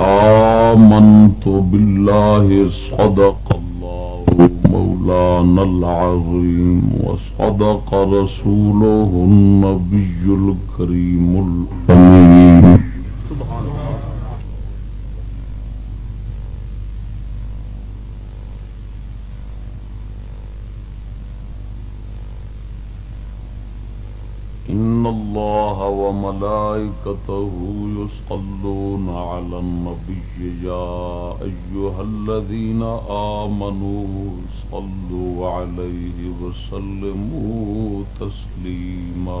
آمنت بالله صدق الله مولانا العظيم وصدق رسوله النبي الكريم الأمين. إن الله وملائكته يصلون على النبي يا أيها الذين آمنوا صلوا عليه وسلموا تسليما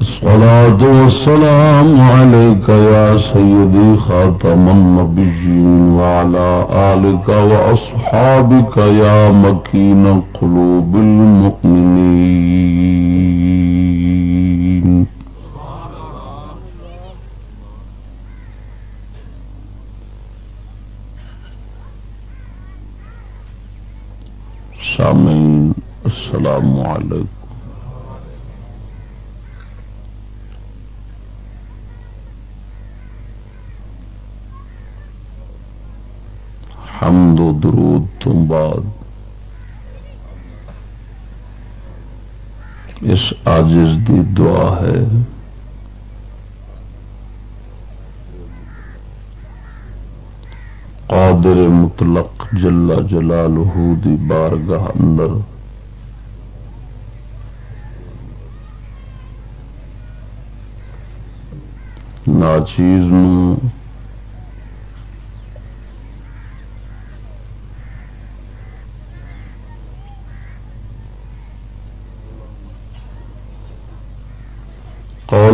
الصلاة والسلام عليك يا سيدي خاتم النبيين وعلى آلك وأصحابك يا مكين قلوب المؤمنين. سامعين السلام عليكم حمد و درود تو بعد۔ اس آجز دی دعا ہے۔ قادر مطلق جلا جلالہ دی بارگاہ اندر۔ ناچیز نو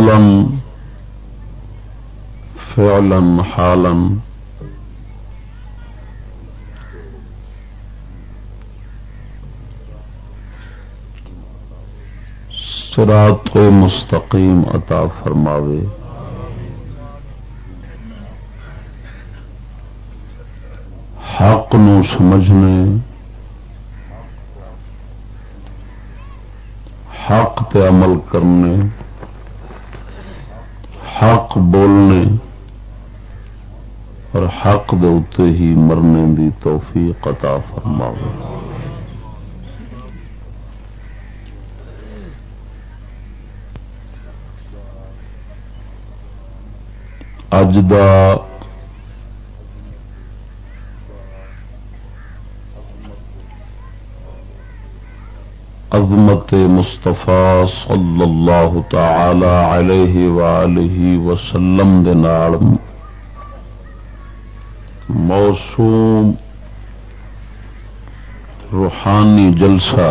قولا فعلا، حالا۔ سرات کو مستقیم عطا فرماوے۔ حق نو سمجھنے۔ حق تے عمل کرنے۔ حق بولنے اور حق دے ہی مرنے دی توفیق عطا فرماوے۔ اج دا عظمت مستفا صلی اللہ تعالی علیہ وآلہ وسلم دے نال موسوم روحانی جلسہ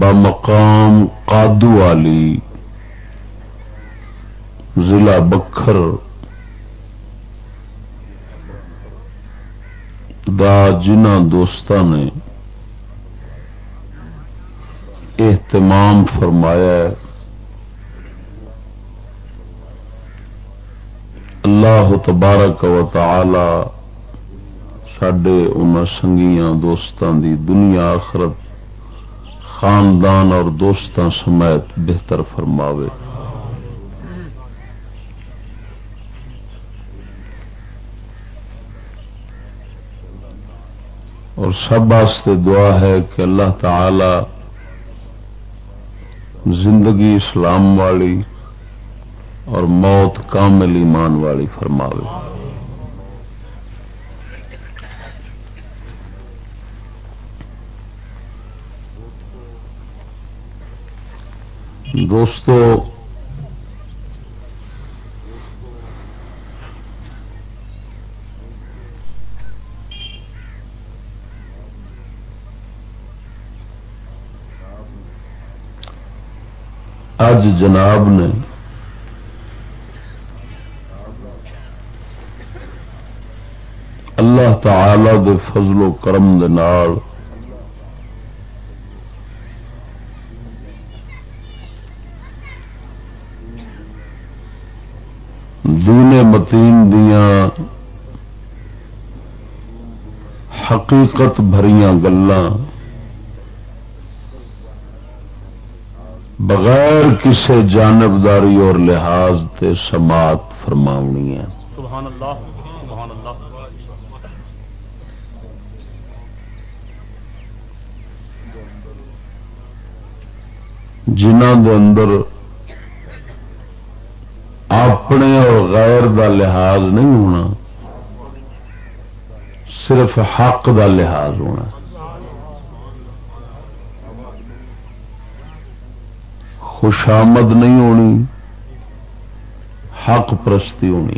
بمقام قادو والی ضلع بکھر دا جنہ دوستان نے اہتمام فرمایا ہے۔ اللہ تبارک و تعالی سڈے ان سنگیاں دوستان دی دنیا آخرت خاندان اور دوستان سمیت بہتر فرماوے۔ اور سب واسطے دعا ہے کہ اللہ تعالی زندگی اسلام والی اور موت کامل ایمان والی فرماوے۔ دوستو اج جناب نے اللہ تعالی دے فضل و کرم دے نال دین متین دیا حقیقت بھریاں گلاں بغیر کسی جانبداری اور لحاظ تے سماعت فرماونی ہے سبحان اللہ سبحان اللہ۔ جنہ دے اندر اپنے اور غیر دا لحاظ نہیں ہونا صرف حق دا لحاظ ہونا۔ خوشامد نہیں ہونی حق پرستی ہونی۔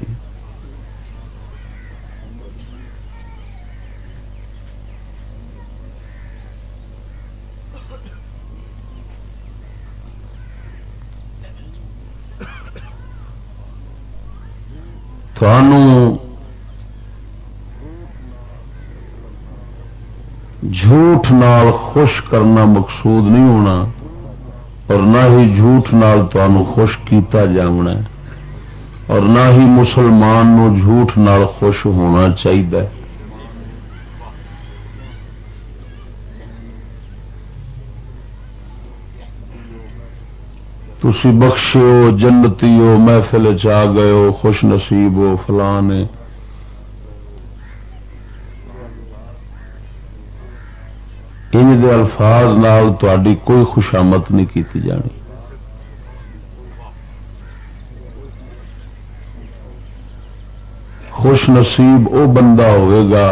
جھوٹ نال خوش کرنا مقصود نہیں ہونا۔ اور نہ ہی جھوٹ نال خوش کیتا جانا اور نہ ہی مسلمان نو جھوٹ نال خوش ہونا چاہیے تھی بخشو جنتی ہو محفل چ گئے ہو خوش نصیب ہو فلان ان دے الفاظ نال تاری کوئی خوشامت نہیں کی جانی۔ خوش نصیب او بندہ ہوئے گا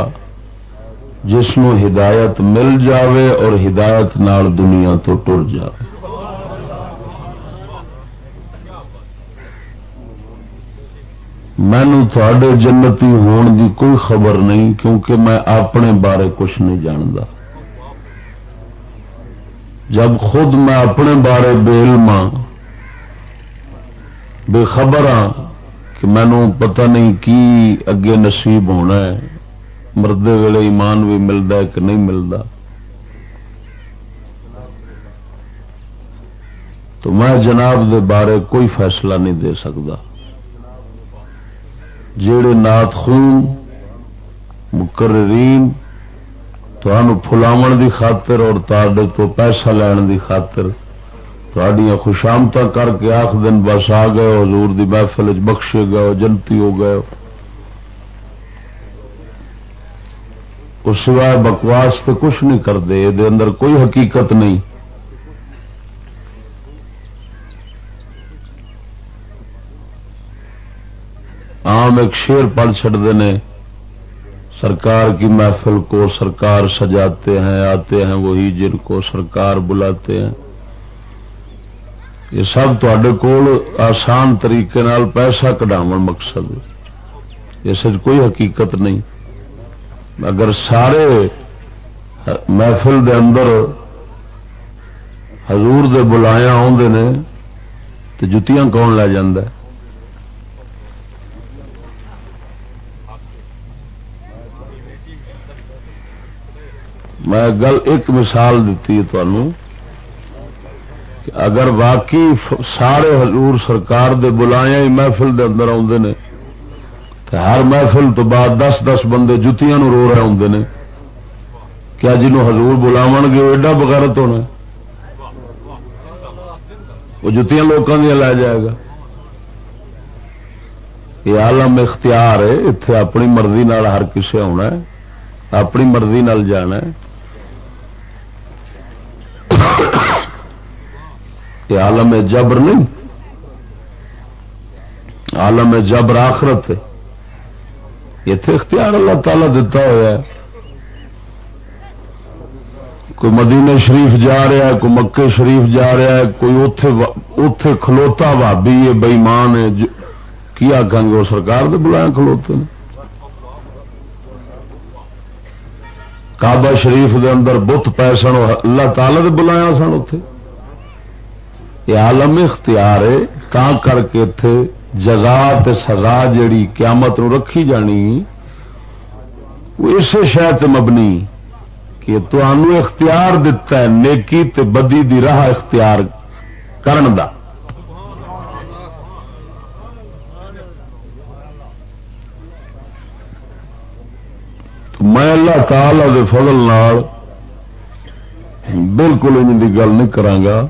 جس نو ہدایت مل جاوے اور ہدایت نال دنیا تو ٹر جائے مینو تھوڑے جنتی ہون دی کوئی خبر نہیں کیونکہ میں اپنے بارے کچھ نہیں جانتا جب خود میں اپنے بارے بے علم ہاں، بے خبر ہاں کہ مینو پتہ نہیں کی اگے نصیب ہونا ہے مردے ویلے ایمان بھی ملتا ہے کہ نہیں ملتا تو میں جناب دے بارے کوئی فیصلہ نہیں دے سکتا جڑے نات خون مقررین فلاو دی خاطر اور تو پیسہ لین دی خاطر تڈیا خوشامت کر کے آخ دن بس آ گئے حضور دی محفل بخشے گئے جنتی ہو گئے اس سوائے بکواس تو کچھ نہیں کرتے یہ اندر کوئی حقیقت نہیں۔ آم ایک شیر پڑھ چڑھتے ہیں سرکار کی محفل کو سرکار سجاتے ہیں، آتے ہیں، وہی جن کو سرکار بلاتے ہیں۔ یہ سب تے کول آسان طریقے نال پیسہ کٹاو مقصد۔ اس کوئی حقیقت نہیں۔ اگر سارے محفل دے اندر حضور دے بلایا آدھے نے، تو جتیاں کون لے جاندہ ہے؟ میں گل ایک مثال دیتی ہے تمہوں کہ اگر واقعی سارے حضور سرکار دے بلایا ہی محفل دے اندر آدھے نے تو ہر محفل تو بعد دس دس بندے جتیاں نو رو رہے ہوں نے، کیا جنہوں حضور بلاو گے وہ ایڈا بغیرت ہونا وہ جتیاں لوگوں دیا لے جائے گا۔ یہ عالم اختیار ہے اتے اپنی مرضی نال ہر کسے آنا ہے، اپنی مرضی نال جانا ہے۔ یہ عالم جبر نہیں، عالم جبر آخرت اتے اختیار اللہ تعالی دتا ہوا کوئی مدینے شریف جا رہا ہے، کوئی مکے شریف جا رہا ہے، کوئی اتے کھلوتا بھابی ہے بئیمان ہے۔ کی آخان گے؟ وہ سرکار دے بلایا کھلوتے ہیں۔ کعبہ شریف دے اندر بت پی سن اللہ تعالی دے بلایا سن اتے یہ عالم اختیار ہے، تا کر کے اتے جزا تے سزا جیڑی قیامت نو رکھی جانی، وہ اسے شہ مبنی کہ تنوع اختیار دتا ہے، نیکی تے بدی دی راہ اختیار کرن دا۔ میں اللہ تعالی دے فضل نال بالکل ان کی گل نہیں کرانگا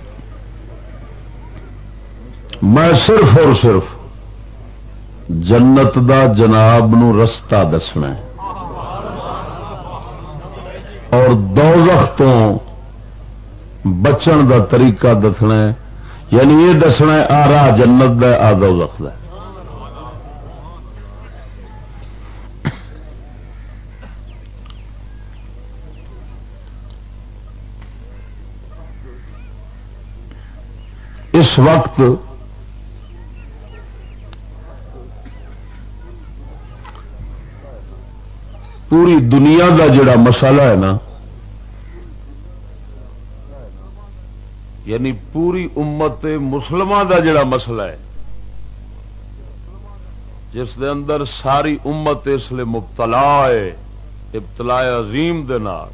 میں صرف اور صرف جنت دا جناب نو رستہ دسنا اور دوزخ تو بچن دا طریقہ دسنا یعنی یہ دسنا آ راہ جنت دا، آ دوزخ دا۔ اس وقت پوری دنیا دا جڑا مسئلہ ہے نا یعنی پوری امت مسلمان دا جڑا مسئلہ ہے۔ جس دے اندر ساری امت اس لیے مبتلا ہے ابتلا عظیم دے نار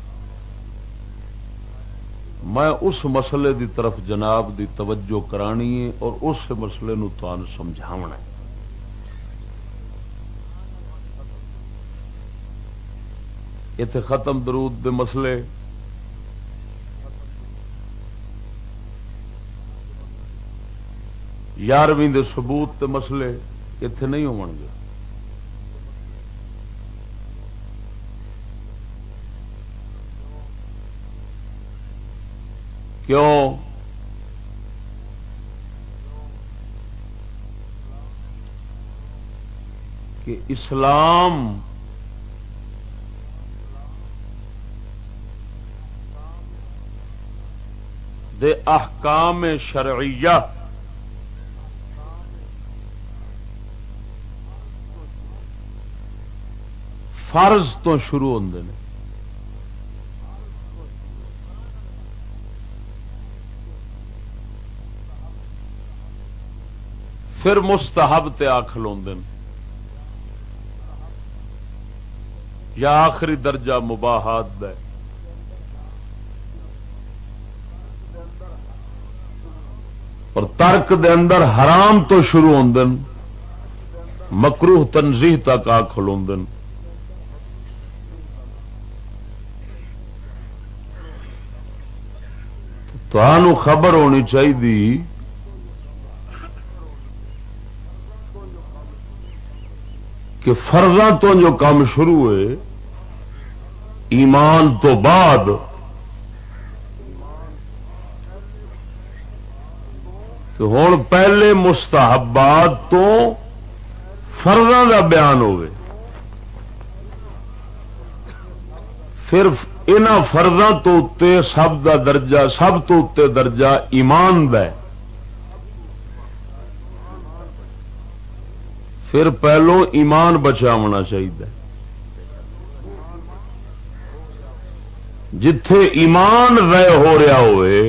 میں اس مسئلے دی طرف جناب دی توجہ کرانی ہے اور اس مسئلے نو تان سمجھاونا ہے۔ اتے ختم درود دے مسئلے۔ یارویں دے ثبوت تے مسئلے اتے نہیں ہو گے۔ کیوں؟ کہ اسلام دے احکام شرعیہ۔ فرض تو شروع ہوتے ہیں پھر مستحب تے آ یا آخری درجہ مباحت ہے اور ترک دے اندر حرام تو شروع ہوں مکروح تنظیح تک آ کھلو تو خبر ہونی چاہیے کہ فرضاں تو جو کام شروع ہوئے، ایمان تو بعد تو ہوں پہلے مستحبات تو فرضاں کا بیان ہوئے۔ پھر ان فرضاں تو اتے سب دا درجہ، سب تو اتے درجہ ایمان د پھر پہلو ایمان بچا ہونا چاہیے جتھے ایمان رہ ہو رہا ہوئے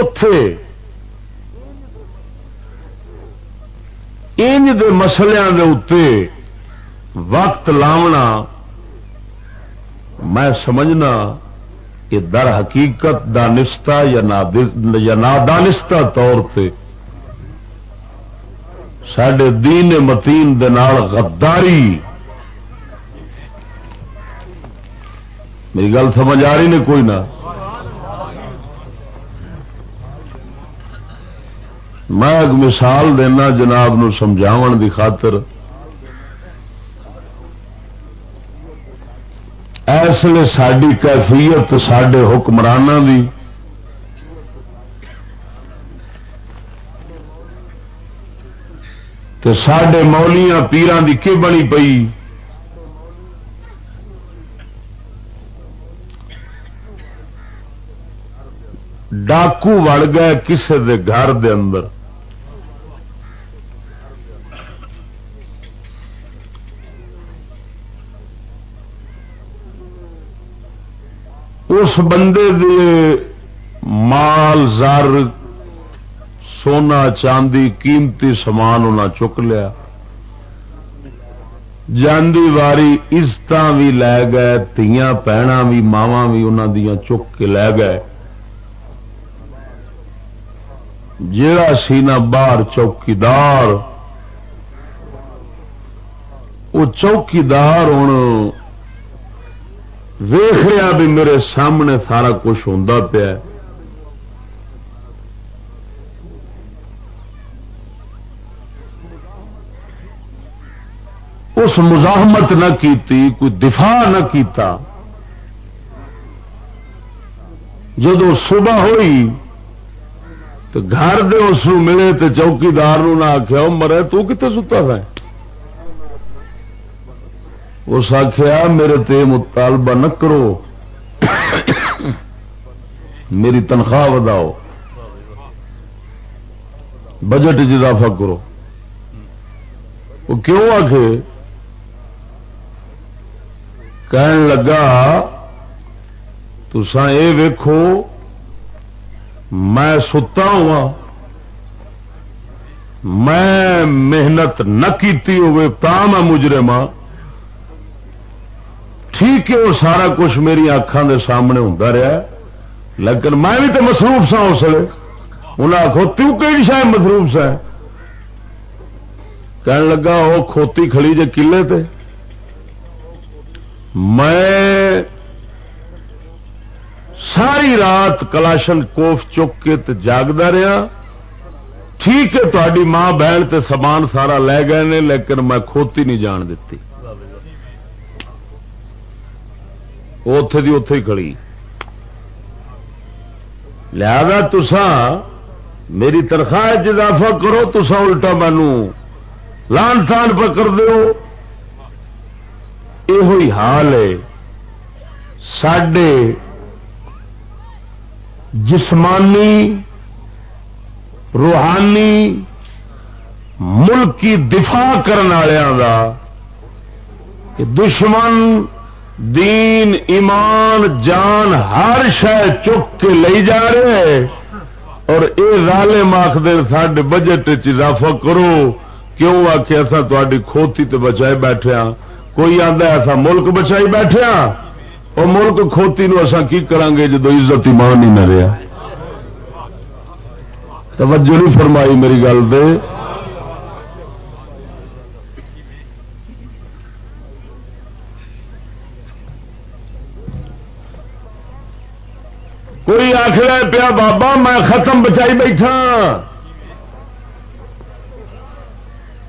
اتے انج دے مسلیاں دے اتے وقت لاونا، میں سمجھنا کہ در حقیقت دانستہ یا نادانستہ طور پہ سڈے دین متین غداری۔ میری گل سمجھ آ رہی نے کوئی نہ؟ میں ایک مثال دینا جناب نو سمجھاو دی خاطر۔ اس لیے ساری کیفیت سڈے حکمران کی سڈے مولیاں پیران کی کی بنی پئی؟ ڈاکو وڑ گئے کسے دے گھر دے اندر۔ اس بندے دے مال، زر، سونا، چاندی، قیمتی سامان انہیں چک لیا۔ جاندی واری عزت بھی لے گئے، تیاں پینا بھی ماوا بھی انہوں دیا چک کے لے گئے۔ جڑا سی نا باہر چوکیدار وہ چوکیدار ہوں ویخ رہا بھی میرے سامنے سارا کچھ ہوں پیا اس مزاحمت نہ کیتی، کوئی دفاع نہ کیتا۔ جدو صبح ہوئی تو گھر دے اس ملے تو چوکیدار نہ آخیا مرے، تو کتنے ستا تھا اس آخیا میرے تے مطالبہ نہ کرو، میری تنخواہ وداؤ، بجٹ اضافہ کرو۔ وہ کیوں آ کے کہن لگا تسا یہ ویکھو میں ستا ہوا۔ میں محنت نہ کیتی ہوئے تا میں مجرم ہاں۔ ٹھیک ہے، وہ سارا کچھ میری اکھان دے سامنے ہوں رہا لیکن میں بھی تو مصروف سا اس لیے انہیں آخو تیوں کہڑی شاید مصروف سا کہنے لگا وہ کھوتی کھڑی جے کلے تے۔ میں ساری رات کلاشن کوف چک کے جاگتا رہا۔ ٹھیک ہے تاری ماں بہن تے سامان سارا لے گئے نے، لیکن میں کھوتی نہیں جان دیتی۔ اتے دی اتے ہی کھڑی۔ لہذا تسان میری تنخواہ اضافہ کرو تسا الٹا مینو لان تان پکڑ دو یہ حال ہے۔ سڈے جسمانی، روحانی، ملکی دفاع کرنے والوں کا دشمن، دین، ایمان، جان ہر شہ چک کے لے جا رہے اور یہ رالے ماخ سڈے بجٹ اضافہ کرو، کیوں آ کے اصا تاری کھوتی تے بچائے بیٹھے ہاں؟ کوئی آدھا ایسا ملک بچائی بیٹھے ہاں؟ اور ملک کھوتی نو اصا کی کریں گے جدو عزت ایمان ہی نہ رہا توجہ نہیں فرمائی میری گل دے کوئی آخر پیا بابا میں ختم بچائی بیٹھا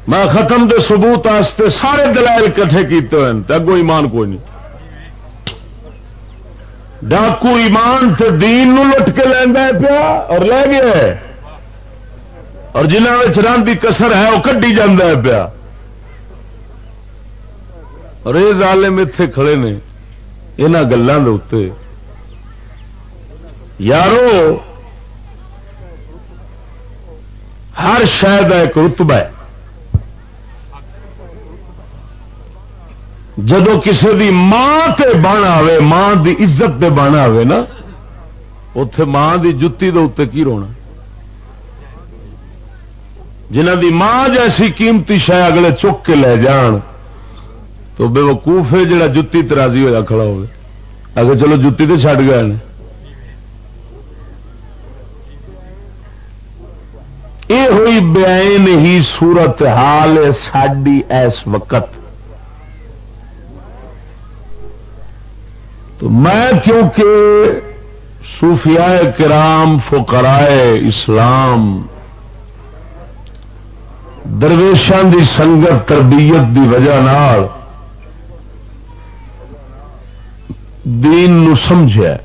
میں ختم دے سبوت آستے سارے دلائل کٹھے کیتے ہوئے اگو ایمان کوئی نہیں ڈاکو ایمان سے دین نو لٹ کے لینا پیا اور لے گیا اور جنہوں رن کی کسر ہے وہ کڈی جانا ہے پیا۔ اور یہ ظالم اتے کھڑے نے یہاں گلوں کے یارو، ہر شاید ایک رتبہ ہے۔ جدو کسی دی ماں تے بن آئے ماں دی عزت تے بن آئے نا اتے ماں دی جتی دے اتنے کی رونا؟ جنہ دی ماں جیسی قیمتی شہ اگلے چک کے لے جان، تو بے وقوف ہے جڑا جتی ترازی ہوا کھڑا ہوگا اگر چلو جتی تو چڈ گئے یہ ہوئی بین ہی صورت حال ساڈی اس وقت۔ تو میں کیونکہ صوفیاء کرام فقرائے اسلام درویشان دی سنگت، تربیت دی وجہ نال دین نو سمجھا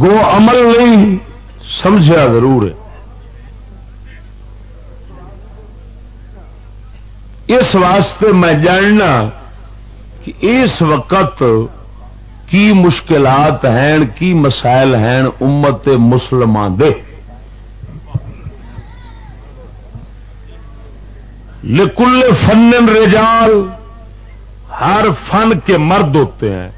گو عمل نہیں سمجھا ضرور ہے۔ اس واسطے میں جاننا کہ اس وقت کی مشکلات ہیں، کی مسائل ہیں امت مسلمان دے۔ لکل فن رجال، ہر فن کے مرد ہوتے ہیں۔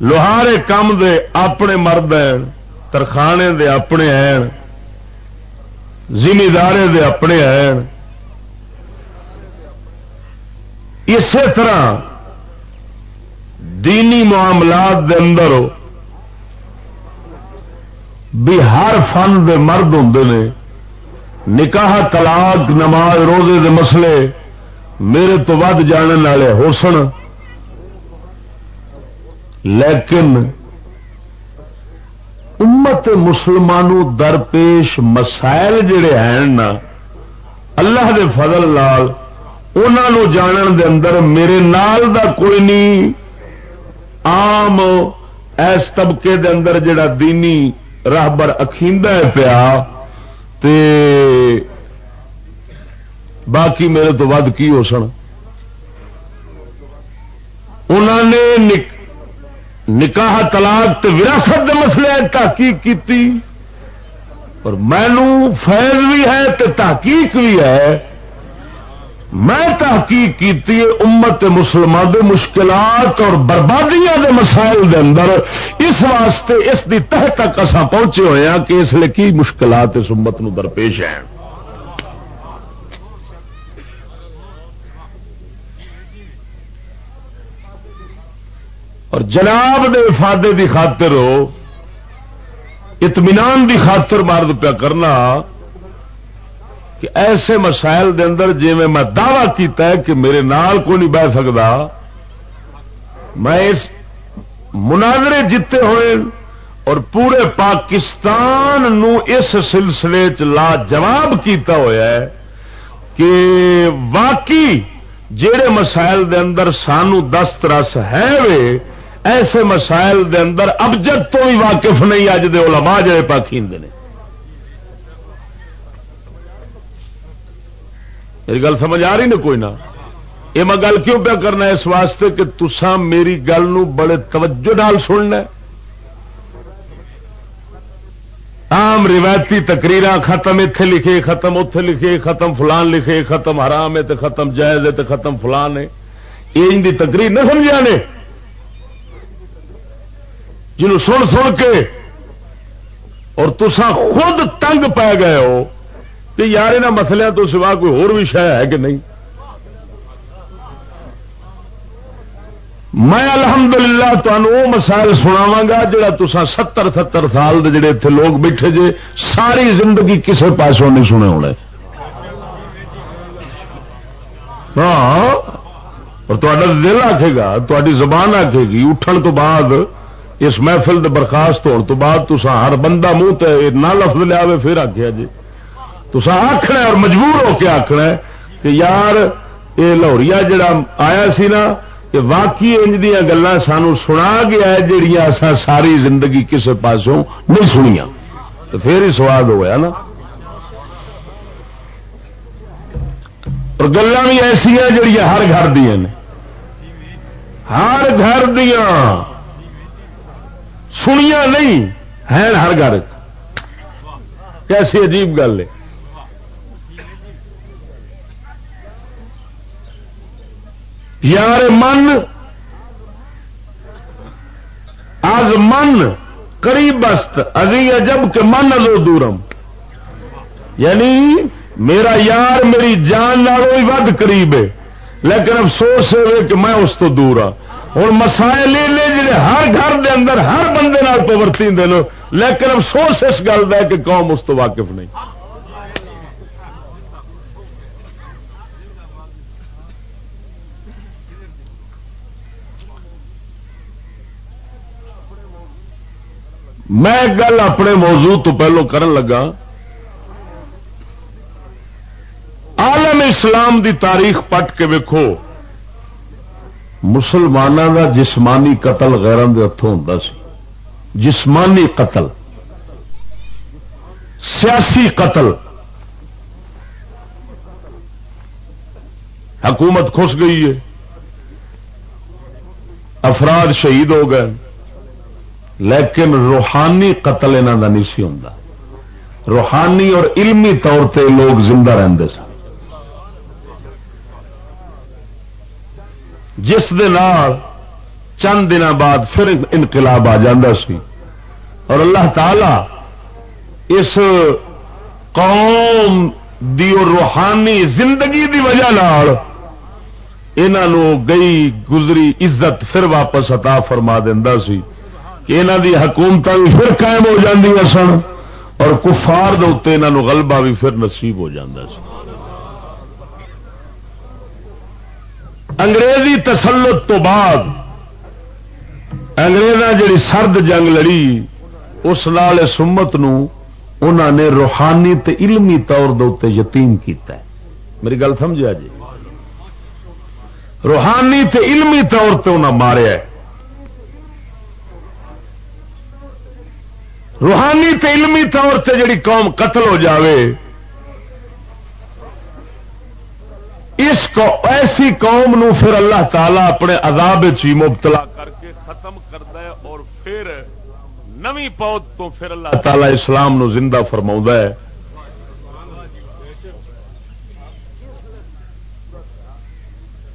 لوہارے کام دے، اپنے مرد ہیں، ترخانے دے، اپنے ہیں۔ زمیندارے دے اپنے ہیں۔ اسی طرح دینی معاملات دے اندر بھی ہر فن دے مرد ہوں نے۔ نکاح، طلاق، نماز، روزے دے مسئلے میرے تو ود جانے والے ہو سن۔ لیکن امت مسلمانوں درپیش مسائل جڑے ہیں نا، اللہ دے فضل لال انہوں جانن دے اندر میرے نال دا کوئی نہیں۔ آم ایس طبقے دے اندر جڑا دینی راہبر اخیندہ ہے پیا، تے باقی میرے تو ود کی ہو سن۔ انہوں نے نکاح، طلاق تے وراثت دے مسئلے تحقیق کی اور مینو فیض بھی ہے تے تحقیق بھی ہے۔ میں تحقیق کی امت مسلمان دے مشکلات اور بربادیاں دے مسائل دے اندر۔ اس واسطے اس دی تہ تک اصا پہنچے ہوئے ہیں کہ اس لیے کی مشکلات اس امت نو درپیش ہیں۔ اور جناب دے افادے دی خاطر ہو، اطمینان دی خاطر مرد پیا کرنا کہ ایسے مسائل دے اندر جی میں میں دعوی کیتا ہے کہ میرے نال کو نہیں بہ سکتا، میں اس مناظرے جیتے ہوئے اور پورے پاکستان نو اس سلسلے چ لا جواب کیتا ہوا ہے کہ واقعی جہے مسائل دے اندر سانو دست رس ہے وے ایسے مسائل دے اندر ابجد تو بھی واقف نہیں اج دے علماء جڑے پاکیند نے۔ میری گل سمجھ آ رہی نا کوئی نہ یہ میں گل کیوں پیا کرنا اس واسطے کہ تسا میری گل نو بڑے توجہ ڈال سننا عام روایتی تقریر ختم اتے لکھے ختم اتے لکھے ختم، فلان لکھے ختم، حرام ہے تو ختم، جائز ہے تو ختم، فلان ہے۔ یہ تقریر نہ سمجھا نے؟ جنہوں سن سن کے اور تسا خود تنگ پی گئے ہو کہ یار یہاں مسلیا تو سوا کوئی ہور بھی شہ ہے کہ نہیں؟ میں الحمدللہ تمہوں وہ مسائل سناوا گا جڑا تسا ستر ستر سال دے جڑے اتنے لوگ بیٹھے جے ساری زندگی کسے پاسوں نہیں سنے ہونے۔ ہاں اور تا دل آکھے گا تاری زبان آکھے گی، اٹھن تو بعد اس محفل دے برخاست ہونے تو بعد تسا ہر بندہ منہ تے نہ لفظ لیا پھر آخیا جی تسا آخنا اور مجبور ہو کے آخنا کہ یار، یہ لاہوریا جڑا آیا سی نا کہ واقعی انج دیا گلان سانو سنا گیا ہے جہیا اصا ساری زندگی کسی پاسوں نہیں سنیا تو پھر ہی سواد ہوا نا۔ اور گلان بھی ایسا جہیا ہر گھر دیا نے۔ ہر گھر دیا سنیا نہیں ہے ہر گھر کیسی عجیب گل ہے۔ یار من آز من قریب بست ازی عجب کہ من ازو دورم۔ یعنی میرا یار میری جان نالوں ہی ود قریب ہے، لیکن افسوس ہے کہ میں اس تو دور ہوں ہوں مسائل جڑے ہر گھر دے اندر ہر بندے تو ورتی دے لیکن افسوس اس گل کا کہ قوم اس تو واقف نہیں۔ میں گل اپنے موضوع تو پہلو کرن لگا۔ عالم اسلام دی تاریخ پٹ کے ویکو مسلمانوں کا جسمانی قتل غیران دے ہاتھوں ہوں سی۔ جسمانی قتل۔ سیاسی قتل۔ حکومت خس گئی ہے۔ افراد شہید ہو گئے۔ لیکن روحانی قتل انہوں کا نہیں سی ہوں روحانی اور علمی طور پہ لوگ زندہ رہتے سن۔ جس چند دن بعد پھر انقلاب آ سی۔ اور اللہ تعالی اس قوم دی روحانی زندگی دی وجہ انہوں گئی گزری عزت پھر واپس عطا فرما دینا سی کہ انہوں دی حکومت بھی پھر قائم ہو جاتی سن اور کفار دے انہوں غلبہ بھی پھر نصیب ہو جاتا سی۔ انگریزی تسلط تو بعد انگریزاں جڑی سرد جنگ لڑی، اس نال سمت انہوں نے روحانی تے علمی طور دے یتیم کیتا ہے۔ میری گل سمجھا جی روحانی تے علمی طور تے انہوں ماریا روحانی تے علمی طور تے جڑی قوم قتل ہو جاوے اس کو ایسی قوم نو پھر اللہ تعالی اپنے عذاب چی مبتلا کر کے ختم کرتا ہے اور پھر نمی پود تو پھر اللہ تعالی اسلام نو زندہ فرما ہے۔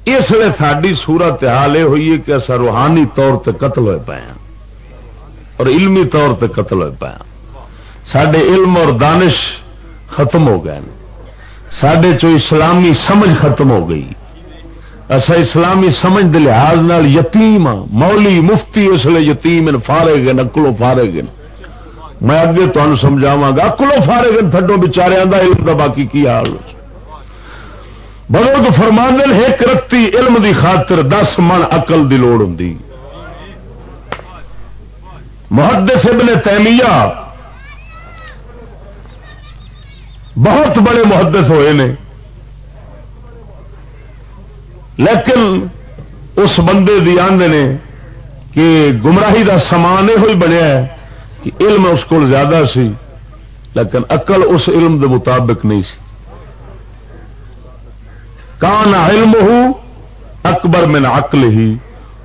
اس لیے ساری صورت حال یہ ہوئی ہے کہ اصا روحانی طور تے قتل ہوئے پائے ہاں اور علمی طور تے قتل ہوئے پائے ہاں۔ سڈے علم اور دانش ختم ہو گئے ہیں۔ سڈے چو اسلامی سمجھ ختم ہو گئی۔ اصا اسلامی سمجھ دے لحاظ نال یتیم ہاں۔ مولی مفتی اس لیے یتیم فارے گئے اکلو فارے گئے میں اگے تمہیں سمجھاوا گا اکلو فارے گئے تھڈو بچارے کا علم کا باقی کی حال؟ بزرگ فرمان ایک رتی علم دی خاطر دس من اقل کی لوڑ ہوں محدث ابن تیمیہ بہت بڑے محدث ہوئے نے۔ لیکن اس بندے دی آدھے نے کہ گمراہی دا سامان یہ بنیا ہے کہ علم اس کو زیادہ سی، لیکن اقل اس علم دے مطابق نہیں سی۔ کان علم ہو اکبر میں عقل ہی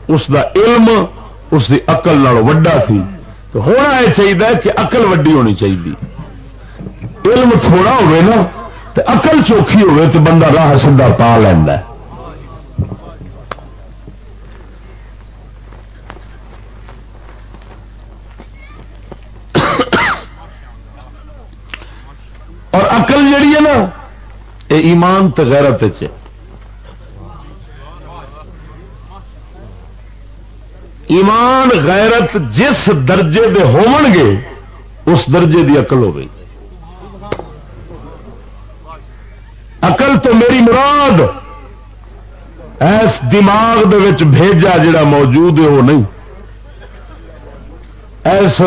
اس دا علم اس دی اقل وڈا سی۔ تو ہونا یہ چاہیے کہ اقل وڈی ہونی چاہیے۔ علم تھوڑا ہوئے نا تو اقل چوکھی ہوئے تو بندہ راہ سا پا لینا اور اقل جیڑی ہے نا یہ ایمان تغیرت ایمان غیرت جس درجے دے ہون گے، اس درجے دی اقل ہو گئی۔ اقل تو میری مراد۔ ایس دماغ دے بھیجا جڑا موجود ہے وہ نہیں۔ ایس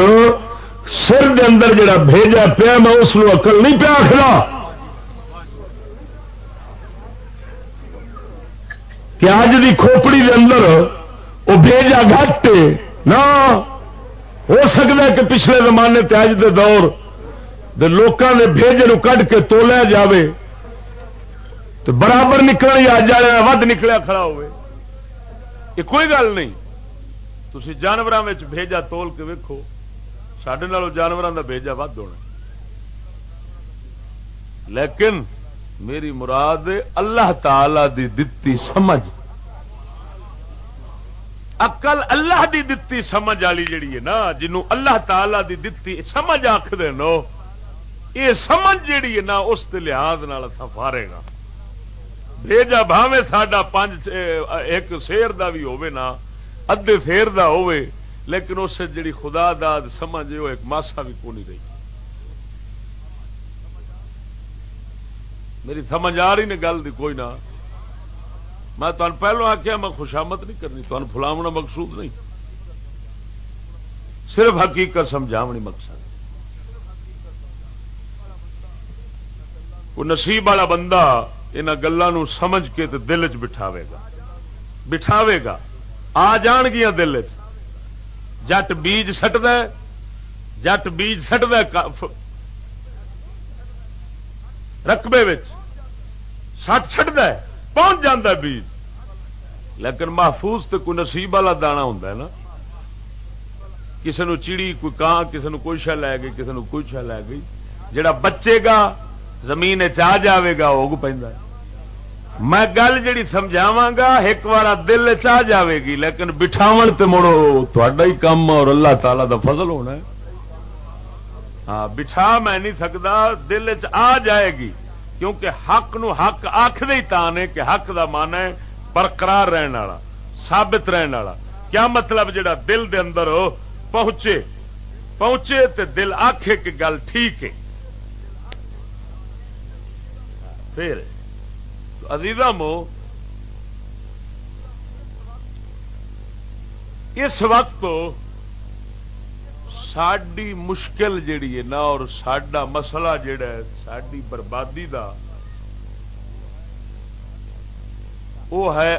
سر دے اندر جڑا بھیجا پیا میں اس کو اقل نہیں پیا آخلا کہ اج دی کھوپڑی دے اندر وہ بھیجا گھٹ نہ، ہو سکتا ہے کہ پچھلے زمانے اج دے دور دے لوکاں نے بھیجے کڈ کے تولیا جاوے۔ تو برابر نکل یا جا ود نکلیا کھڑا ہوئے۔ یہ کوئی گل نہیں۔ تھی جانوروں بھیجا تول کے ویکو سڈے جانوروں کا بھیجا ود ہونا لیکن میری مراد اللہ تعالی دی دتی سمجھ۔ اقل اللہ دی دتی سمجھ والی جیڑی ہے نا، جنوں اللہ تعالی دی دتی سمجھ آخر نو، یہ سمجھ جیڑی ہے نا، اس لحاظ فارے گا ہاں۔ بھیجا بھاوے ساڈا پانچ ایک شیر دا بھی ہوے نا ادے شیر دا ہوے لیکن اس جڑی خدا داد سمجھ وہ ایک ماسا بھی کو نہیں رہی۔ میری سمجھ آ رہی نے گل دی کوئی نہ میں تمہیں پہلو آخیا میں خوشامت نہیں کرنی تمہیں فلاونا مقصود نہیں۔ صرف حقیقت سمجھاونی مقصد۔ وہ نصیب والا بندہ ان گلوں سمجھ کے تو دل چ بٹھاوے گا۔ بٹھاوے گا۔ آ جان گیا دل چ جٹ بیج سٹ جٹ بیج سٹ رقبے سٹ چڈ پہنچ جاتا بیج۔ لیکن محفوظ تو کوئی نصیب والا دانا ہوں نا۔ کسی نو چیڑی، کوئی کان کسی کوئی شہ لے گئی کسی کوئی شہ لے گئی۔ جڑا بچے گا زمین چاہ جاوے گا وہ پہ میں گل جڑی سمجھاوا گا، ایک بار دل چاہ جاوے گی، لیکن بٹھاو تے مڑو تھوڑا ہی کم اور اللہ تعالی دا فضل ہونا ہے۔ ہاں بٹھا میں نہیں سکتا دل چ آ جائے گی، کیونکہ حق نو حق آخر ہی تان ہے کہ حق دا مان ہے برقرار رہن والا، ثابت رہن والا۔ کیا مطلب جڑا دل دے اندر ہو پہنچے؟ پہنچے تے دل آخے کہ گل ٹھیک ہے۔ پھر مو، اس وقت ساری مشکل جیڑی ہے نا، اور سڈا مسئلہ جڑا ہے ساری بربادی دا وہ ہے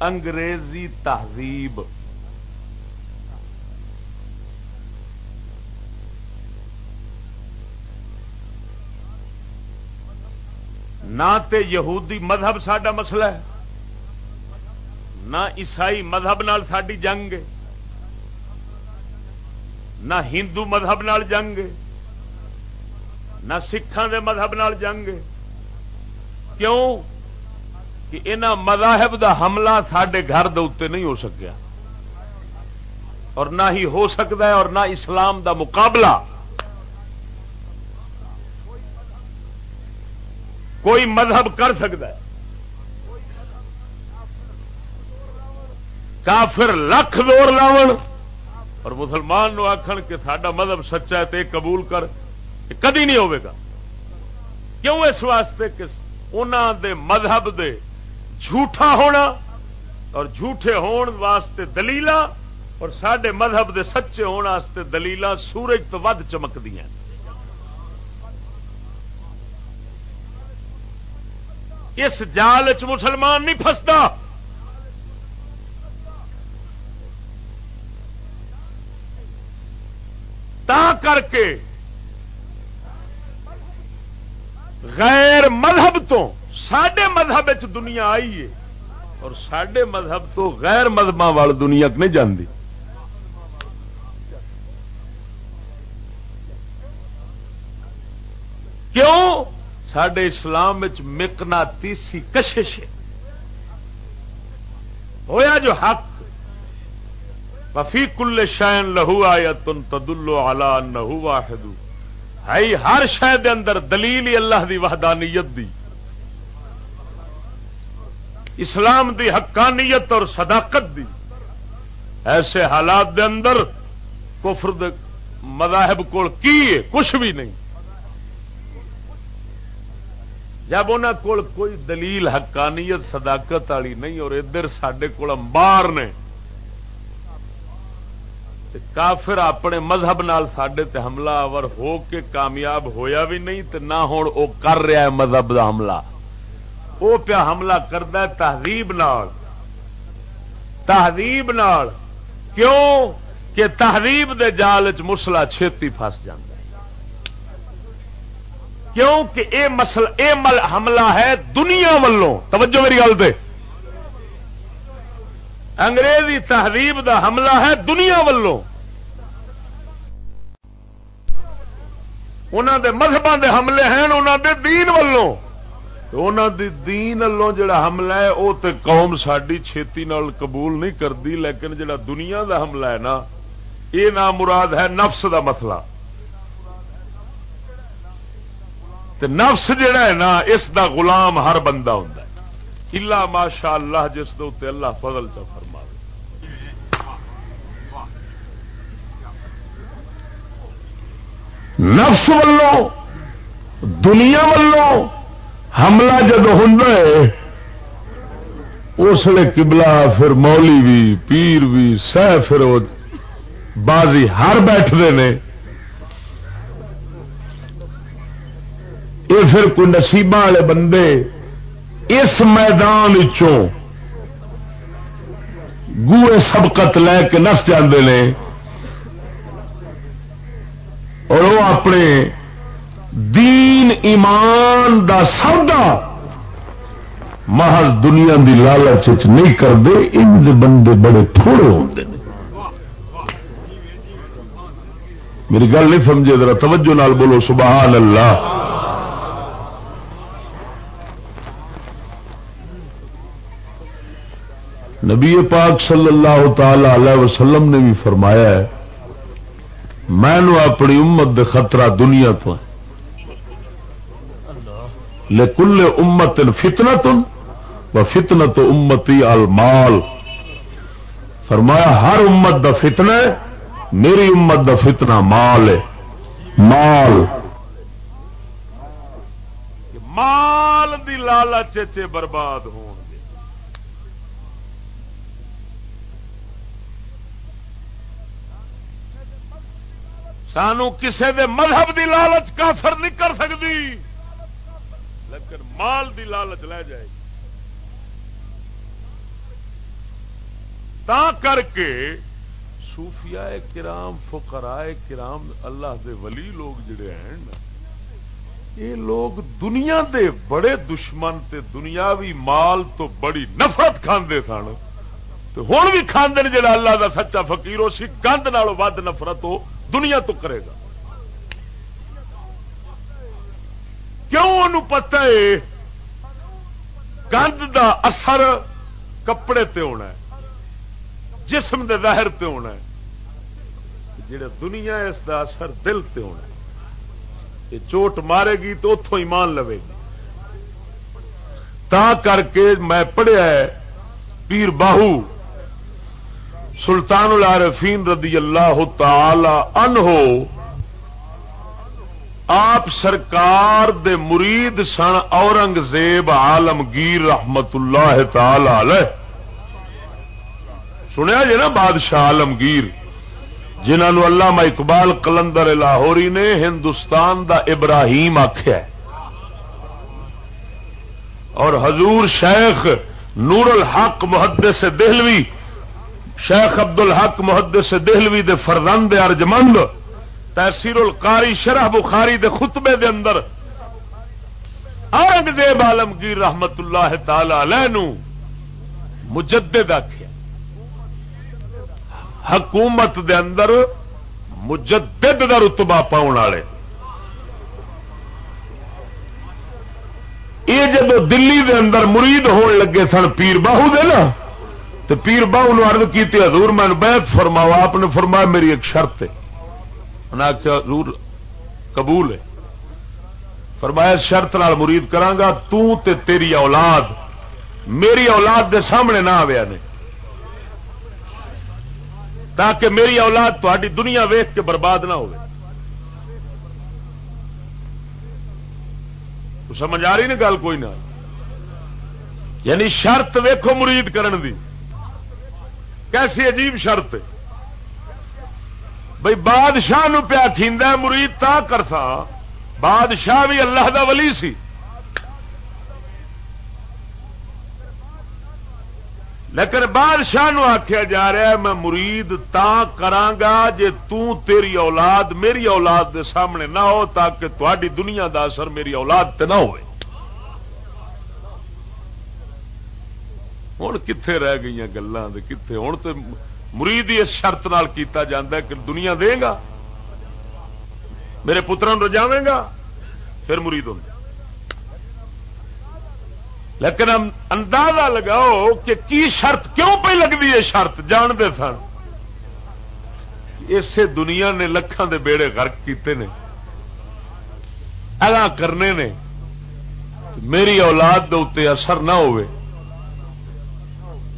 انگریزی تہذیب۔ نہ تے یہودی مذہب سڈا مسئلہ ہے، نہ عیسائی مذہب نال ساری جنگ ہے، نہ ہندو مذہب نال جنگ ہے، نہ سکھان دے مذہب نال جنگ ہے۔ کیوں؟ کہ انہ مذاہب دا حملہ سڈے گھر دے نہیں ہو سکیا، اور نہ ہی ہو سکتا ہے اور نہ اسلام دا مقابلہ۔ کوئی مذہب کر سکتا ہے۔ کافر لکھ دور لاون اور مسلمان نو آخر کہ سڈا مذہب سچا ہے تو قبول کر کدی نہیں ہوگا کیوں اس واسطے کہ انہوں دے مذہب دے جھوٹا ہونا اور جھوٹے ہون واسطے دلیل اور سڈے مذہب دے سچے ہونے دلیل سورج تو ود چمک اس جال چ مسلمان نہیں فستا تا کر کے غیر مذہب تو سڈے مذہب دنیا آئی ہے اور سڈے مذہب تو غیر مذہب وال دنیا نہیں جاندی۔ کیوں؟ سڈے اسلام مکنا تیسی کشش ہے۔ ہویا جو حق۔ وفی کل شائن لہو آیا تن تدلو آلہ نہو واحد۔ ہے ہر شہ اندر دلیل اللہ دی وحدانیت دی۔ اسلام دی حقانیت اور صداقت دی۔ ایسے حالات دے اندر کفر دے مذاہب کو کچھ بھی نہیں۔ جب ان کوئی دلیل، حقانیت، صداقت والی نہیں، اور ادھر سڈے کو امبار نے کافر اپنے مذہب نال سڈے تے حملہ آور ہو کے کامیاب ہویا بھی نہیں، تے نہ ہوں او کر رہا ہے مذہب دا حملہ۔ وہ پیا حملہ کرتا تہذیب نال۔ تہذیب نال۔ کیوں؟ کہ تہذیب دے جال چ مسلا چھتی فس جانا کیوں کہ اے مسل اے مل حملہ ہے دنیا والوں توجہ میری گل دے انگریزی تہذیب دا حملہ ہے دنیا والوں انہوں دے مذہب دے حملے ہیں انہوں دے دین والوں انہوں دی دین والوں جڑا حملہ ہے وہ تے قوم ساری چھتی نال قبول نہیں کرتی لیکن جڑا دنیا دا حملہ ہے نا یہ نام مراد ہے نفس دا مسئلہ۔ نفس جڑا ہے نا، اس دا غلام ہر بندہ ہوں الا ماشاء اللہ جس دے اللہ فضل چا فرما نفس والوں، دنیا والوں حملہ جب ہوں اس لیے کبلا پھر مولی بھی پیر بھی، سہ پھر بازی ہر بیٹھتے ہیں یہ پھر کوئی نصیب والے بندے اس میدان گوئے سبقت لے کے نس جاندے نے اور وہ اپنے دین ایمان دا سودا محض دنیا دی لالچ نہیں کرتے ان بندے بڑے تھوڑے ہوتے ہیں میری گل نہیں سمجھے، ذرا توجہ نال بولو، سبحان اللہ۔ نبی پاک صلی اللہ تعالی علیہ وسلم نے بھی فرمایا ہے میں نو اپنی امت دے خطرہ دنیا تو لکل امت فتنا تن و فتنا تو امتی المال۔ فرمایا، ہر امت دا فتنہ ہے، میری امت دا فتنہ مال ہے۔ مال۔ مال دی لالچ برباد ہون گے سانو کسے دے مذہب دی لالچ کافر نہیں کر سکتی لیکن مال دی لالچ لے جائے۔ گی تا کر کے صوفیاء کرام، فقراء کرام، اللہ دے ولی لوگ جڑے ہیں یہ لوگ دنیا دے بڑے دشمن تے دنیاوی مال تو بڑی نفرت کھاندے سن۔ ہوں بھی کھانے جڑا اللہ دا سچا فقیر ہو سی گند نالوں ود نفرت ہو۔ دنیا تو کرے گا۔ کیوں ان پتا ہے؟ گند دا اثر کپڑے تے ہونا ہے، جسم دے ظاہر تے ہونا ہے۔ جڑا دنیا اس دا اثر دل تے ہونا یہ چوٹ مارے گی تو اتوں ایمان لوے گی۔ تا کر کے میں پڑھیا ہے، پیر باہو سلطان العارفین رضی اللہ تعالی عنہ آپ سرکار دے مرید سن اورنگزیب عالمگیر رحمت اللہ تعالی علیہ۔ سنیا جی نا بادشاہ عالمگیر جنہوں علامہ اقبال کلندر لاہوری نے ہندوستان دا ابراہیم آخیا اور حضور شیخ نور الحق محدث سے دہلوی شیخ ابد الحق محدث سے دہلوی دے فرزند ارجمند تحصیر القاری شرح بخاری دے خطبے دے اندر اورنگزیب عالمگیر رحمت اللہ تعالی علیہ مجدد آخیا حکومت دے اندر مجدد دا رتبہ پاؤ والے۔ یہ جب دلی دے اندر مرید ہون لگے سن پیر باہو دے نا تو پیر باہو ارد کی حضور میں بیت فرماوا آپ نے فرمایا میری ایک شرط ہے۔ انہیں آخیا حضور قبول ہے۔ فرمایا شرط نال مرید کرانگا تو تے تیری اولاد، میری اولاد دے سامنے نہ آیا نے تاکہ میری اولاد تاری دنیا ویخ کے برباد نہ ہو سمجھ آ رہی نا گل کوئی نہ؟ یعنی شرط ویکو مرید کرن دی۔ کیسی عجیب شرط بھائی بادشاہ نو پیا کھیندا مرید تا کرتا۔ بادشاہ بھی اللہ دا ولی سی۔ لیکن بادشاہ نو آخیا جا رہا ہے، میں مرید تا کرانگا جے تو تیری اولاد میری اولاد دے سامنے نہ ہو، تاکہ تاری دنیا دا اثر میری اولاد تے نہ ہوئے۔ ہوں کتنے رہ گئی گلان کتنے ہوں تو مرید اس شرط نال کیتا جاندہ ہے کہ دنیا دے گا میرے پترا رجاوے گا پھر مرید ہوں لیکن اندازہ لگاؤ کہ کی شرط کیوں پہ لگتی ہے شرط جانتے سن اسے دنیا نے لکھان دے بیڑے غرق کیتے نے اگاں کرنے نے میری اولاد دے اتنے اثر نہ ہوئے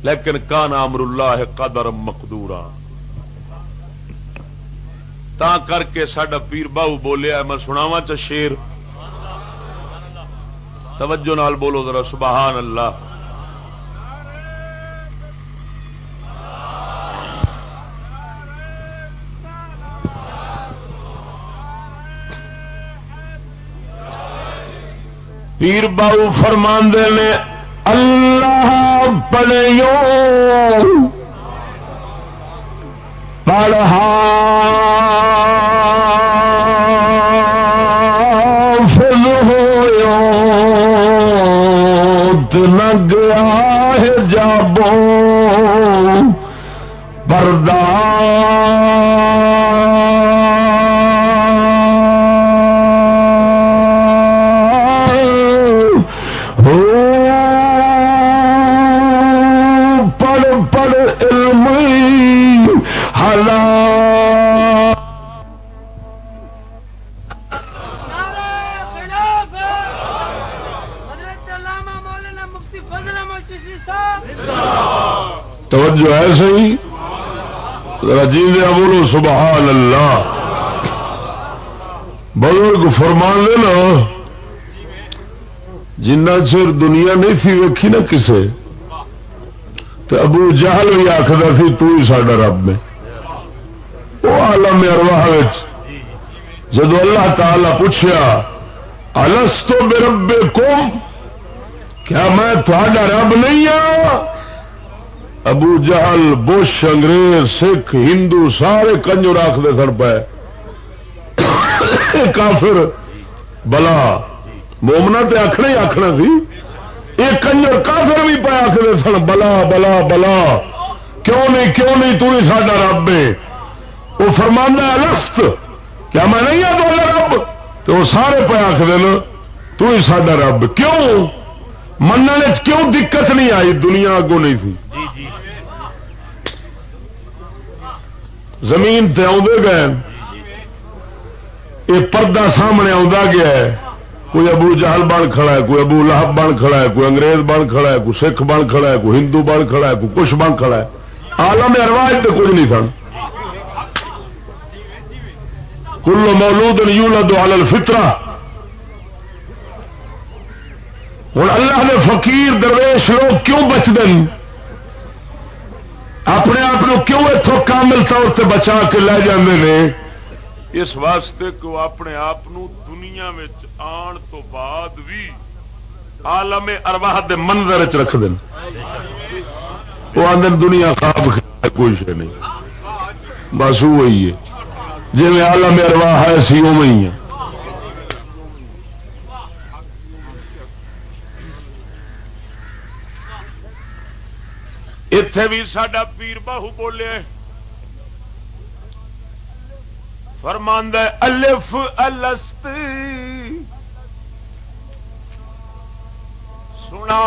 لیکن کان امر اللہ ہے قدر مقدورا۔ تا کر کے سڈا پیر باہو بولیا میں سناوا چ شیر۔ توجہ نال بولو ذرا، سبحان اللہ۔ پیر باؤ فرماندے نے اللہ پڑھو پڑھا۔ موت نہ گیا ہے جابو توجہ ہے صحیح؟ جی بولو، سبحان اللہ۔ بزرگ فرمان لینا جنہ چر دنیا نہیں تھی ویکھی نا کسے تو ابو جہل بھی آخر سی، تو ہی ساڈا رب میں وہ آلم ارواہ جدو اللہ تعالی پوچھا الس تو بے ربے کم کیا میں تھوڑا رب نہیں ہوں ابو جہل، بش، انگریز، سکھ، ہندو، سارے کنجو آخر سن پائے کافر، بلا، مومنا تے آخنا ہی آخنا سی۔ یہ کنجر کافر بھی پایا آخر سن، بلا بلا بلا۔ کیوں نہیں کیوں نہیں تو ہی ساڈا رب ہے؟ وہ فرمانا لست کیا میں نہیں ہوں بولا رب؟ تو وہ سارے پایا آخر تو ہی ساڈا رب۔ کیوں؟ مننے کیوں دقت نہیں آئی؟ دنیا اگوں نہیں تھی۔ زمین تے آدھے گئے۔ یہ پردہ سامنے آ گیا ہے۔ کوئی ابو جہل بن کھڑا ہے کوئی ابو لہب بن کھڑا ہے کوئی انگریز بن کھڑا ہے کوئی سکھ بن کھڑا ہے کوئی ہندو بن کھڑا ہے کوئی کچھ بن کھڑا ہے۔ آلم ارواج تو کچھ نہیں سن۔ کلو مولود یولد علی الفطرہ۔ ہوں اللہ نے فقیر درویش لوگ کیوں بچتے ہیں؟ اپنے آپ کیوں اتوں کامل طور سے بچا کے لے جاندے نے؟ اس واسطے کہ وہ اپنے آپ دنیا آن تو بعد بھی عالم ارواہ دے منظر چ رکھ دیں وہ آدھے دنیا خواب کوئی شے نہیں۔ بس وہی ہے۔ جی عالم ارواہ ہے سی او ہے اتے بھی سڈا پیر باہو بولے فرماند الف الست۔ سنا۔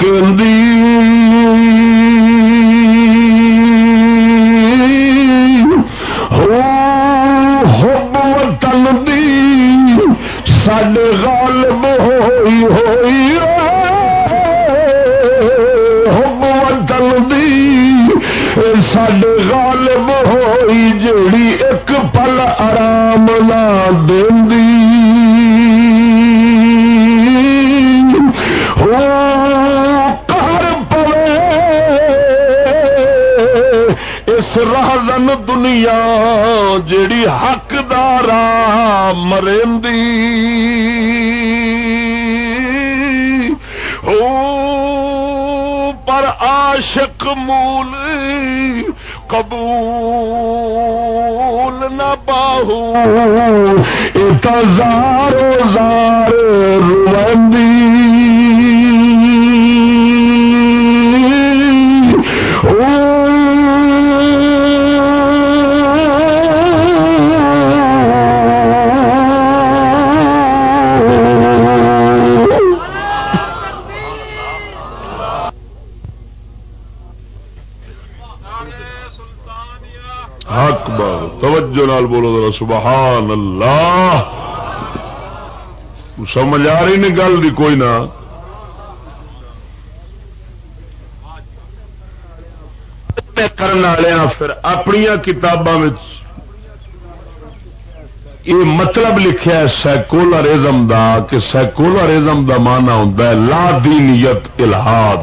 دی نال سبحان اللہ۔ سمجھ آ رہی نہیں گل دی کوئی نہ کرنے والے پھر اپنی کتاباں یہ مطلب لکھا ہے سیکولرزم دا کہ سیکولرزم دا مانا ہوتا ہے لا دینیت الہاد۔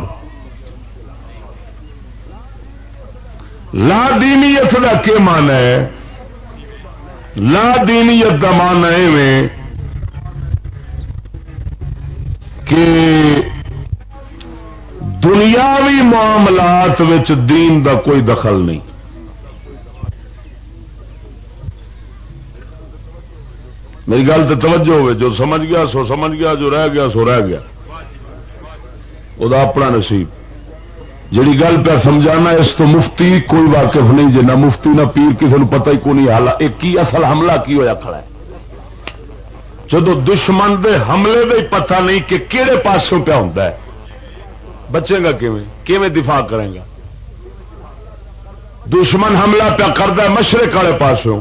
لا دینیت کا کیا مان ہے؟ لا دینیت کا مان ہے کہ دنیاوی معاملات دین دا کوئی دخل نہیں۔ میری گل تو توجہ ہوئے، جو سمجھ گیا سو سمجھ گیا، جو رہ گیا سو رہ گیا۔ وہ اپنا نصیب۔ جڑی گل پہ سمجھانا اس تو مفتی کوئی واقف نہیں جنا مفتی نہ پیر کسی نے پتا ہی کون حال کی اصل حملہ کی ہوا کھڑا ہے؟ جدو دشمن دے حملے دے پتہ نہیں کہ کہڑے پاسوں پہ ہوتا ہے۔ بچے گا کیویں؟ دفاع کرے گا؟ دشمن حملہ پہ کرتا ہے، مشرق والے پاسوں۔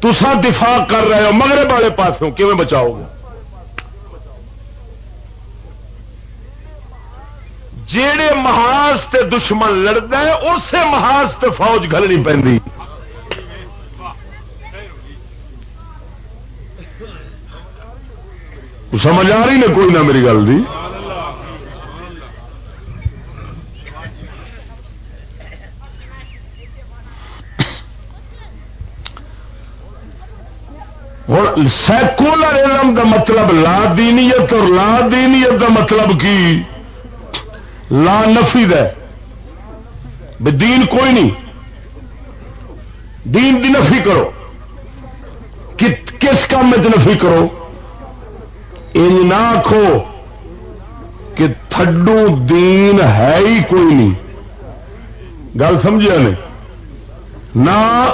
تسا دفاع کر رہے ہو، مغرب والے پاسوں، کیویں بچاؤ گے جہے محاذ تے دشمن لڑتا ہے اسے محاذ تے فوج گلنی پی سمجھ آ رہی نے کوئی نہ میری گل دی؟ ہوں سیکولرزم کا مطلب لا دینیت اور لا دینیت کا مطلب کی؟ لا نفی دین کوئی نہیں۔ دین دی نفی کرو۔ کس کام میں نفی کرو؟ نہ آخو کہ تھڈو دین ہے ہی کوئی نہیں۔ گل سمجھا نے؟ نہ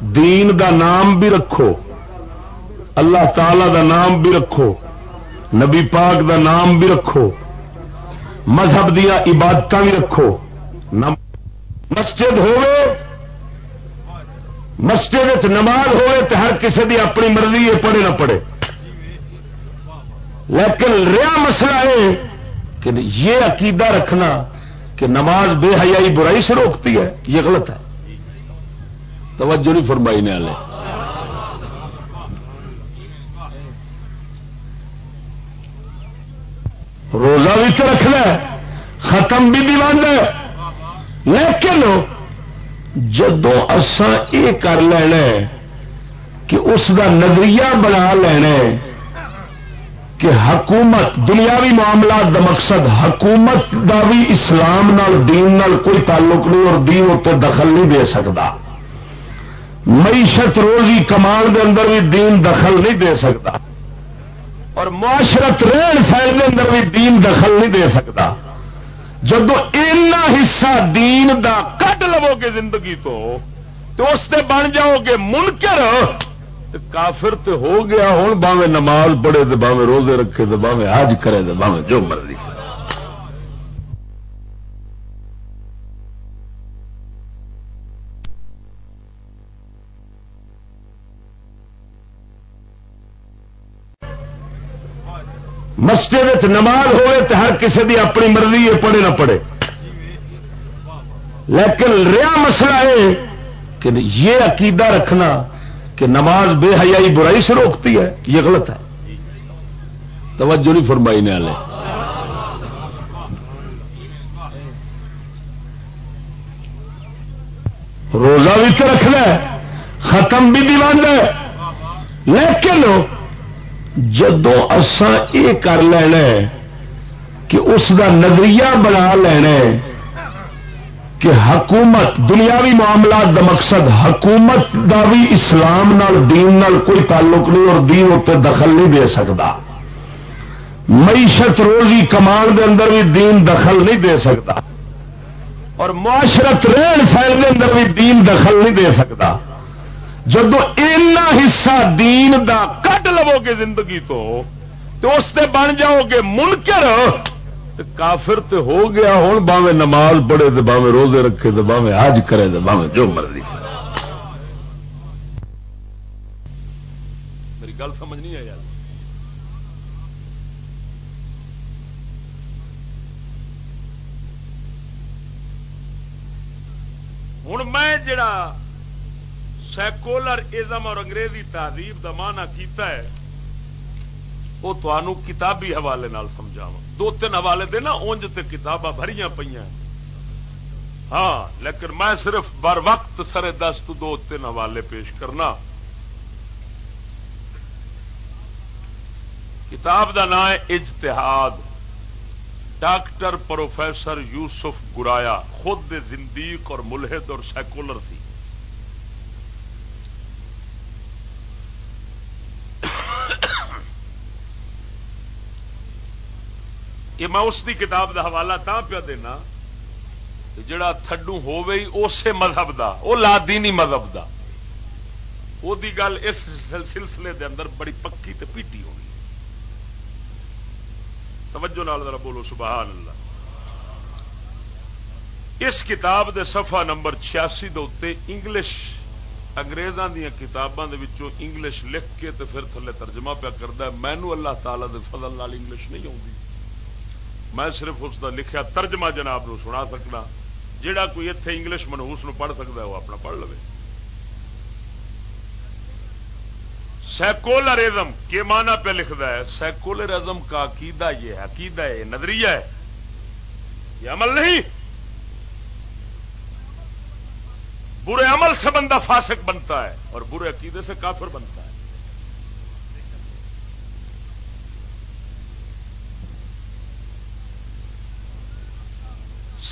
دین دا نام بھی رکھو، اللہ تعالی دا نام بھی رکھو، نبی پاک دا نام بھی رکھو، مذہب دیا عبادت بھی رکھو۔ مسجد ہوئے مسجد نماز ہوئے تو ہر کسی کی اپنی مرضی ہے، پڑھے نہ پڑھے۔ لیکن ریا مسئلہ ہے کہ یہ عقیدہ رکھنا کہ نماز بے حیائی برائی سے روکتی ہے، یہ غلط ہے۔ توجہ نہیں فرمائی نے والے روزہ بھی تو رکھنا ختم بھی دیوان ہے۔ لیکن جدو اسان یہ کر لینا کہ اس کا نظریہ بنا لینا کہ حکومت، دنیاوی معاملات دا مقصد حکومت دا بھی اسلام نال، دین نال کوئی تعلق نہیں اور دین اتنے دخل نہیں دے سکتا۔ معیشت روزی کمان دے اندر بھی دین دخل نہیں دے سکتا۔ اور معاشرت رہن سہن کے اندر بھی دین دخل نہیں دے سکتا۔ جب اینا حصہ دین دا کٹ لو گے زندگی تو تو اس سے بن جاؤ گے منکر کافر تے ہو گیا ہوں باوے نماز پڑھے تو باوے روزے رکھے تو باوے حج کرے تو باوے جو مرضی۔ مسجد نماز ہوئے تو ہر کسی کی اپنی مرضی ہے، پڑھے نہ پڑھے۔ لیکن ریا مسئلہ ہے کہ یہ عقیدہ رکھنا کہ نماز بے حیائی برائی سے روکتی ہے، یہ غلط ہے۔ توجہ نہیں فرمائی نے والے روزہ بھی تو رکھنا ختم بھی دیوان ہے۔ لیکن جدو اسان یہ کر لینا کہ اس کا نظریہ بنا لینا کہ حکومت، دنیاوی معاملات دا مقصد حکومت دا بھی اسلام نال، دین نال کوئی تعلق نہیں اور دین اتنے دخل نہیں دے سکتا۔ معیشت روزی کمان دے اندر بھی دین دخل نہیں دے سکتا۔ اور معاشرت رہن سہن کے اندر بھی دین دخل نہیں دے سکتا۔ جب اینا حصہ دین دا کٹ لو گے زندگی تو تو اس سے بن جاؤ گے منکر کافر تے ہو گیا ہوں باوے نماز پڑھے تو باوے روزے رکھے تو باوے حج کرے تو باوے جو مرضی۔ میری گل سمجھ نہیں آئی ہوں میں جڑا سیکولر ازم اور انگریزی تہذیب کا مانا کیتا ہے، وہ تمہوں کتابی حوالے سمجھاوا دو تین حوالے دے نا انج تے کتاباں بھری پہ ہاں لیکن میں صرف بر وقت سر دست دو تین حوالے پیش کرنا۔ کتاب کا نام ہے اجتہاد۔ ڈاکٹر پروفیسر یوسف گرایا، خود زندیق اور ملحد اور سیکولر سی۔ یہ میں اس کی کتاب کا حوالہ تا پیا دینا جڑا تھڈو ہو گئی اسی مذہب دا وہ لادینی مذہب دا۔ وہ دی گل اس سلسلے دے اندر بڑی پکی تے پیٹی ہونی۔ توجہ نال ذرا بولو، سبحان اللہ۔ اس کتاب دے صفحہ نمبر چھیاسی دے انگلش اگریزاں دیا کتاباں دے وچوں انگلش لکھ کے تے پھر تھلے ترجمہ پیا کرتا ہے۔ مینو اللہ تعالی دے فضل نال انگلش نہیں آتی میں صرف اس کا لکھا ترجمہ جناب نو سنا سکنا جہا کوئی اتے انگلش منہوس نو پڑھ سکتا ہے، وہ اپنا پڑھ لو سیکولرزم کے مانا پہ لکھتا ہے، سیکولرزم کا عقیدہ یہ ہے، عقیدہ ہے، یہ نظریہ ہے۔ یہ عمل نہیں۔ برے عمل سے بندہ فاسق بنتا ہے اور برے عقیدے سے کافر بنتا ہے۔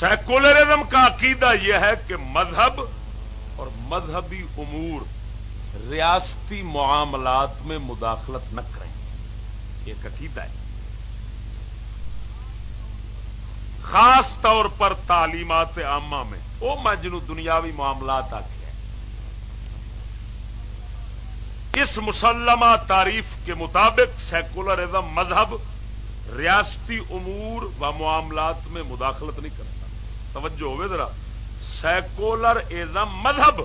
سیکولرزم کا عقیدہ یہ ہے کہ مذہب اور مذہبی امور ریاستی معاملات میں مداخلت نہ کریں۔ ایک عقیدہ ہے۔ خاص طور پر تعلیمات عامہ میں۔ وہ میں جنہوں دنیاوی معاملات آ اس مسلمہ تعریف کے مطابق سیکولرزم مذہب ریاستی امور و معاملات میں مداخلت نہیں کرتا توجہ ہوئے ذرا. سیکولر ایزم مذہب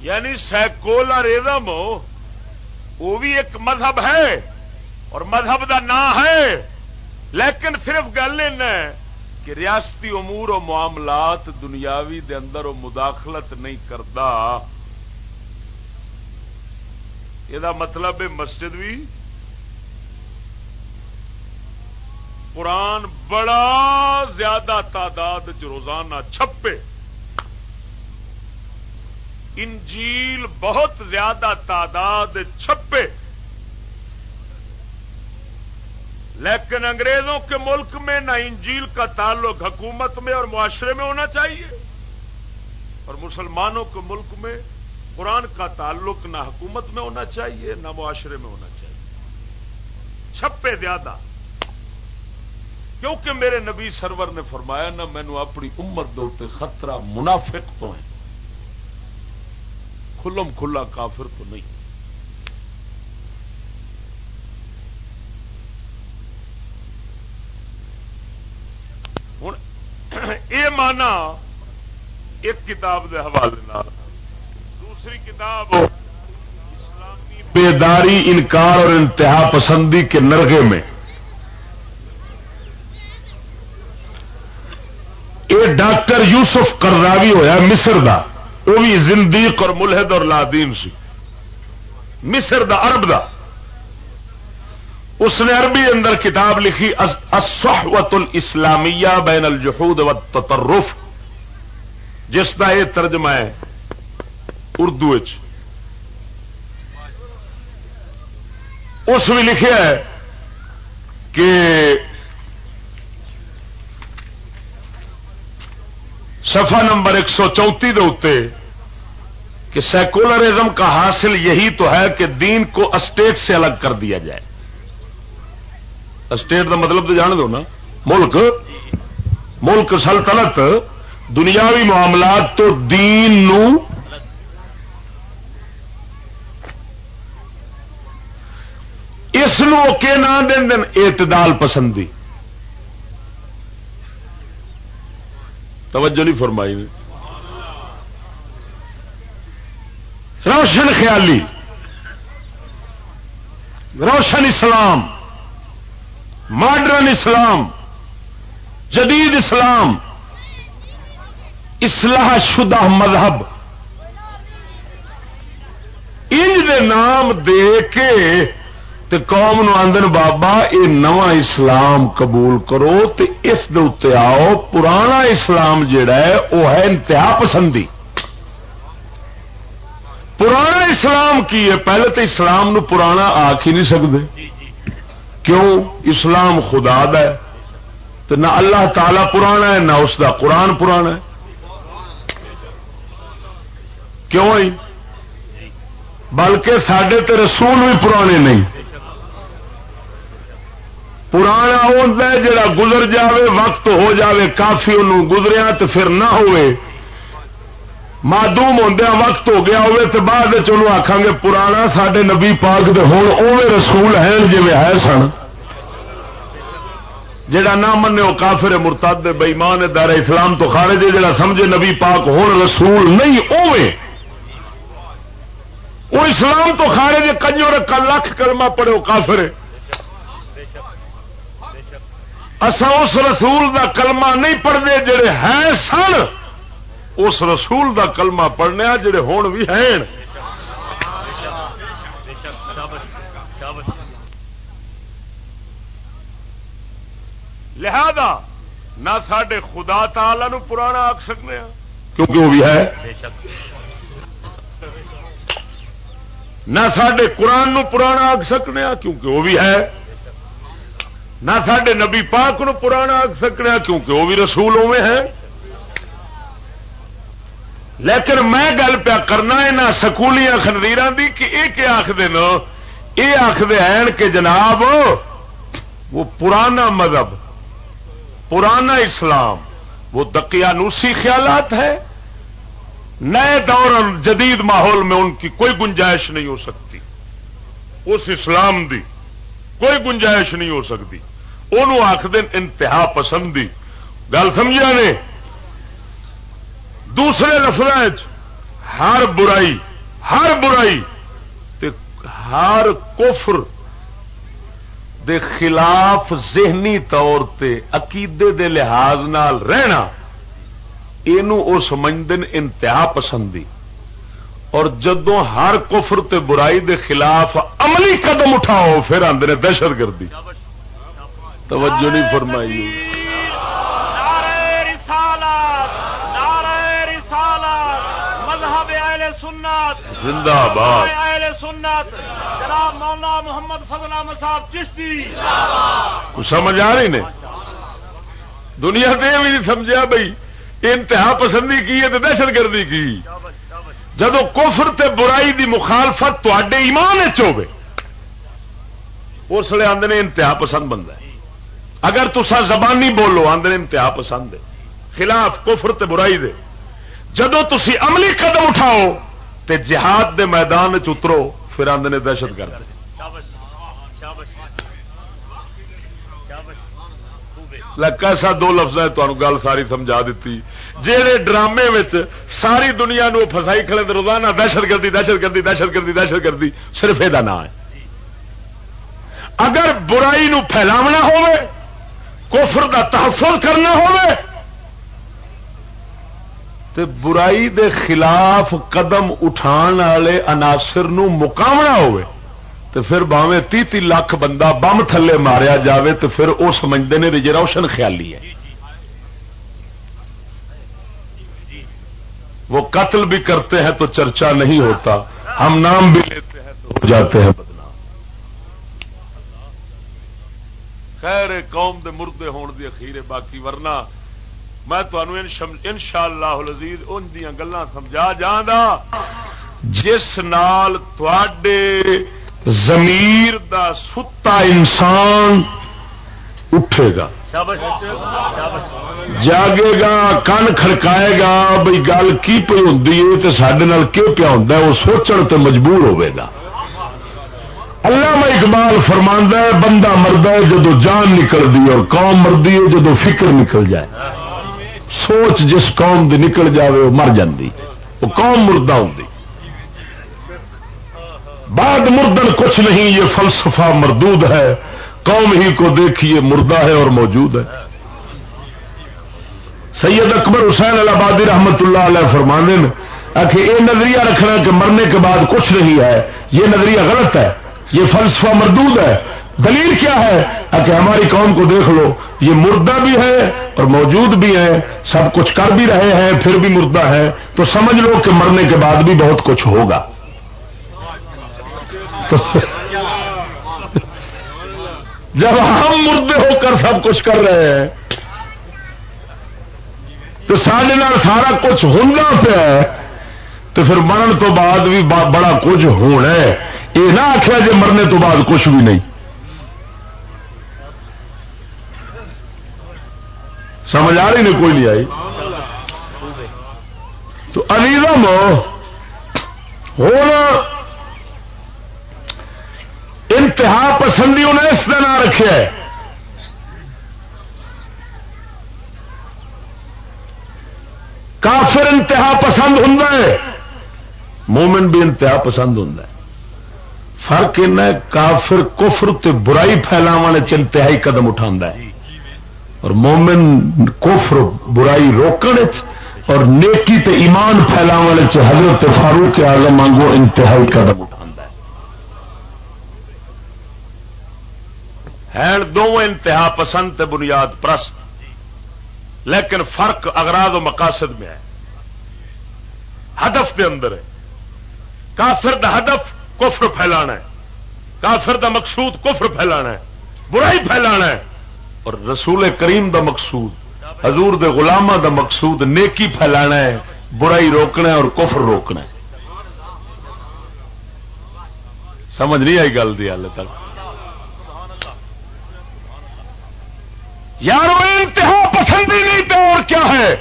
یعنی سیکولر ایزم وہ بھی ایک مذہب ہے اور مذہب دا نام ہے. لیکن صرف گل کہ ریاستی امور و معاملات دنیاوی دے اندر وہ مداخلت نہیں کرتا. یہ مطلب ہے مسجد بھی قرآن بڑا زیادہ تعداد چ روزانہ چھپے۔ انجیل بہت زیادہ تعداد چھپے۔ لیکن انگریزوں کے ملک میں نہ انجیل کا تعلق حکومت میں اور معاشرے میں ہونا چاہیے۔ اور مسلمانوں کے ملک میں قرآن کا تعلق نہ حکومت میں ہونا چاہیے، نہ معاشرے میں ہونا چاہیے۔ چھپے زیادہ۔ کیونکہ میرے نبی سرور نے فرمایا نہ مینو اپنی امت دے خطرہ منافق تو ہے۔ کھلم کھلا کافر تو نہیں۔ ہوں یہ مانا ایک کتاب کے حوالے دوسری کتاب اسلامی بیداری، انکار اور انتہا پسندی کے نرگے میں یہ ڈاکٹر یوسف کراوی ہوا مصر دا وہ بھی زندیق اور ملحد اور لادین سی۔ مصر دا، عرب دا۔ اس نے عربی اندر کتاب لکھی الصحوت الاسلامیہ بین الجحود والتطرف۔ جس کا یہ ترجمہ ہے اردو اس بھی لکھا ہے کہ سفا نمبر ایک سو چوتی کہ سیکولرزم کا حاصل یہی تو ہے کہ دین کو اسٹیٹ سے الگ کر دیا جائے۔ اسٹیٹ کا مطلب تو جان دو نا۔ ملک ملک سلطنت، دنیاوی معاملات تو دین نو اس کے نہ دین دن اعتدال پسندی۔ توجہ نہیں فرمائی روشن خیالی۔ روشن اسلام۔ ماڈرن اسلام۔ جدید اسلام۔ اصلاح شدہ مذہب۔ انج دے نام دے کے تے قوم نو آدن بابا یہ نواں اسلام قبول کرو تے اس دے آؤ، پرانا اسلام جڑا ہے وہ ہے انتہا پسندی۔ پرانا اسلام کی ہے؟ پہلے تو اسلام نو پرانا آخ ہی نہیں سکتے کیوں؟ اسلام خدا ہے۔ تو نہ اللہ تعالی پرانا ہے، نہ اس دا قرآن پرانا ہے۔ کیوں؟ ہی بلکہ سڈے تے رسول بھی پرانے نہیں۔ پرانا ہوتا ہے جڑا گزر جاوے، وقت ہو جاوے، کافی انہوں گزریا تو پھر نہ ہوئے۔ معدوم ہوندیا وقت ہو گیا ہوئے تو بعد آخان گے پرانا سڈے نبی پاک دے ہوں اوے رسول ہیں جی ہے سن۔ جڑا نہ من وہ کافر مرتاد بئیمان دار اسلام تو خارج ہے، جڑا سمجھے نبی پاک ہوں رسول نہیں اوے وہ اسلام تو خارج کنجو کا لکھ کلمہ پڑھو کافر۔ اصا اس رسول دا کلمہ نہیں پڑھتے جڑے ہیں سن، اس رسول دا کلمہ پڑھنے جڑے ہون بھی ہیں۔ لہذا نہ سڈے خدا تعالی نو پرانا آخ سکتے ہیں کیونکہ وہ بھی ہے۔ نہ سڈے قرآن نو پرانا آخ سکنے ہاں، کیونکہ وہ بھی ہے۔ نہ سڈے نبی پاک نو پرانا آخ سکنے کیونکہ وہ بھی رسول ہوئے ہیں۔ لیکن میں گل پیا کرنا یہاں سکولیاں خنویر کی کہ یہ کیا آخر یہ آخر ہیں کہ جناب وہ پرانا مذہب، پرانا اسلام، وہ دقیانوسی خیالات ہے نئے دور اور جدید ماحول میں ان کی کوئی گنجائش نہیں ہو سکتی۔ اس اسلام دی کوئی گنجائش نہیں ہو سکتی۔ انہوں آخد انتہا پسندی۔ گل سمجھا نے؟ دوسرے لفظ ہر برائی ہر برائی تے ہر کفر دے خلاف ذہنی طور تے عقیدے دے لحاظ نال رہنا یہ سمجھتے انتہا پسندی۔ اور جدو ہر کفر تے برائی دے خلاف عملی قدم اٹھاؤ پھر آدھے دہشت گردی۔ توجہ نہیں فرمائی۔ زندہ باد سنت جناب مولانا محمد فضل احمد صاحب چشتی۔ سمجھ آ رہی نے؟ دنیا یہ بھی نہیں سمجھا بھائی انتہا پسندی کی ہے تو دہشت گردی کی۔ جدو کفر تے برائی دی مخالفت تے ایمان ہوے اس لیے آدھے انتہا پسند بندہ ہے۔ اگر تسا زبانی بولو آدھے انتہا پسند ہے۔ خلاف کفر تے برائی دے۔ جدو تسی عملی قدم اٹھاؤ تے جہاد دے میدان چترو پھر آدھے دہشت گرد کیسا دو لفظ ہے تمہیں گل ساری سمجھا دیتی جہے ڈرامے ساری دنیا نو فسائی کھڑے روزانہ دہشت گردی دہشت گردی دہشت گردی دہشت گردی صرف یہ نام ہے اگر برائی نو پھیلاونا ہوئے کفر دا تحفظ کرنا ہوئے تے برائی دے خلاف قدم اٹھان والے عناصر نو مقامنا ہوئے تو پھر باوے تی تی لاکھ بندہ بم تھلے ماریا جاوے تو پھر وہ سمجھتے ہیں رجے روشن خیالی ہے۔ وہ قتل بھی کرتے ہیں تو چرچا نہیں ہوتا، ہم نام بھی لیتے ہیں تو ہو جاتے ہیں بدنام۔ خیر قوم دے مردے ہون دی اخیر باقی، ورنہ میں ان شاء اللہ لذیذ ان گلان سمجھا جانا جس نال زمیر دا ستا انسان اٹھے گا۔ جاگے گا، کن کھڑکائے گا بھائی گل کی پی ہوں تو سڈے کیوں پیا ہوں وہ سوچن تو مجبور ہوئے گا۔ اللہ میں اقبال فرماندہ ہے، بندہ مرد ہے جدو جان نکلتی اور قوم مردی ہے جدو فکر نکل جائے۔ سوچ جس قوم دی نکل جاوے، وہ مر جاندی۔ وہ قوم مردہ ہوں بعد مردن کچھ نہیں، یہ فلسفہ مردود ہے۔ قوم ہی کو دیکھیے مردہ ہے اور موجود ہے۔ سید اکبر حسین الہبادی رحمت اللہ علیہ فرمانے کہ یہ نظریہ رکھنا کہ مرنے کے بعد کچھ نہیں ہے۔ یہ نظریہ غلط ہے۔ یہ فلسفہ مردود ہے۔ دلیل کیا ہے؟ کہ ہماری قوم کو دیکھ لو، یہ مردہ بھی ہے اور موجود بھی ہے۔ سب کچھ کر بھی رہے ہیں، پھر بھی مردہ ہے۔ تو سمجھ لو کہ مرنے کے بعد بھی بہت کچھ ہوگا۔ جب ہم مردے ہو کر سب کچھ کر رہے ہیں، تو سارے سارا کچھ ہونا پیا تو پھر مرن تو بعد بھی بڑا کچھ ہونا ہے۔ یہ نہ آخیا جی مرنے تو بعد کچھ بھی نہیں۔ سمجھ آ رہی نہیں کوئی نہیں آئی؟ تو علیزم ہوں انتہا پسندی انہیں اس کا نام رکھا ہے۔ کافر انتہا پسند ہوں مومن بھی انتہا پسند ہوں فرق ان کافر کفر تے برائی پھیلاو انتہائی قدم اٹھا ہے۔ اور مومن کفر برائی روکنے اور نیکی تے ایمان پھیلاو حضرت فاروق آزم مانگو انتہائی قدم اٹھا ہے دونوں انتہا پسند تے بنیاد پرست۔ لیکن فرق اگراد و مقاصد میں ہے۔ ہدف دے اندر ہے۔ کافر دا ہدف کفر پھیلانا ہے۔ کافر دا مقصود کفر پھیلانا ہے۔ برائی پھیلانا ہے۔ اور رسول کریم دا مقصود، حضور دے غلامہ دا مقصود نیکی پھیلانا ہے، برائی روکنا ہے اور کفر روکنا ہے۔ سمجھ نہیں آئی گل دی ہال تک یار انتہا پسند ہی نہیں تو اور کیا ہے؟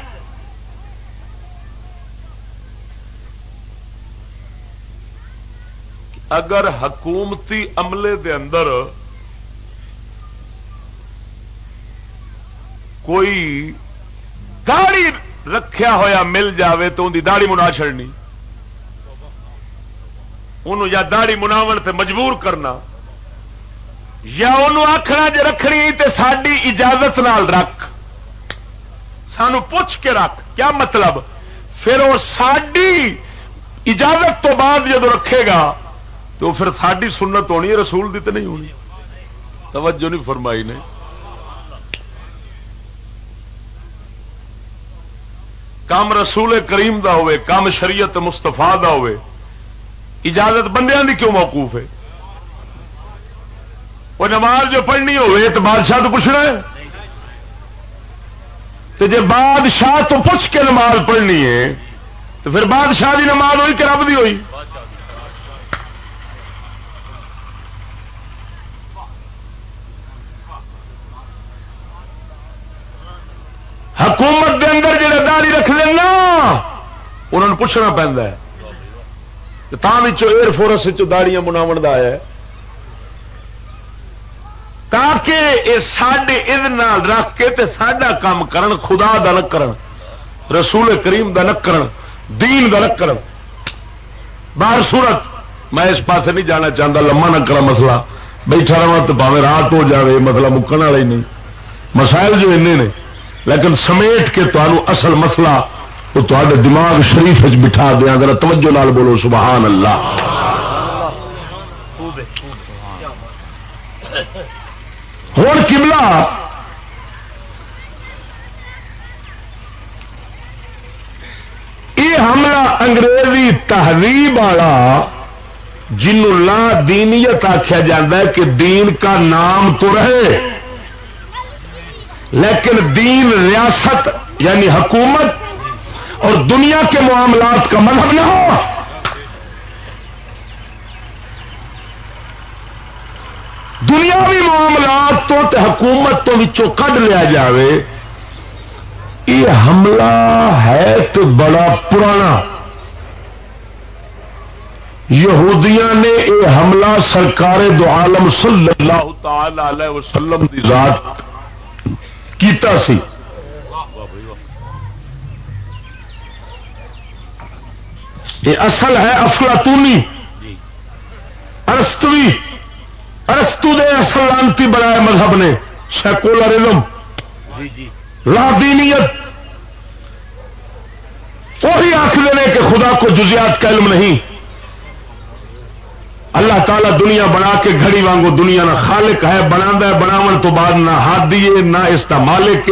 اگر حکومتی عملے دے اندر کوئی داڑی رکھیا ہویا مل جاوے تو ان کی داڑی منا چڑنی انہوں یا داڑی مناو تے مجبور کرنا۔ یا انہوں آخنا جی رکھنی تو ساری اجازت نال رکھ۔ سانو پوچھ کے رکھ۔ کیا مطلب؟ پھر وہ ساری اجازت تو بعد جب رکھے گا تو پھر ساری سنت ہونی ہے، رسول دی تو نہیں ہونی۔ توجہ نہیں فرمائی نے۔ کام رسول کریم دا ہوئے، کام شریعت مستفا دا ہوئے۔ اجازت بندیاں دی کیوں موقوف ہے؟ وہ نماز جو پڑھنی ہوئے تو بادشاہ تو پوچھنا ہے۔ تو جی بادشاہ تو پوچھ کے نماز پڑھنی ہے، تو پھر بادشاہ کی نماز ہوئی کہ رب دی ہوئی؟ حکومت دے اندر جڑے داری رکھ لینا انہوں نے پوچھنا پہنتا ہے۔ ایئر فورس داڑیاں مناو کا ہے۔ تاکہ یہ سڈے رکھ کے تے سڈا کام کرن، خدا دا نہ کرن، رسول کریم دا نہ کرن، دین دا نہ کرن۔ باہر صورت میں اس پاسے نہیں جانا چاہتا لما نہ کرا مسئلہ۔ بیٹھا رہا تو پاوے رات ہو جاوے، مسئلہ مکن والا ہی نہیں۔ مسائل جو نے، لیکن سمیٹ کے تمہوں اصل مسئلہ وہ تے دماغ شریف بٹھا دیا ذرا توجہ لال بولو، سبحان اللہ۔ ہوں کملا یہ حملہ انگریزی تہذیب والا جنوں لا دینیت آخیا جا کہ دین کا نام تو رہے، لیکن دین ریاست یعنی حکومت اور دنیا کے معاملات کا مذہب نہ ہو دنیاوی معاملات تو تے حکومت تو وچوں کڈ لیا جاوے یہ حملہ ہے تو بڑا پرانا۔ یہودیاں نے یہ حملہ سرکار دو عالم صلی اللہ تعالی علیہ وسلم کی ذات کیتا سی۔ یہ اصل ہے افلاطونی، ارستوی۔ ارستو دے سلامتی بنایا مذہب نے سیکولرزم جی، جی۔ لادینیت وہی آخر کہ خدا کو جزیات کا علم نہیں۔ اللہ تعالیٰ دنیا بنا کے گھڑی وانگو دنیا نہ خالق ہے بنا بناو تو بعد نہ ہاتھ دیے نہ اس کا مالک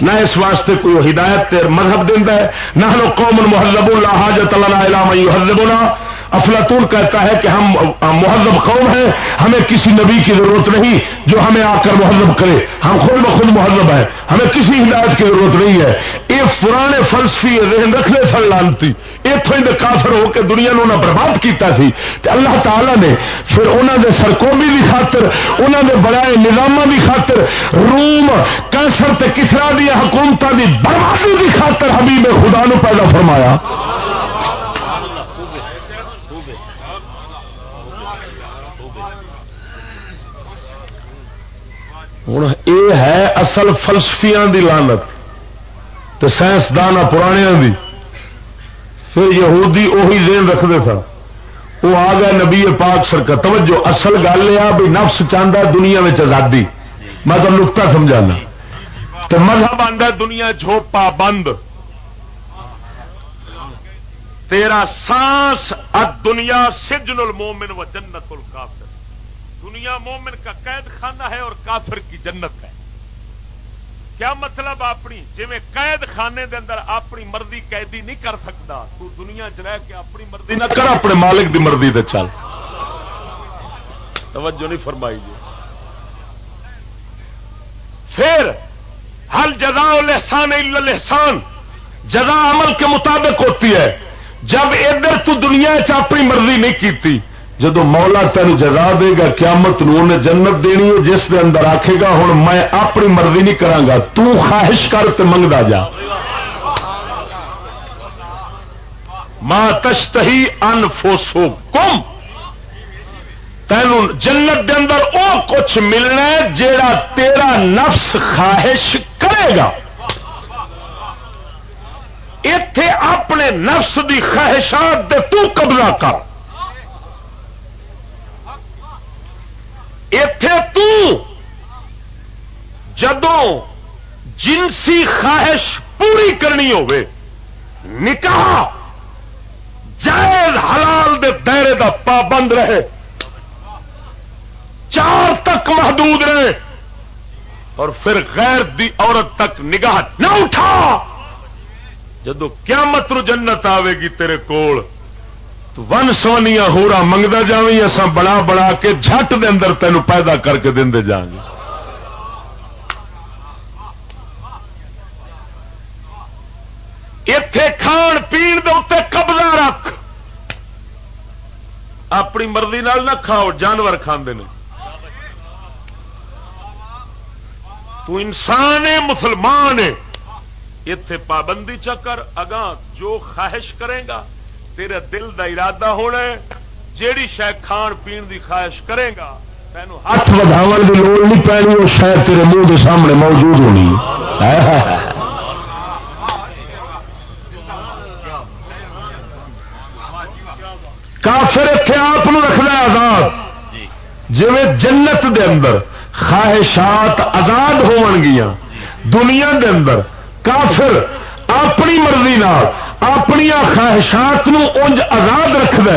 نہ اس واسطے کوئی ہدایت مذہب دینا ہے نہ لو قوم محلب اللہ حاجت اللہ افلاطون کہتا ہے کہ ہم مہذب قوم ہیں، ہمیں کسی نبی کی ضرورت نہیں جو ہمیں آ کر مہذب کرے۔ ہم خود بخود مہذب ہیں، ہمیں کسی ہدایت کی ضرورت نہیں ہے۔ یہ پرانے فلسفی ذہن رکھنے سن لانتی۔ اتوں ہی کافر ہو کے دنیا نے برباد کیتا سی۔ کہ اللہ تعالی نے پھر انہوں نے سرکومی کی خاطر انہوں نے بڑائے نظام کی خاطر، روم کینسر کسرا دیا حکومتوں کی بربادی کی خاطر حبیب خدا نو پیدا فرمایا۔ ہوں یہ ہے اصل فلسفیا کی لانت تو سائنسدان پرانے دی پھر یہودی اہی زین رکھتے سن وہ آ گیا نبی پاک سرکار توجہ اصل گل یہ بھی نفس چاہتا دنیا میں آزادی میں تو نکتا سمجھانا تو مذہب آتا دنیا چو پابند تیرا سانس دنیا سجن المومن و جنت الکافر دنیا مومن کا قید خانہ ہے اور کافر کی جنت ہے۔ کیا مطلب اپنی؟ جی قید خانے دے اندر اپنی مرضی قیدی نہیں کر سکتا، تو دنیا چ رہ کے اپنی مرضی نہ کر، اپنے مالک دی مرضی دے چل۔ توجہ نہیں فرمائی جی۔ پھر، ہل جزا الحسان الحسان جزا عمل کے مطابق ہوتی ہے۔ جب ادھر تو دنیا چ اپنی مرضی نہیں کیتی جب مولا تین جزا دے گا، قیامت نو نے جنت دینی ہے، جس دے اندر آکھے گا ہوں میں اپنی مرضی نہیں کرا تو خواہش کر تے منگتا جا۔ ماں تشتہی ان فوسو کم تین جنت دے اندر او کچھ ملنا ہے جیڑا تیرا نفس خواہش کرے گا۔ اتے اپنے نفس دی خواہشات دے تو قبضہ کر۔ اتے جدو جنسی خواہش پوری کرنی نکاح جائز حلال دے دائرے دا پابند رہے۔ چار تک محدود رہے۔ اور پھر غیر دی عورت تک نگاہ نہ اٹھا۔ جدو قیامت رو جنت آئے گی تیرے کول ون سونیا ہورا منگتا جی اصا بڑا بڑا کے جٹ دے اندر تین پیدا کر کے دے جا گے۔ اتے کھان پی قبضہ رکھ۔ اپنی مرضی نہ کھاؤ، جانور کھانے تو انسان ہے، مسلمان اتے پابندی چکر اگاں جو خواہش کرے گا تیرے دل دا ارادہ ہونا جیڑی شاید کھان پین دی خواہش کرے گا ہاتھ بدھاو کی لوڑ نہیں پینی، وہ شاید تیرے منہ کے سامنے موجود ہونی۔ کافر اتنے آپ رکھنا آزاد۔ جی جنت دے اندر خواہشات آزاد ہون گیا دنیا دے اندر کافر اپنی مرضی نال، اپنی خواہشات انج آزاد رکھد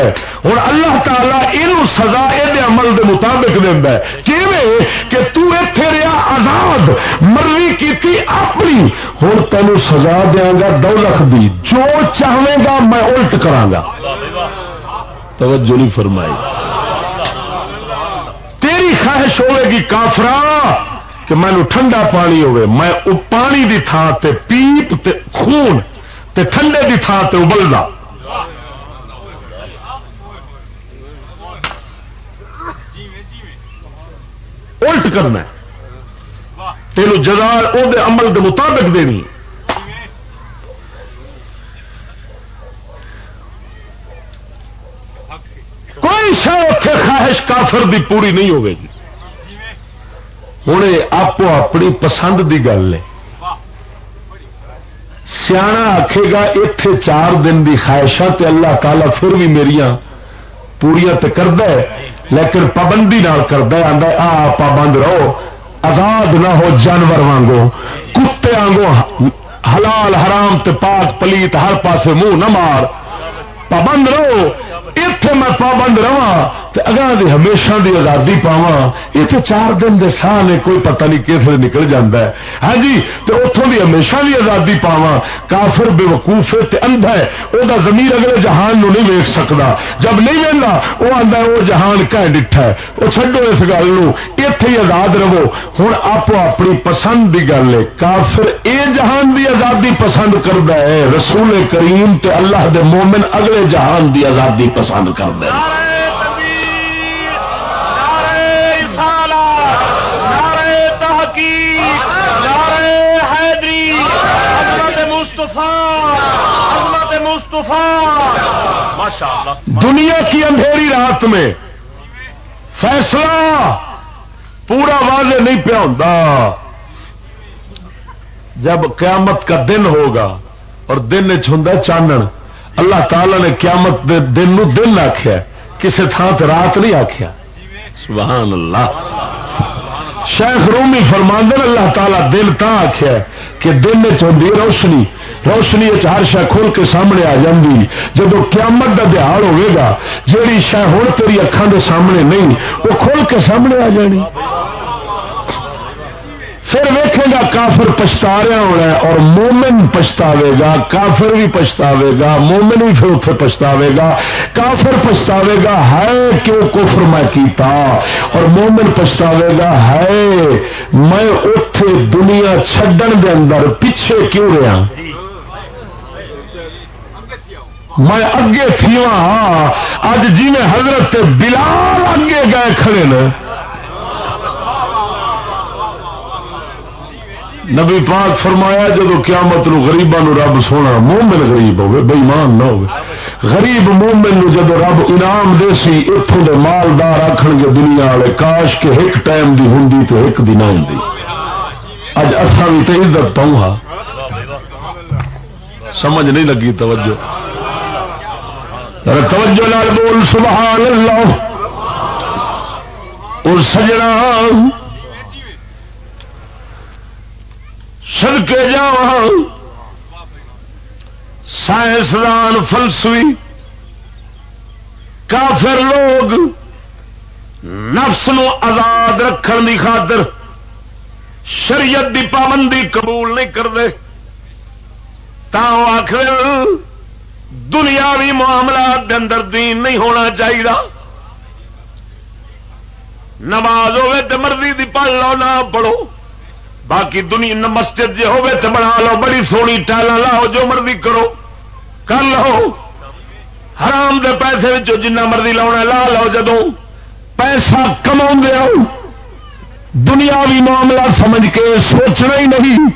ہوں اللہ تعالیٰ یہ سزا یہ عمل دے مطابق دینا کہ اتے رہا آزاد، مرضی کی اپنی۔ ہوں تین سزا دیا گا دولت دی۔ جو چاہے گا میں الٹ کرا توجہ نہیں فرمائی۔ تیری خواہش ہوے گی کافرا کہ مینو ٹھنڈا پانی ہوے میں پانی دی تھان تے پیپ تے خون تے ٹھنڈے کی تھان سے ابلنا الٹ کرنا تین جگہ وہ عمل دے مطابق دینی۔ کوئی شہ اتے خواہش کافر دی پوری نہیں ہوگی ہوں آپ اپنی پسند دی گل ہے سیاح آخے گا اتے چار دن کی خواہشات اللہ تعالیٰ پھر بھی میرا پوریا تو کرد لیکن پابندی کرتا آدھا آ پابند رہو۔ آزاد نہ ہو جانور وانگو، کتے آنگو حلال، حرام تے پاک پلیت ہر پاسے منہ نہ مار۔ پابند رہو۔ اتے میں پابند رہا اگاں دی ہمیشہ دی آزادی پاوا یہ تو چار دن دے ساہ نے کوئی پتہ نہیں کس نکل جاتا ہے۔ ہاں جی تو اتوں دی ہمیشہ دی آزادی پاوا کافر بے وقوف تے اندھا ہے۔ وہ زمین اگلے جہان نو نہیں ویک سکتا جب نہیں لینا وہ آتا ہے وہ جہان کہ ڈٹھا ہے۔ وہ چڈو اس گل اتے ہی آزاد رہو۔ ہوں آپ اپنی پسند کی گل ہے۔ کافر اے جہان دی آزادی پسند کرتا ہے۔ رسول کریم تے اللہ دے مومن اگلے جہان دی آزادی پسند کرتا ہے دنیا کی اندھیری رات میں فیصلہ پورا واضح نہیں پیا ہوں جب قیامت کا دن ہوگا اور دن چند چانن اللہ تعالی نے قیامت دے دن نو دن آخیا کسی تھان سے رات نہیں آخیا سبحان اللہ۔ شیخ رومی فرماندن اللہ تعالی دن تا آخیا کہ دن چی روشنی روشنی ہر شہ کھل کے سامنے آ جاتی جب قیامت کا دہاڑ ہوئے جیڑی شہ ہوں تیری اکھان دے سامنے نہیں، وہ کھول کے سامنے آ جانی۔ پھر ویکھے گا کافر پچھتا رہا ہونا اور مومن پچھتاوے گا، کافر بھی پچھتاوے گا، مومن بھی پھر اتنے پچھتاوے گا۔ کافر پچھتاوے گا، ہے کیوں کفر میں کیتا؟ اور مومن پچھتاوے گا، ہے میں اتے دنیا چھڈن دے اندر پیچھے کیوں رہا؟ میں اگے تھی ہاں اج جی میں حضرت بلال اگے گئے کھڑے نا نبی پاک فرمایا جب قیامت نو غریباں رب سونا، مومن غریب ہوگی بےمان نہ ہوگی غریب مومن نو جب رب انعام دے سی اتوں دے مالدار آخر گے، دنیا والے کاش کے ایک ٹائم دی ہوں تو ایک دن ہوں اج اصا بھی تو عزت پاؤں ہاں۔ سمجھ نہیں لگی توجہ۔ توجہ لال بول، سبحان اللہ۔ اور سجنا۔ سڑکے جا سائنسدان فلسوی کافر لوگ نفس نو آزاد رکھن کی خاطر شریعت دی پابندی قبول نہیں کرتے۔ آخر دنیاوی معاملات اندر دین نہیں ہونا چاہیے نماز ہوے تو مرضی دی پڑھ لو، نہ پڑھو۔ باقی دنیا مسجد جی ہوے تو بنا لو، بڑی سونی ٹائل لاؤ جو مرضی کرو۔ کر لو۔ حرام دے پیسے جنہ مرضی لاؤنا، لا لو جدو پیسہ کما دنیاوی معاملہ سمجھ کے سوچنا ہی نہیں۔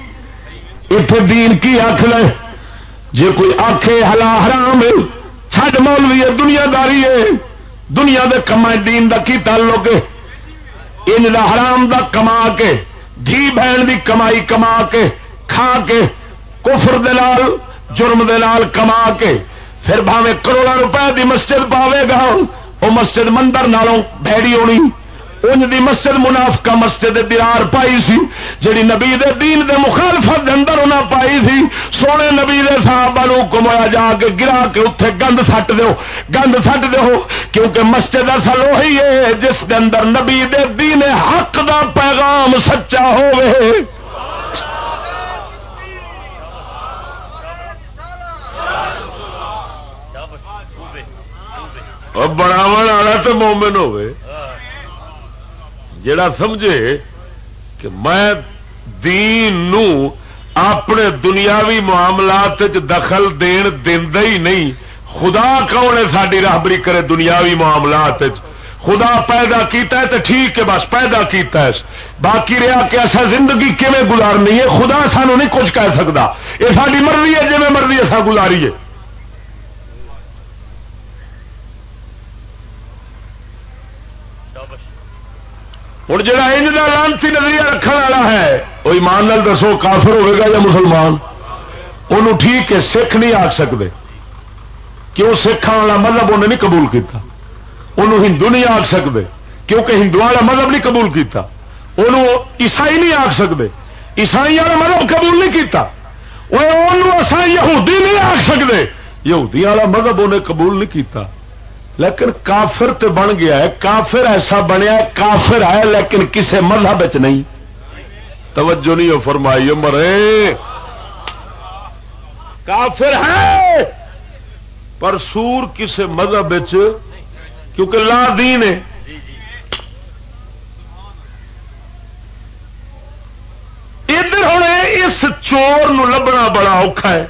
اتنے دین کی آخ لے۔ جی کوئی آخے ہلا حرام چھڈ مولوی ہے دنیا داری ہے۔ دنیا دے کما دین دا کی تعلق ہے؟ ان دا حرام دا کما کے۔ دھی بہن دی کمائی کما کے، کھا کے، کفر دلال جرم دلال کما کے، پھر بھاوے کروڑا روپے دی مسجد پاوے گا وہ مسجد مندر نالوں بھڑی ہونی۔ ان دی مسجد منافقہ مسجد دیار پائی سی جڑی نبی دے دین دے مخالفت دے اندر انہاں پائی سی۔ سونے نبی دے صحابہ نو کمایا جا کے گرا کے اوتھے گند سٹ دیو۔ گند سٹ دیو، کیونکہ مسجد اصل وہی ہے جس دے اندر نبی دے دین حق دا پیغام سچا ہوے بڑاو والا تو مومن ہوئے جڑا سمجھے کہ میں دین نو اپنے دنیاوی معاملات دخل دین ہی نہیں۔ خدا کون ہے ساری رابری کرے دنیاوی معاملات خدا پیدا کیتا ہے تو ٹھیک ہے، بس پیدا کیتا ہے۔ باقی رہا کہ ایسا زندگی کیون گزارنی ہے؟ خدا سانو نہیں کچھ کہہ سکتا یہ ساری مرضی ہے جی مرضی ایسا گزاری ہے ہوں جا لانتی نظریہ رکھنے والا ہے، وہ ایمان لال دسو، کافر ہوئے گا یا مسلمان؟ انہوں ٹھیک ہے، سکھ نہیں آ سکتے کیوں سکھان والا مذہب انہیں نہیں قبول کیتا؟ انہوں ہندو نہیں آ سکتے کیونکہ ہندو والا مذہب نہیں قبول کیتا۔ انہوں عیسائی نہیں آ سکتے عیسائی والا مذہب قبول نہیں کیتا۔ وہ یہودی نہیں آ سکتے یہودی والا مذہب انہیں قبول نہیں کیتا۔ لیکن کافر تے بن گیا ہے، کافر ایسا بنیا کافر ہے، لیکن کسے مذہب نہیں۔ توجہ نہیں فرمائی مرے۔ کافر ہے، پر سور کسے مذہب کیونکہ لا دین ہے۔ ادھر ہوں، اس چور نو لبنا بڑا اوکھا ہے۔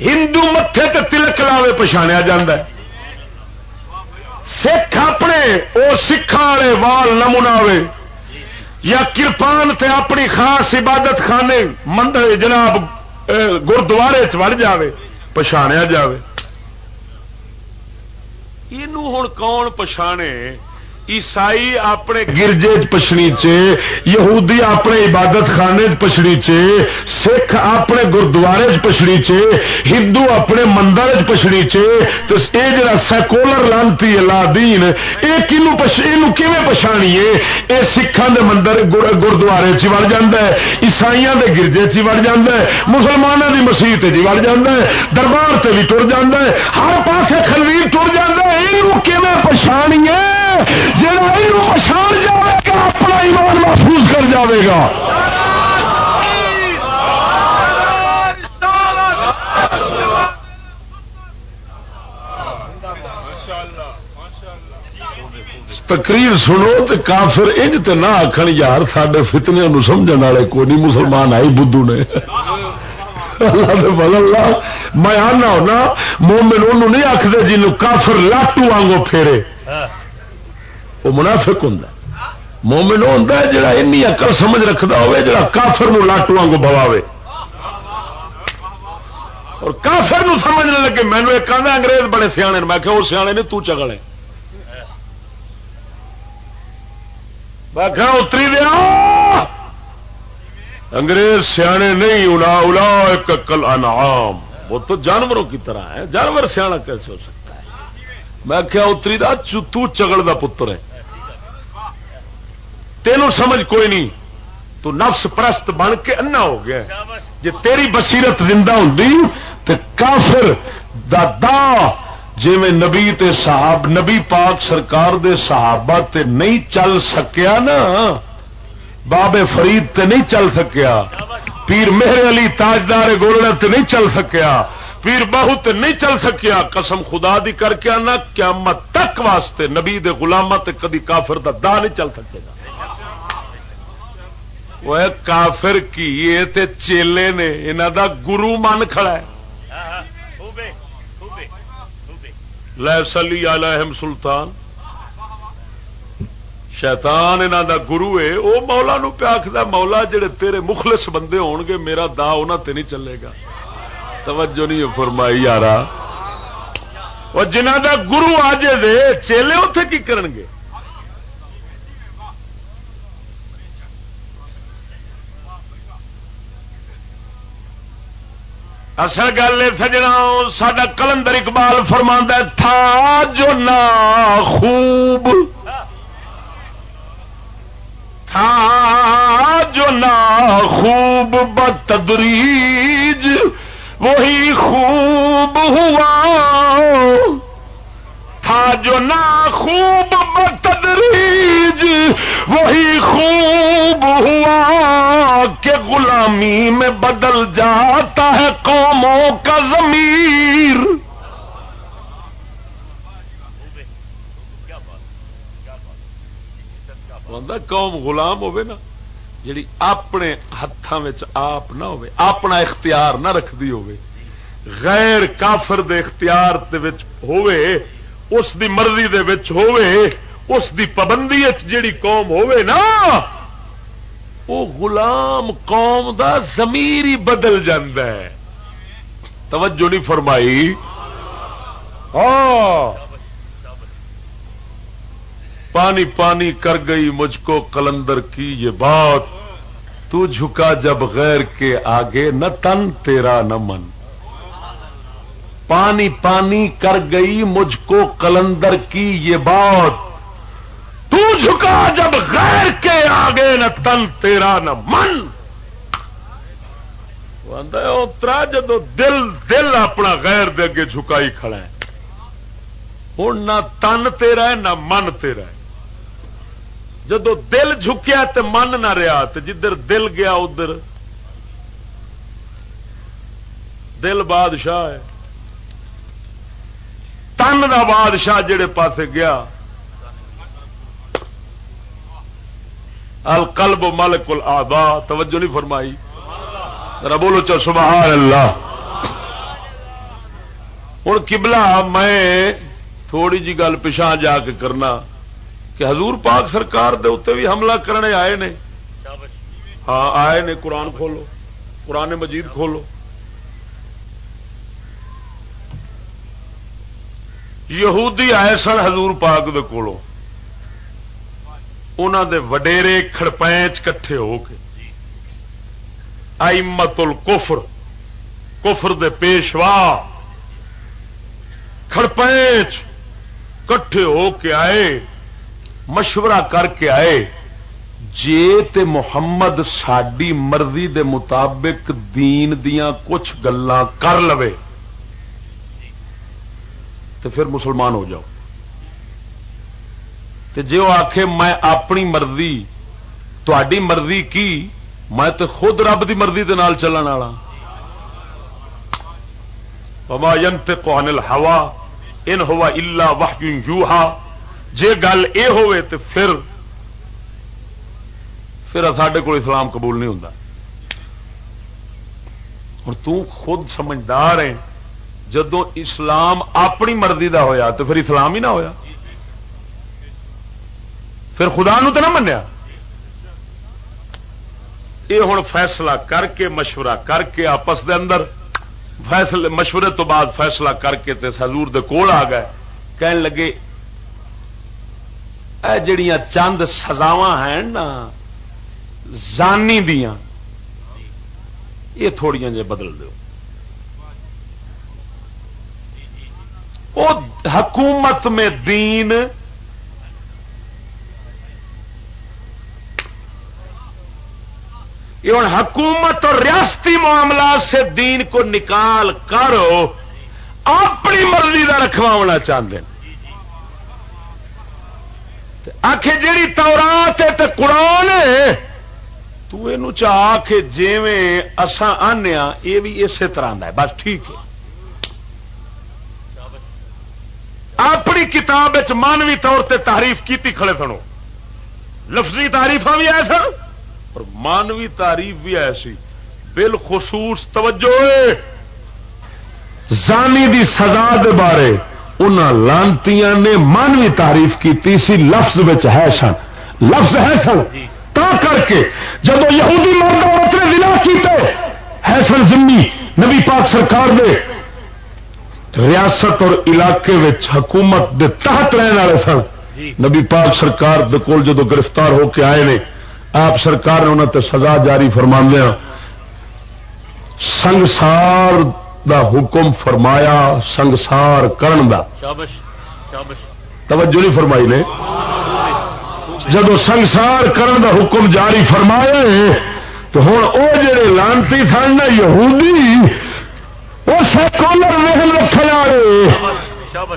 ہندو متے تے تلک لاوے پچھاڑیا جا سکھ اپنے وہ سکھان والے وال نہ مناوے۔ یا کرپان تے اپنی خاص عبادت خانے مندر جناب گردوارے چڑ جائے پچھاڑیا جائے یہ ہوں کون پچھانے؟ عیسائی اپنے گرجے پچھڑی چ یہودی اپنے عبادت خانے پچھڑی چ سکھ اپنے گردوارے پچھڑی چ ہندو اپنے مندر پچھڑی چ یہ جڑا سیکولر لانتی لا دین یہ پچھاڑیے یہ سکھان دے مندر گردوارے چ وڑ جا عیسائی دے گرجے چ وڑ جا مسلمانوں کی مسیحت چ وڑ جا دربار سے بھی تر جا ہر پاسے خلویر تر جا یہ پچھاڑیے جہاں پچھاڑ جائے گا اپنا ایمان محفوظ کر جائے گا۔ تقریر سنو تو کافر انج تے نہ آخر یار سڈے فتنے سمجھ والے کوئی نہیں، مسلمان آئی، بدھو نے۔ اللہ میں آنا ہونا، مومن انہوں نہیں آخر جنوب کافر لاٹو آنگو پھیرے۔ وہ منافق ہوں مومن ہوں جا اقل سمجھ رکھتا ہوئے جا کافر لاٹو کو بواوے اور کافر نو سمجھنے لگے مینو ایک آدھا انگریز بڑے سیانے میں کہ وہ سیانے نے تو چگلے میں کہ اتری دیا۔ انگریز سیانے نہیں الا الا ایک کل انعام۔ وہ تو جانوروں کی طرح ہے جانور سیاح کیسے ہو سکتا میں کیا اتری دا تو چگل دا پتر ہے۔ تینوں سمجھ کوئی نہیں۔ تو نفس پرست بن کے انا ہو گیا جی تیری بصیرت زندہ ہوں تو کافر دا دا جی میں نبی تے صحاب نبی پاک سرکار دے صحابہ تے نہیں چل سکیا نا۔ بابے فرید تے نہیں چل سکیا۔ پیر مہر علی تاجدار گولڑا تے نہیں چل سکیا۔ پیر باہو تے نہیں چل سکیا۔ قسم خدا دی کر کے آنا، قیامت تک واسطے نبی دے غلامت کدی کافر دا دا نہیں چل سکے گا۔ وہ کافر کی، یہ تے چیلے نے انہوں دا گرو من کھڑا ہے۔ لہ سلی علیہم سلطان۔ شیطان انہوں دا گرو ہے وہ مولا نو پیا آخر مولا جڑے تیرے مخلص بندے ہون گے میرا دا انہوں تے نہیں چلے گا۔ توجہ نہیں فرمائی یار وہ جنہ دا گرو آ جائے چیلے اتے کی کرن گے؟ اصل گل سجنا سڈا کلندر اقبال فرما تھا جو نا خوب۔ تھا جو نا خوب بتدریج وہی خوب ہوا۔ تھا جو نا خوب بتدریج وہی خوب ہوا کہ غلامی میں بدل جاتا ہے قوموں کا ضمیر۔ قوم غلام ہوے نا؟ جڑی اپنے ہاتھوں آپ نہ ہوے اپنا اختیار نہ رکھتی ہوے غیر کافر دے اختیار دے وچ ہوے اس دی مرضی دے وچ ہوے اس دی پابندی جیڑی قوم ہوے نا وہ غلام قوم دا ضمیر ہی بدل ہے۔ توجہ نہیں فرمائی۔ ہاں۔ پانی پانی کر گئی، مجھ کو کلندر کی یہ بات۔ تو جھکا جب غیر کے آگے، نہ تن تیرا نہ من۔ پانی پانی کر گئی، مجھ کو کلندر کی یہ بات۔ تو جھکا جب غیر کے آگے، نہ تن تیرا نہ من۔ اترا جدو دل دل اپنا غیر دے اگے جھکائی کھڑا ہے۔ ہوں نہ تن تیرا ہے، نہ من تیرا ہے۔ جدو دل جھکیا تو من نہ رہا تو جدھر دل گیا ادھر، دل بادشاہ ہے۔ تن کا بادشاہ جڑے پاسے گیا۔ القلب ملک العبا توجہ نہیں فرمائی۔ بولو چل سبحان اللہ۔ ہوں کبلا میں تھوڑی جی گل پچھا جا کے کرنا۔ کہ حضور پاک سرکار دے اتنے بھی حملہ کرنے آئے نے۔ ہاں آئے نے، قرآن کھولو، قرآن مجید کھولو۔ یہودی آئے سن حضور پاک دے کولو۔ انہوں دے وڈیرے کھڑپینچ کٹھے ہو کے۔ آئمت الکفر، کفر دے پیشوا۔ کھڑپینچ کٹھے ہو کے آئے۔ مشورہ کر کے آئے، جے تے محمد ساڈی مرضی دے مطابق دین دیاں کچھ گلا کر لوے تو پھر مسلمان ہو جاؤ۔ جی وہ آخ میں اپنی مرضی تھی مرضی کی؟ میں تو خود رب کی مرضی دے نال چلن والا پما ینت کوانل ہوا ان ہوا الا واہ یوہا جے گل اے ہوئے تو پھر پھر سڈے کو اسلام قبول نہیں ہوں ہوں تود سمجھدار ہے جدو اسلام اپنی مرضی دا ہویا تو پھر اسلام ہی نہ ہویا۔ پھر خدا نو تو نہ منیا۔ یہ ہوں فیصلہ کر کے، مشورہ کر کے آپس دے اندر، فیصلے، مشورے تو بعد فیصلہ کر کے تے حضور دے کول آ گئے۔ کہن لگے اے جڑیاں چند سزاوا ہیں نا، زانی دیاں، یہ تھوڑیاں جے بدل دو حکومت میں دین، یہ ہوں حکومت اور ریاستی معاملات سے دین کو نکال کر اپنی مرضی کا رکھوا چاہتے ہیں۔ آخ جیڑی تورات ہے تو قرآن تو چاہ کے جیویں اسان آنے یہ بھی اسی طرح ہے، بس ٹھیک ہے۔ اپنی کتاب مانوی طور سے تعریف کی کھڑے سنو لفظی تعریف بھی آئے سن اور مانوی تعریف بھی ایسی۔ بالخصوص توجہ۔ زانی دی سزا دے بارے ان لانتی نے مانوی تعریف کی سی لفظ ہے سن۔ لفظ ہے سن۔ تا کر کے جب یہودی مرد اتنے ضلع کیتے ہے سن زمین نبی پاک سرکار دے ریاست اور علاقے حکومت دے تحت رہن والے سن۔ جی۔ نبی پاک سرکار دے کول جدو گرفتار ہو کے آئے نے آپ سرکار نے انہوں تے سزا جاری فرما سنگسار دا حکم فرمایا سنگسار کرن دا۔ توجہ نہیں فرمائی نے۔ جدو سنگسار کرن دا حکم جاری فرمایا تو ہوں وہ جڑے لانتی سن یہودی وہ سیکولر محل رکھنے والے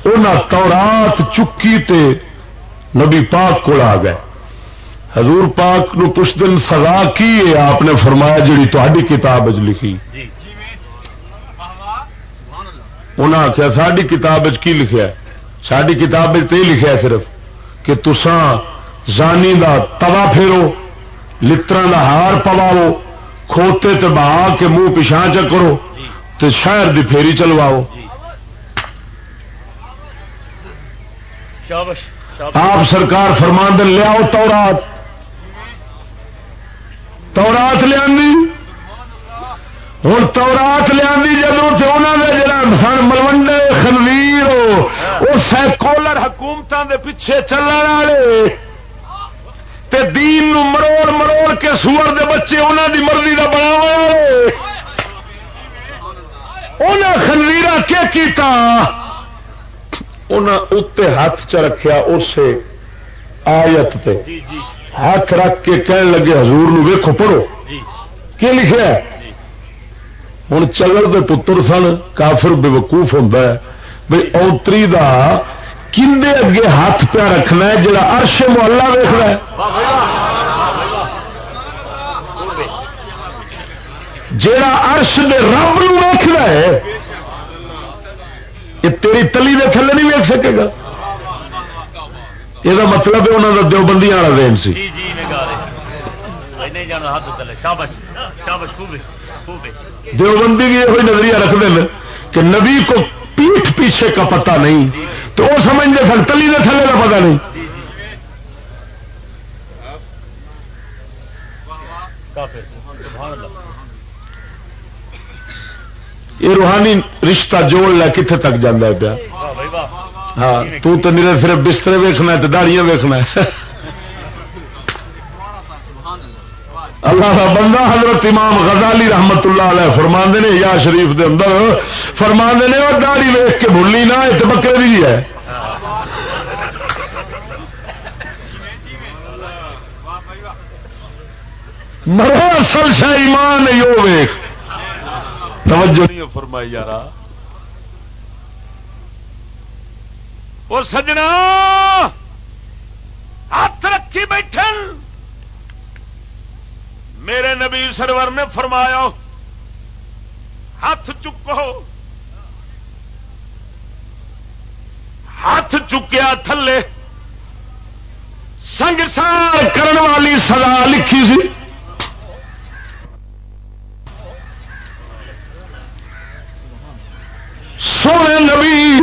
انہیں تورات چکی تے نبی پاک کو آ گئے۔ حضور پاک نو کچھ دن سزا کی ہے؟ آپ نے فرمایا جی تاری کتاب لکھی۔ انہیں آخیا ساری کتاب کی لکھا ساری کتاب یہ لکھا صرف کہ تسان زانی دا توا پھیرو لطرا دا ہار پواو کھوتے تے بہا کے منہ پچھا چکرو تے شہر دی پھیری چلواؤ۔ آپ سرکار فرمان دن لیاؤ تورات۔ تورات لیا ہوں تورات لیا جدو تو انہوں نے جڑا سن ملوڈے خلویر وہ سیکولر حکومتوں کے پیچھے چلنے والے۔ تے دین نو مروڑ مروڑ کے سور دے بچے انہوں دی مرضی کا بنا خنویر کیا اتنے ہاتھ چ رکھا اسے آیت تے۔ جی، جی۔ ہاتھ رکھ کے کہن لگے حضور نو ویکو پڑھو۔ کی لکھا ہوں چلر کے پتر سن کافر بے وقوف ہوں بھائی اوتری دا کھے اگے ہاتھ پہ رکھنا ہے جڑا ارش محلہ ویخنا ہے جڑا ارش دے رب ویخنا ہے یہ تیری تلی دے تھلے نہیں ویک سکے گا یہ مطلب ہے انہوں کا دیوبندی والا دین سی دیوبندی بھی یہ نظریہ رکھتے ہیں کہ نبی کو پیٹھ پیچھے کا پتہ نہیں تو وہ سمجھتے سن تلی کے تھلے کا پتہ نہیں۔ یہ روحانی رشتہ جوڑ لے کتنے تک جانا پیا؟ ہاں تو صرف بسترے ویکنا داڑیاں ویکنا اللہ کا بندہ حضرت امام غزالی رحمت اللہ علیہ فرما نے یا شریف دے اندر فرما نے اور داڑی ویخ کے بھولی نہ یہ تو بکرے بھی ہے۔ مرو، اصل شاہ ایمان یو ویخ توجہ نہیں فرمائی یار اور سجنا، ہاتھ رکھی بیٹھے میرے نبی سرور نے فرمایا، ہاتھ چکو ہاتھ چکیا تھلے۔ سنگ سار کرن والی سزا لکھی سی۔ سونے نبی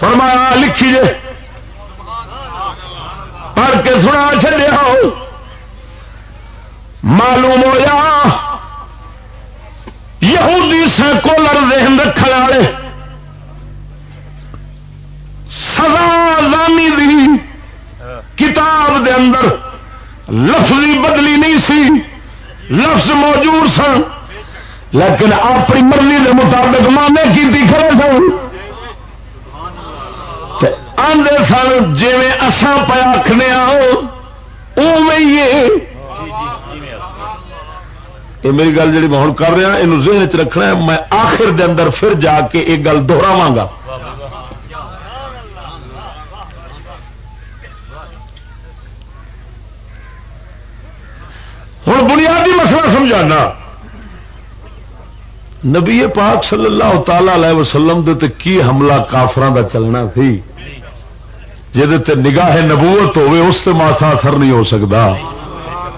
فرمایا لکھیے پڑھ کے سنا چڈیا معلوم ہوا یہودی سیکولر ذہن رکھنے والے۔ سزا زانی دی کتاب دے اندر لفظی بدلی نہیں سی، لفظ موجود سن، لیکن اپنی مرضی کے مطابق مانے کی کھڑے سن۔ آدھے سن جی اسان پہ آخنے آؤ یہ میری گل جی میں ہوں کر رہا یہ ذہن چ رکھنا ہے، میں آخر دے اندر پھر جا کے ایک گل دوہراوا گا۔ ہوں بنیادی مسئلہ سمجھانا۔ نبی پاک صلی اللہ تعالی علیہ وسلم دے تے کی حملہ کافران دا چلنا تھی جہد نگاہ نبوت ہوئے، اس سے ماسا اثر نہیں ہو سکتا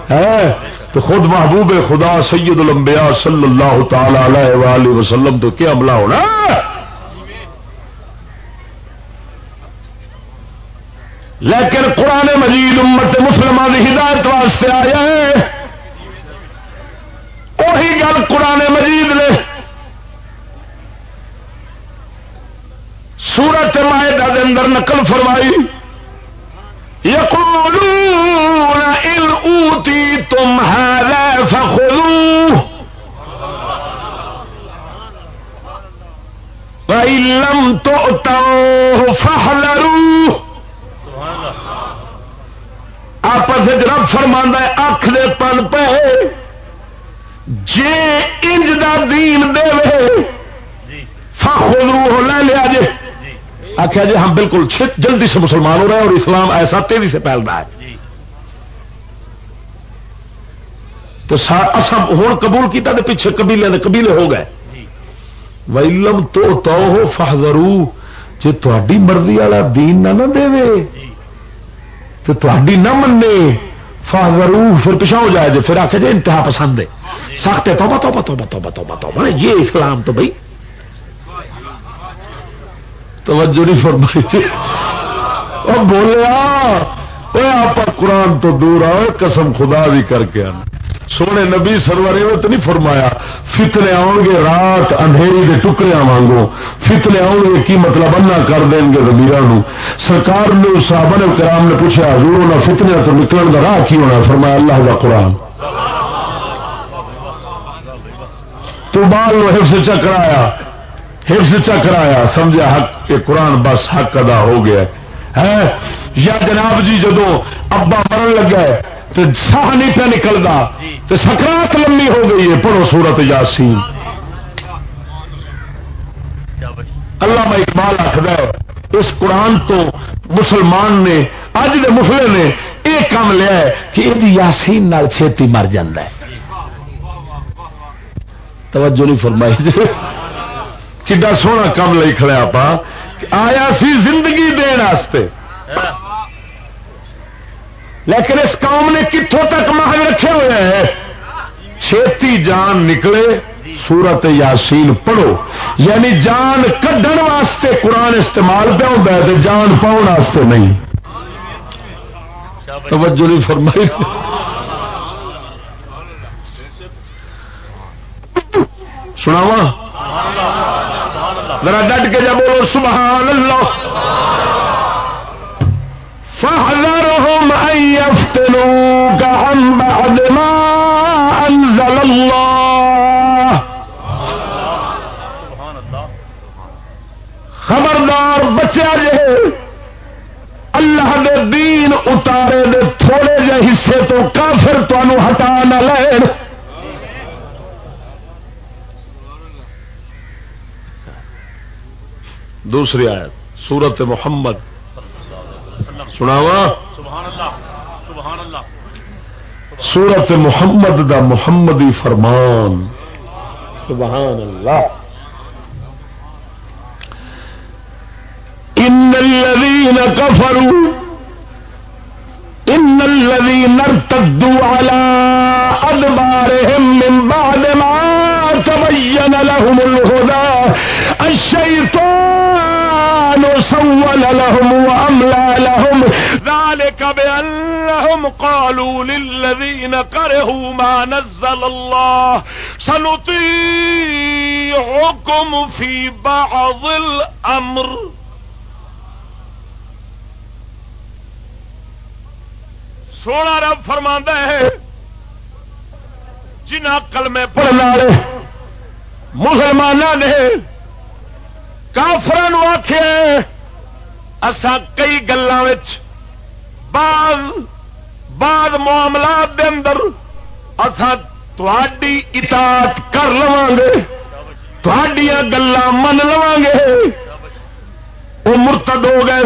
ہے؟ تو خود محبوب خدا سید الانبیاء صلی اللہ تعالی علیہ وآلہ وسلم تو کیا حملہ ہونا لیکن قرآن مجید امت مسلمان کی ہدایت واسطے آیا ہے۔ وہی گل قرآن مجید نے سورت معاہدہ دے اندر نقل فرمائی۔ یقولون اوتی تم ہے فخذو۔ لم تو فہلرو آپس رب فرما اکھ دے پن پہ جے انج دا دین دے فخذو لے لیا جے۔ آخیا جی ہم بالکل جلدی سے مسلمان ہو رہے ہیں اور اسلام ایسا تیزی سے پھیل رہا ہے۔ تو ہوں قبول کیا پیچھے قبیلے قبیلے ہو گئے. ویلم تو تو ہو جی تھی مرضی والا دین نہ دے تو تھی نہ منے۔ فہرو پھر پچھا ہو جائے جی پھر آخر جی انتہا پسند ہے۔ سخت ہے تو بتاؤ بتاؤ بتاؤ بتاؤ بتاؤ یہ اسلام تو بھائی توجہ نہیں فرمائی جی۔ تھی اور بولیا آپ قرآن تو دور آؤ قسم خدا بھی کر کے آنا۔ سونے نبی سرور تو نہیں فرمایا، فتنے آؤ گے رات اندھیری کے ٹکڑے وانگو فتنے آؤ گے کی مطلب انا کر دیں گے زمیر سرکار نے صاحب نے کرام نے پوچھا، حضور نہ فتنے تو نکلنے کا راہ کی ہونا؟ فرمایا، اللہ کا قرآن۔ تو بال لو حفظ چکرایا حفظ چکرایا، سمجھا حق کہ قرآن بس حق ادا ہو گیا۔ ہے یا جناب جی جدو ابا مرن لگا تو ساہ نہیں پہ نکلتا تو سکرات لمبی ہو گئی ہے پڑھو سورت یاسین۔ اللہ میں اقبال آخر اس قرآن تو مسلمان نے اج دے مسلے نے یہ کام لیا ہے کہ یہ یاسین چھتی مر ہے۔ توجہ نہیں فرمائی۔ کڈا سونا کام لے کھڑے آپ آیا سی زندگی دن لیکن اس قوم نے کتوں تک محل رکھے ہوئے ہیں؟ چھتی جان نکلے، سورت یاسین پڑھو۔ یعنی جان کڈن واسطے قرآن استعمال پہ ہوتا ہے جان پاؤ واسطے نہیں۔ توجہ نہیں فرمائی۔ سناوا ذرا ڈٹ کے جب بولو، سبحان اللہ۔ فَحْذَرْهُمْ أَن يَفْتِنُوكَ عَن بَعْدِ مَا أَنزَلَ اللَّهُ۔ خبردار بچیا جے اللہ دے دین اتارے دے تھوڑے جے حصے تو کافر تمہوں ہٹا نہ لین۔ دوسری آیت سورت محمد۔ سناوا؟ سورت محمد دا محمدی فرمان۔ سبحان اللہ ان الذين كفروا ان الذين ارتدوا على ادبارهم من بعد ما تبين لهم الهدى سول لهم وأملى لهم. ذلك بأنهم قالوا للذين كرهوا ما نزل الله. سنطيعكم في بعض الأمر. سونا رب فرما ہے، جنہ کلمے پڑھنے والے مسلمانوں نے کافران آخ اسا کئی گلوں بعض بعض معاملات دے اندر اسا تھی اطاعت کر لوا گے تھوڑیاں گلان من لوا گے۔ وہ مرتد ہو گئے۔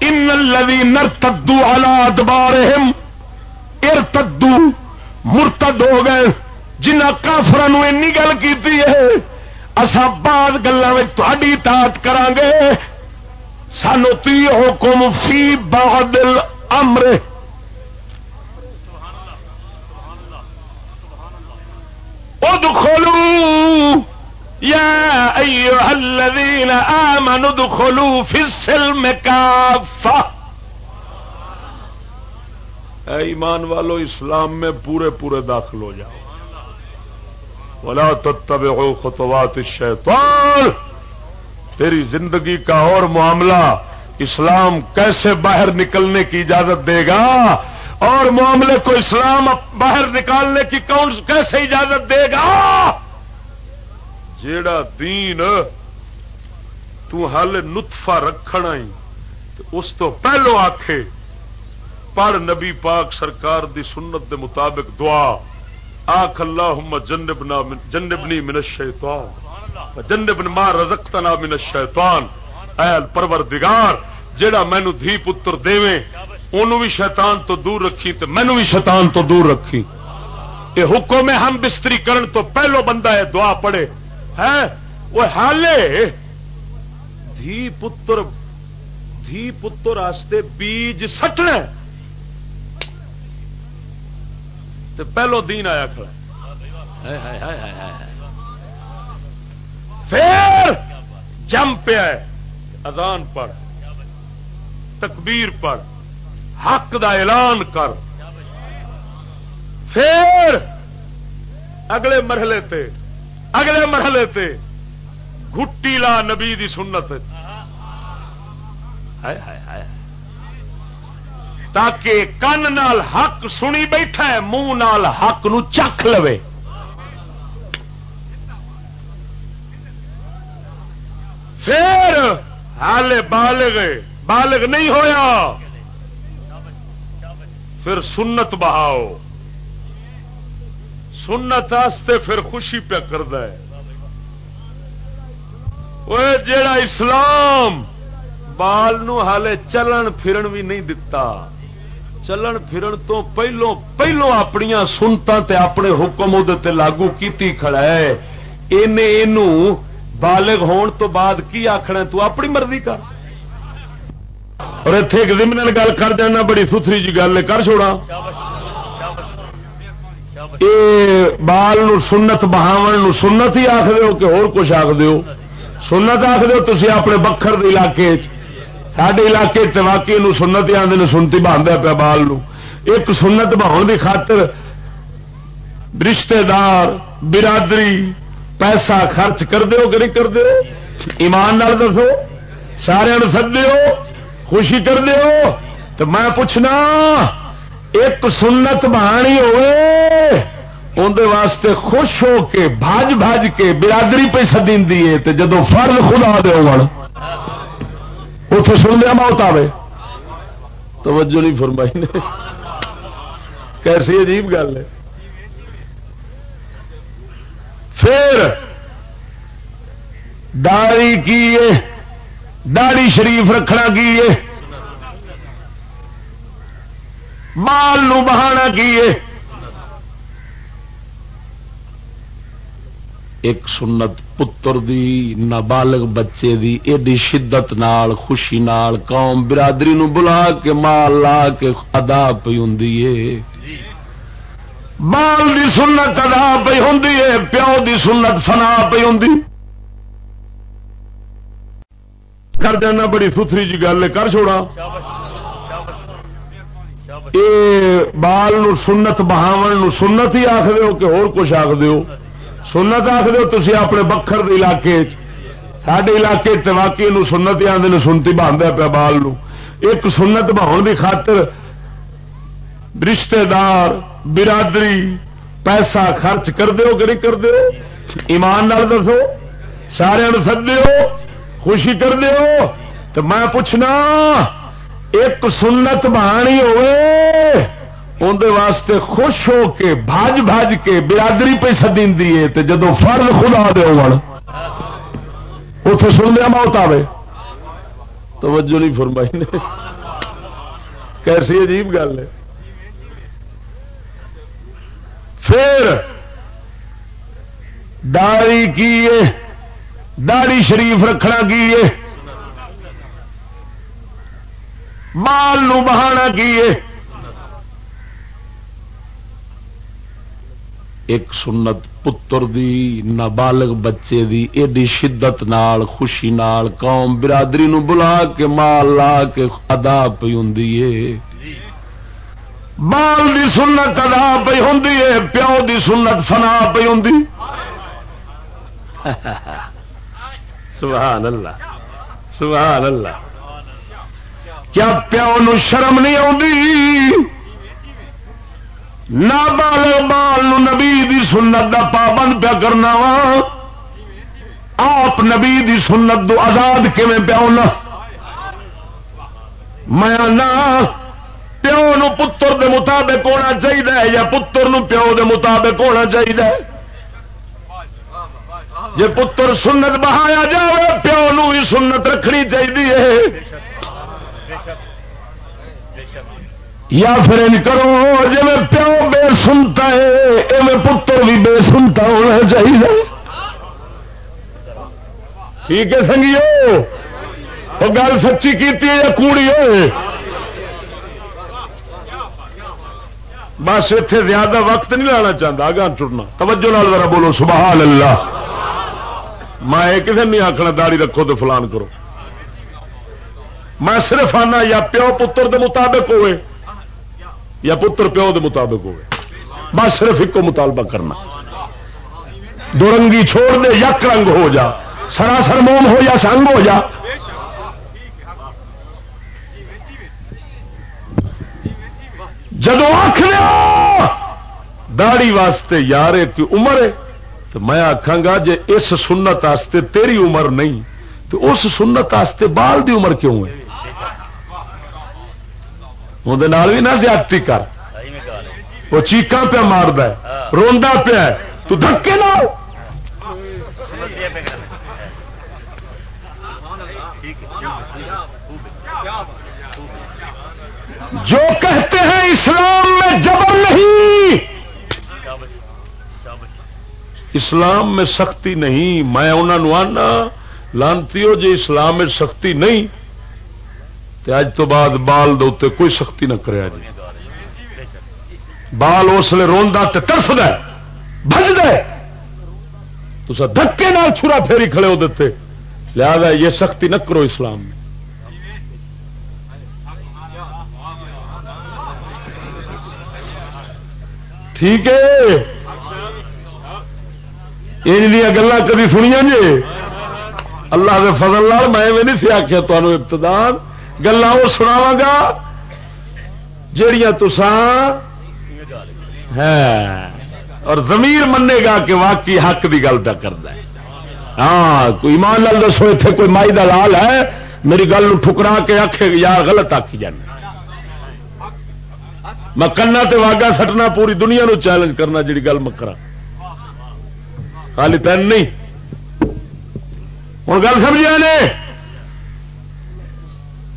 ان لوی نر تدو آلات بار مرتد ہو گئے۔ جنہ کافران گل کی اصا بعد گلوں تھی تاط کر گے سانو تی حکم فی بادل امر ادخلوا۔ يا أيها الذين آمنوا ادخلوا في السلم كافة اے ایمان والو، اسلام میں پورے پورے داخل ہو جاؤ۔ ولا تتبعوا خطوات الشیطان تیری زندگی کا اور معاملہ اسلام کیسے باہر نکلنے کی اجازت دے گا؟ اور معاملے کو اسلام باہر نکالنے کی کون کیسے اجازت دے گا؟ جیڑا دین تو حل نطفہ رکھنا ہی اس تو پہلو آکھے، پڑھ نبی پاک سرکار دی سنت دے مطابق دعا۔ آخ اللہ جنبنا جنبنی من الشیطان. جنبن ما رزقتنا من الشیطان. اے پروردگار جیڑا مینو دھی پتر دیویں انہوں بھی شیطان تو دور رکھی تے مینو بھی شیطان تو دور رکھی۔ یہ حکم ہے ہم بستری کرن تو پہلو بندہ ہے دعا پڑے ہے؟ وہ حالے، دھی پتر دھی پتر آستے بیج سٹنا تو پہلو دین آیا کھڑا پھر جم پہ اذان پڑھ تکبیر پڑھ حق دا اعلان کر۔ پھر اگلے مرحلے تے اگلے مرحلے تے گٹی لا نبی دی سنت تاکہ کن نال حق سنی بیٹھا ہے، منہ نال حق نو چکھ لو پھر ہال بالغ بالغ نہیں ہویا۔ پھر سنت بہاؤ۔ سنت آستے پھر خوشی پہ کرد جیڑا اسلام، بال نو حالے چلن پھرن بھی نہیں دتا۔ چلن پھرن تو پہلو پہلو اپنی سنتا تے اپنے حکم تے لاگو کیتی کھڑا ہے۔ بالغ ہون تو بعد کی آخنا تو اپنی مرضی کر۔ اور اتے ایک زمین گل کر دینا، بڑی ستری جی گل کر چھوڑا۔ بال نو سنت بہاو سنت ہی آخ دو کہ اور کچھ آخ سنت آخ دو تھی اپنے بکھر کے علاقے سڈے علاقے واقعی سنت ہی آدھے سنتی بہانا پیا بال ایک سنت بہاؤ کی خاطر رشتے دار، برادری، پیسہ خرچ کر دو کہ نہیں کر دو ایمان نال دسو سارے سد خوشی کر دیو تو میں پوچھنا، ایک سنت بہانی ہوئے اندر واسطے خوش ہو کے، بھاج بھاج کے برادری پہ سدی جدو فرد خدا دے اتے سن لیا موت آئے توجہ نہیں فرمائی نے۔ کیسی عجیب گل ہے۔ پھر داڑی کی ہے۔ داڑی شریف رکھنا کی ہے۔ مال نو بہانا کی ہے۔ ایک سنت پتر دی، نابالغ بچے دی، ایڈی شدت نال، خوشی نال، قوم برادری نو بلا کے مال لا کے ادا پی ہوں مال دی سنت ادا پی ہوں پیو دی سنت فنا پی ہوں کر دینا بڑی ستری جی گل، کر چھوڑا۔ بال نو سنت بہاو سنت ہی آخ دو کہ اور کچھ آخ دو سنت آخ دو تھی اپنے بکھر کے علاقے سڈے علاقے واقعی سنت ہی آدھے سنتی بہانا پیا بال ایک سنت بہاؤ کی خاطر رشتے دار برادری، پیسہ خرچ کر دو کہ نہیں کر دو ایمان نال دسو، سارے سد خوشی کر دیو تو میں پوچھنا، ایک سنت بہانی ہوئے اندر واسطے خوش ہو کے بھاج بھاج کے برادری پہ سدی ہے جدو فرد خدا دے اتے سن لیا موت آئے توجہ نہیں فرمائی نے۔ کیسی عجیب گل ہے۔ پھر داڑی کی داڑی شریف رکھنا کی مال نو بہانا کی ایک سنت پتر دی نابالغ بچے دی ایڈی شدت نال خوشی نال قوم برادری نو بلا کے مال لا کے ادا پی ہوں مال دی سنت ادا پی ہوں پیو دی سنت فنا پی ہوں سبحان اللہ سبحان اللہ۔ کیا پیو نو شرم نہیں آتی نہ بال نبی دی سنت دا پابند پیا کرنا وا۔ آپ نبی دی سنت دو آزاد کیون پیاؤ نہ میں نہ پیو نو پتر دے مطابق ہونا چاہیے یا پتر نو پیو دے مطابق ہونا چاہیے جی پتر سنت بہایا جائے پیو نو بھی سنت رکھنی چاہیے یا پھر ان کرو جی پیو بے سنتا ہے میں پتر بھی بے سنتا ہونا چاہیے۔ ٹھیک ہے سنگیو؟ وہ گل سچی کی یا کوڑی ہوئے بس اتنے زیادہ وقت نہیں لانا چاہتا گا ٹرنا توجہ لال ذرا بولو، سبحان اللہ۔ میں کسی نہیں آخنا داڑی رکھو تو فلان کرو۔ میں صرف آنا، یا پیو پتر دے مطابق ہوئے۔ یا پتر پیو دے مطابق ہوئے۔ بس صرف ایک مطالبہ کرنا۔ دو رنگی چھوڑ دے، یک رنگ ہو جا۔ سراسر موم ہو یا سنگ ہو جا۔ جدو آخ داڑی واسطے یار کی عمر ہے، تو میں آخا گا جی اس سنت آستے تیری عمر نہیں، تو اس سنت آستے بال دی عمر کیوں ہے؟ اندر بھی نہ زیادتی کر۔ وہ چیقا پیا مارد روا پیا تو دھکے نہ جو کہتے ہیں اسلام میں جبر نہیں۔ اسلام میں سختی نہیں، میں انہوں آنا، لانتی ہو جی اسلام میں سختی نہیں۔ تو اج تو بعد بال دے کوئی سختی نہ کرے جی بال اس لیے روا تو ترس دج دے تو دکے نال چھرا پھیری کھڑے ہو دیتے لہذا یہ سختی نہ کرو اسلام میں۔ ٹھیک ہے۔ یہ گلا کبھی سنیا جی؟ اللہ کے فضل لال میں نہیں سی آخیا تمہوں گلا وہ سناوا گا جڑیاں تسان ہے اور زمیر منے گا کہ واقعی حق کی گل پہ کرتا ہے۔ ہاں کوئی ایمان لال دسو اتنے کوئی مائی دلال ہے، میری گل ٹھکرا کے آخے یار غلط آکی جانا۔ میں کنا واگا سٹنا، پوری دنیا نو چیلنج کرنا جی گل مکرا خالی تین نہیں۔ ہوں گل سمجھا نے؟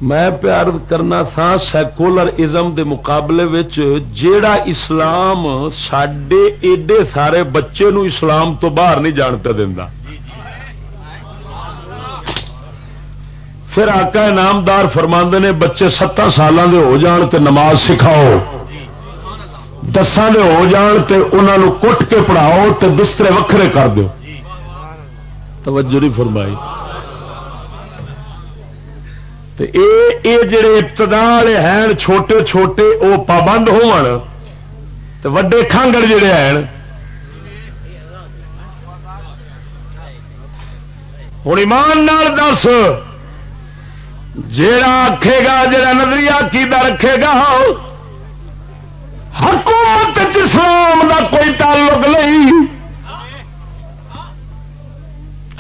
میں پیار کرنا تھا سیکولر ازم دے مقابلے وچ، جیڑا اسلام سڈے ایڈے سارے بچے نو اسلام تو باہر نہیں جانتا دینا پھر آقا انعامدار فرماندے نے، بچے ستان سالوں دے ہو جان تے نماز سکھاؤ۔ دساں دے ہو جان تے انہوں کٹ کے پڑھاؤ تے بسترے وکھرے کر دو توجہ نہیں فرمائی۔ اے جڑے ابتدا والے ہیں چھوٹے چھوٹے وہ پابند وڈے کھانگڑ جڑے ہیں ہوں ایمان نال دس جا آکھے گا جا نظریہ کیدا رکھے گا حکومت اسلام دا کوئی تعلق نہیں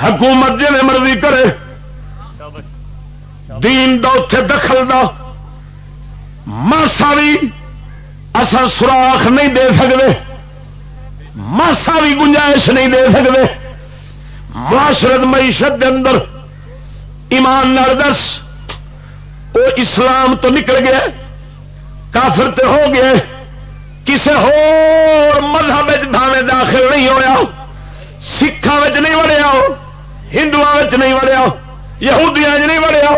حکومت جی مرضی کرے دین دا اتے دخل دا۔ ماسا بھی اصل سوراخ نہیں دے سکتے ماسا بھی گنجائش نہیں دے سکتے معاشرت معیشت دے اندر ایمان دس۔ وہ اسلام تو نکل گیا، کافر تے ہو گئے کسی ہو مذہب بھاوے داخل نہیں ہوا سکھان نہیں وڑیا۔ ہندو نہیں وڑیا۔ یہودیاں نہیں وڑیا۔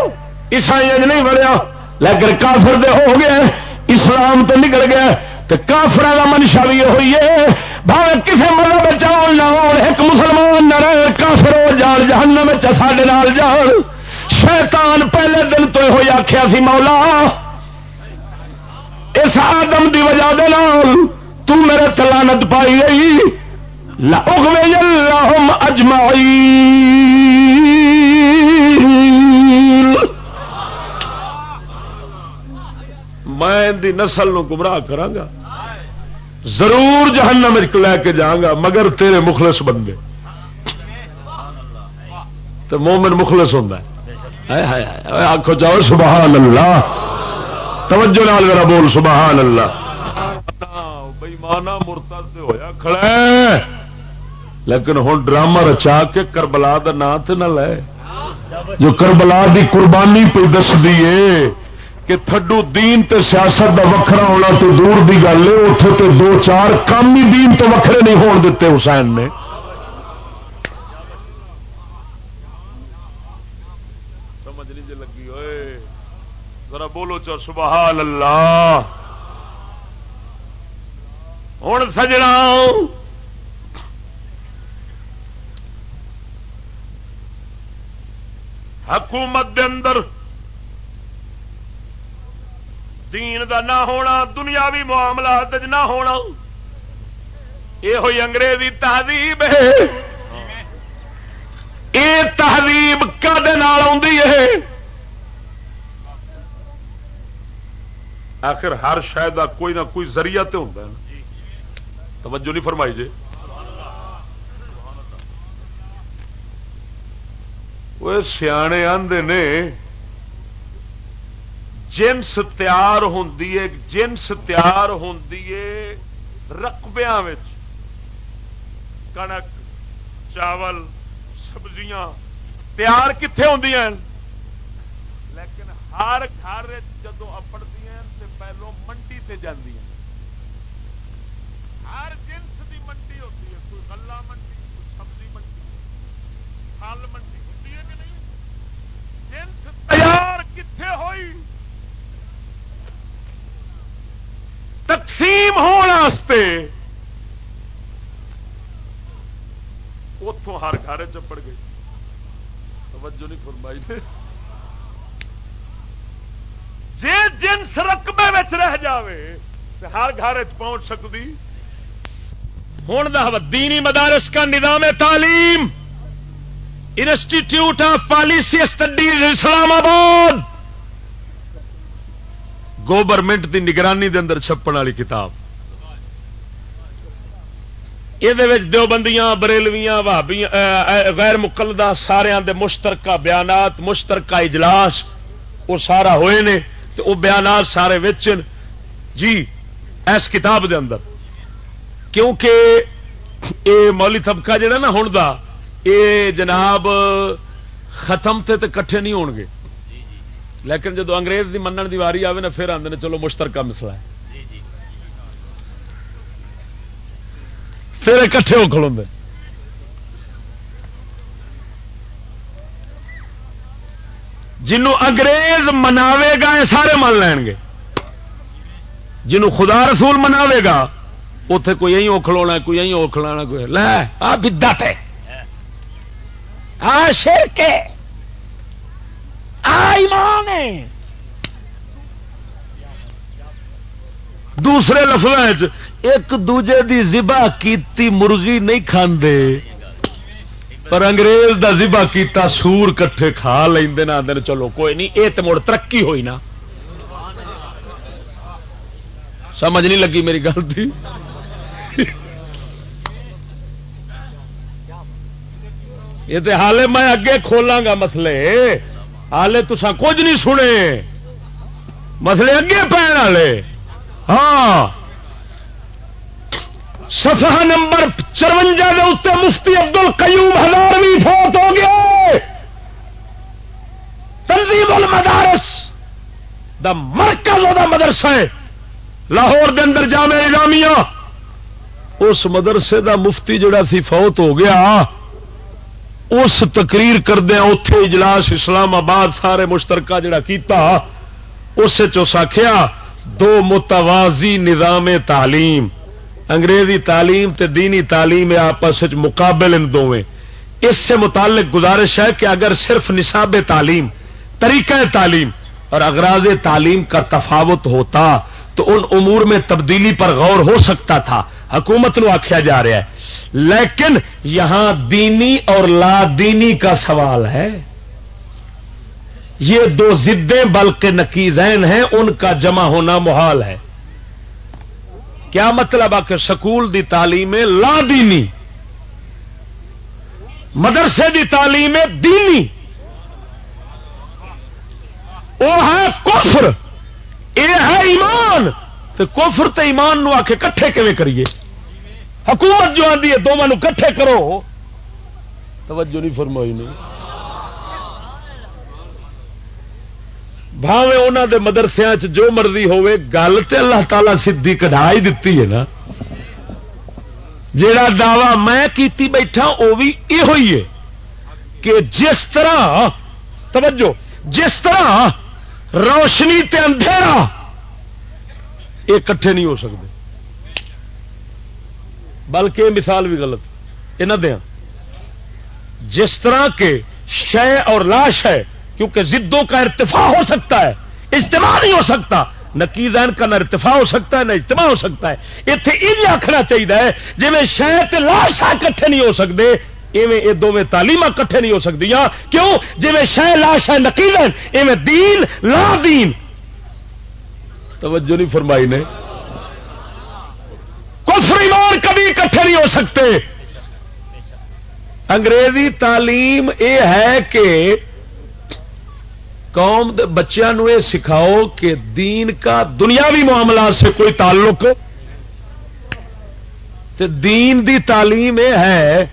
عیسائی نہیں بڑیا لیکن کافر دے ہو گئے، اسلام تو نکل گیا تو کافر کا منشا بھی ہوئی ہے، بھاوے کسی مذہب چاول نہ ہو ایک مسلمان نہ رہے، کافر ہو جان، جہنم ساڈے نال جان۔ شیطان پہلے دن تو یہ آخیا سی، مولا، اس آدم دی وجہ دے نال تو میرے تلانت پائی گئی۔ اللہ اجمائی میں دی نسل نو گمراہ کرا ضرور جہنم لے کے جاگا مگر تیرے مخلص بندے۔ تو مومن مخلص ہوں آخو جاؤ سبحان اللہ توجہ نال میرا بول سبحان اللہ بئی مانا مرتا ہوا کھڑا لیکن ہوں ڈرامہ رچا کے کربلا کا نام تو نہ لے۔ جو کربلا دی قربانی پہ دس دیے کہ تھڈو دین تے سیاست دا وکھرا ہونا تو دور دی گل ہے اتنے تے دو چار کام ہی دین تو وکھرے نہیں ہون دیتے حسین نے۔ سمجھ نہیں جی لگی ہوئے ذرا بولو چو سبحان اللہ۔ ہوں سجنا۔ حکومت دے اندر دین دا نہ ہونا، دنیاوی معاملات نہ ہونا۔ یہ ہوئی انگریزی تہذیب ہے۔ یہ تہذیب کدے ہے؟ آخر ہر شاید کا کوئی نہ کوئی ذریعہ تو ہوتا ہے۔ توجہ نہیں فرمائی جی۔ وہ سیانے آدھے نے جنس تیار ہوں جنس تیار ہوں رقبیا کنک، چاول، سبزیاں تیار کتنے ہوں ہر گھر جدو اپڑدیا تو پہلو منڈی تے جاندی ہر جنس دی منڈی ہوتی ہے، کوئی گلا منڈی، کوئی سبزی منڈی، پھل منڈی ہوتی ہے کہ نہیں؟ جنس تیار کتنے ہوئی؟ تقسیم ہونے اتوں ہر گھر چپڑ گئی۔ توجہ نہیں فرمائی جی جنس رقبے رہ جاوے تو ہر گھر پہنچ سکتی ہوں دینی مدارس کا نظام تعلیم۔ Institute of policy studies Islamabad. Government کی نگرانی دے اندر چھپن والی کتاب۔ یہ دیوبندیاں، بریلویاں غیر مقلدہ سارے دے مشترکہ بیانات، مشترکہ اجلاس، وہ سارا ہوئے نے تو وہ بیانات سارے وچن جی اس کتاب دے اندر۔ کیونکہ اے مولی طبقہ جہا نا ہوں اے جناب ختم تھے تو کٹھے نہیں ہون گے۔ لیکن جدو انگریز دی منن دی واری آئے نا پھر آدھے چلو مشترکہ مسئلہ ہے۔ پھر کٹھے ہو کھلو جنوں انگریز مناوے گا یہ سارے من لین گے۔ جنوں خدا رسول مناوے گا اتے کوئی یہی اوکھلونا کوئی یہی اوکھلانا کوئی لے آ بدت ہے۔ آ شرک ہے۔ ایمان ہے دوسرے لفظ ایک دوجے دی زبا کیتی مرغی نہیں کھاندے، پر انگریز دا زبا کیتا سور کٹھے کھا لیں نہ دن چلو کوئی نہیں یہ تو مڑ ترقی ہوئی نا۔ سمجھ نہیں لگی میری گل تھی۔ یہ تو حال میں اگے کھولاں گا مسئلے۔ ہالے تسا کچھ نہیں سنے مسئلے اگے پہن والے ہاں سفا نمبر چرونجا کے اتنے مفتی ابدل کئیوم ہزار بھی فوت ہو گئے تنظیم المدارس دا مرکز دا مدرسہ ہے لاہور دے اندر جامع نظامیہ اس مدرسے دا مفتی جڑا سی فوت ہو گیا اس تقریر کردیا اتے اجلاس اسلام آباد سارے مشترکہ جڑا کیتا، اس آخیا دو متوازی نظام تعلیم، انگریزی تعلیم تے دینی تعلیم آپس مقابل ان دونوں اس سے متعلق گزارش ہے کہ اگر صرف نصاب تعلیم، طریقہ تعلیم اور اغراض تعلیم کا تفاوت ہوتا تو ان امور میں تبدیلی پر غور ہو سکتا تھا۔ حکومت نو آخیا جا رہا ہے۔ لیکن یہاں دینی اور لا دینی کا سوال ہے۔ یہ دو زدیں بلکہ نقیزین ہیں، ان کا جمع ہونا محال ہے۔ کیا مطلب آ کہ سکول دی تعلیم لا دینی، مدرسے دی تعلیم دینی؟ وہ ہے کفر۔ یہ ہے ایمان! تو کفر تے ایمان نو آ کٹھے کیون کریے؟ حکومت جو آدھی ہے دونوں کٹھے کرو۔ توجہ نہیں فرمائی نہیں بھاوے انہوں دے مدرسیا جو مرضی ہوے گل تو اللہ تعالی سیدھی کڑھا ہی دیتی ہے نا۔ جڑا دعوی میں کیتی بیٹھا وہ بھی یہ ہوئی ہے کہ جس طرح، توجہ، جس طرح روشنی تے اندھیرا۔ یہ کٹھے نہیں ہو سکتے۔ بلکہ مثال بھی غلط۔ یہ نہ دیا ہاں۔ جس طرح کے شے اور لاش ہے کیونکہ زدوں کا ارتفاع ہو سکتا ہے، اجتماع نہیں ہو سکتا۔ نقیزین کا نہ ارتفاع ہو سکتا ہے، نہ اجتماع ہو سکتا ہے۔ اتنے یہ آخنا چاہیے جی میں شہ لاشا کٹھے نہیں ہو سکتے ایویں یہ دونوں تعلیم کٹھے نہیں ہو سکتی کیوں؟ جی شہ لاش ہے نقیزن ایویں دین لا دین۔ توجہ نہیں فرمائی نے۔ کفر ایمان کبھی کٹھے نہیں ہو سکتے۔ انگریزی تعلیم یہ ہے کہ قوم بچوں یہ سکھاؤ کہ دین کا دنیاوی معاملات سے کوئی تعلق تے دین دی تعلیم یہ ہے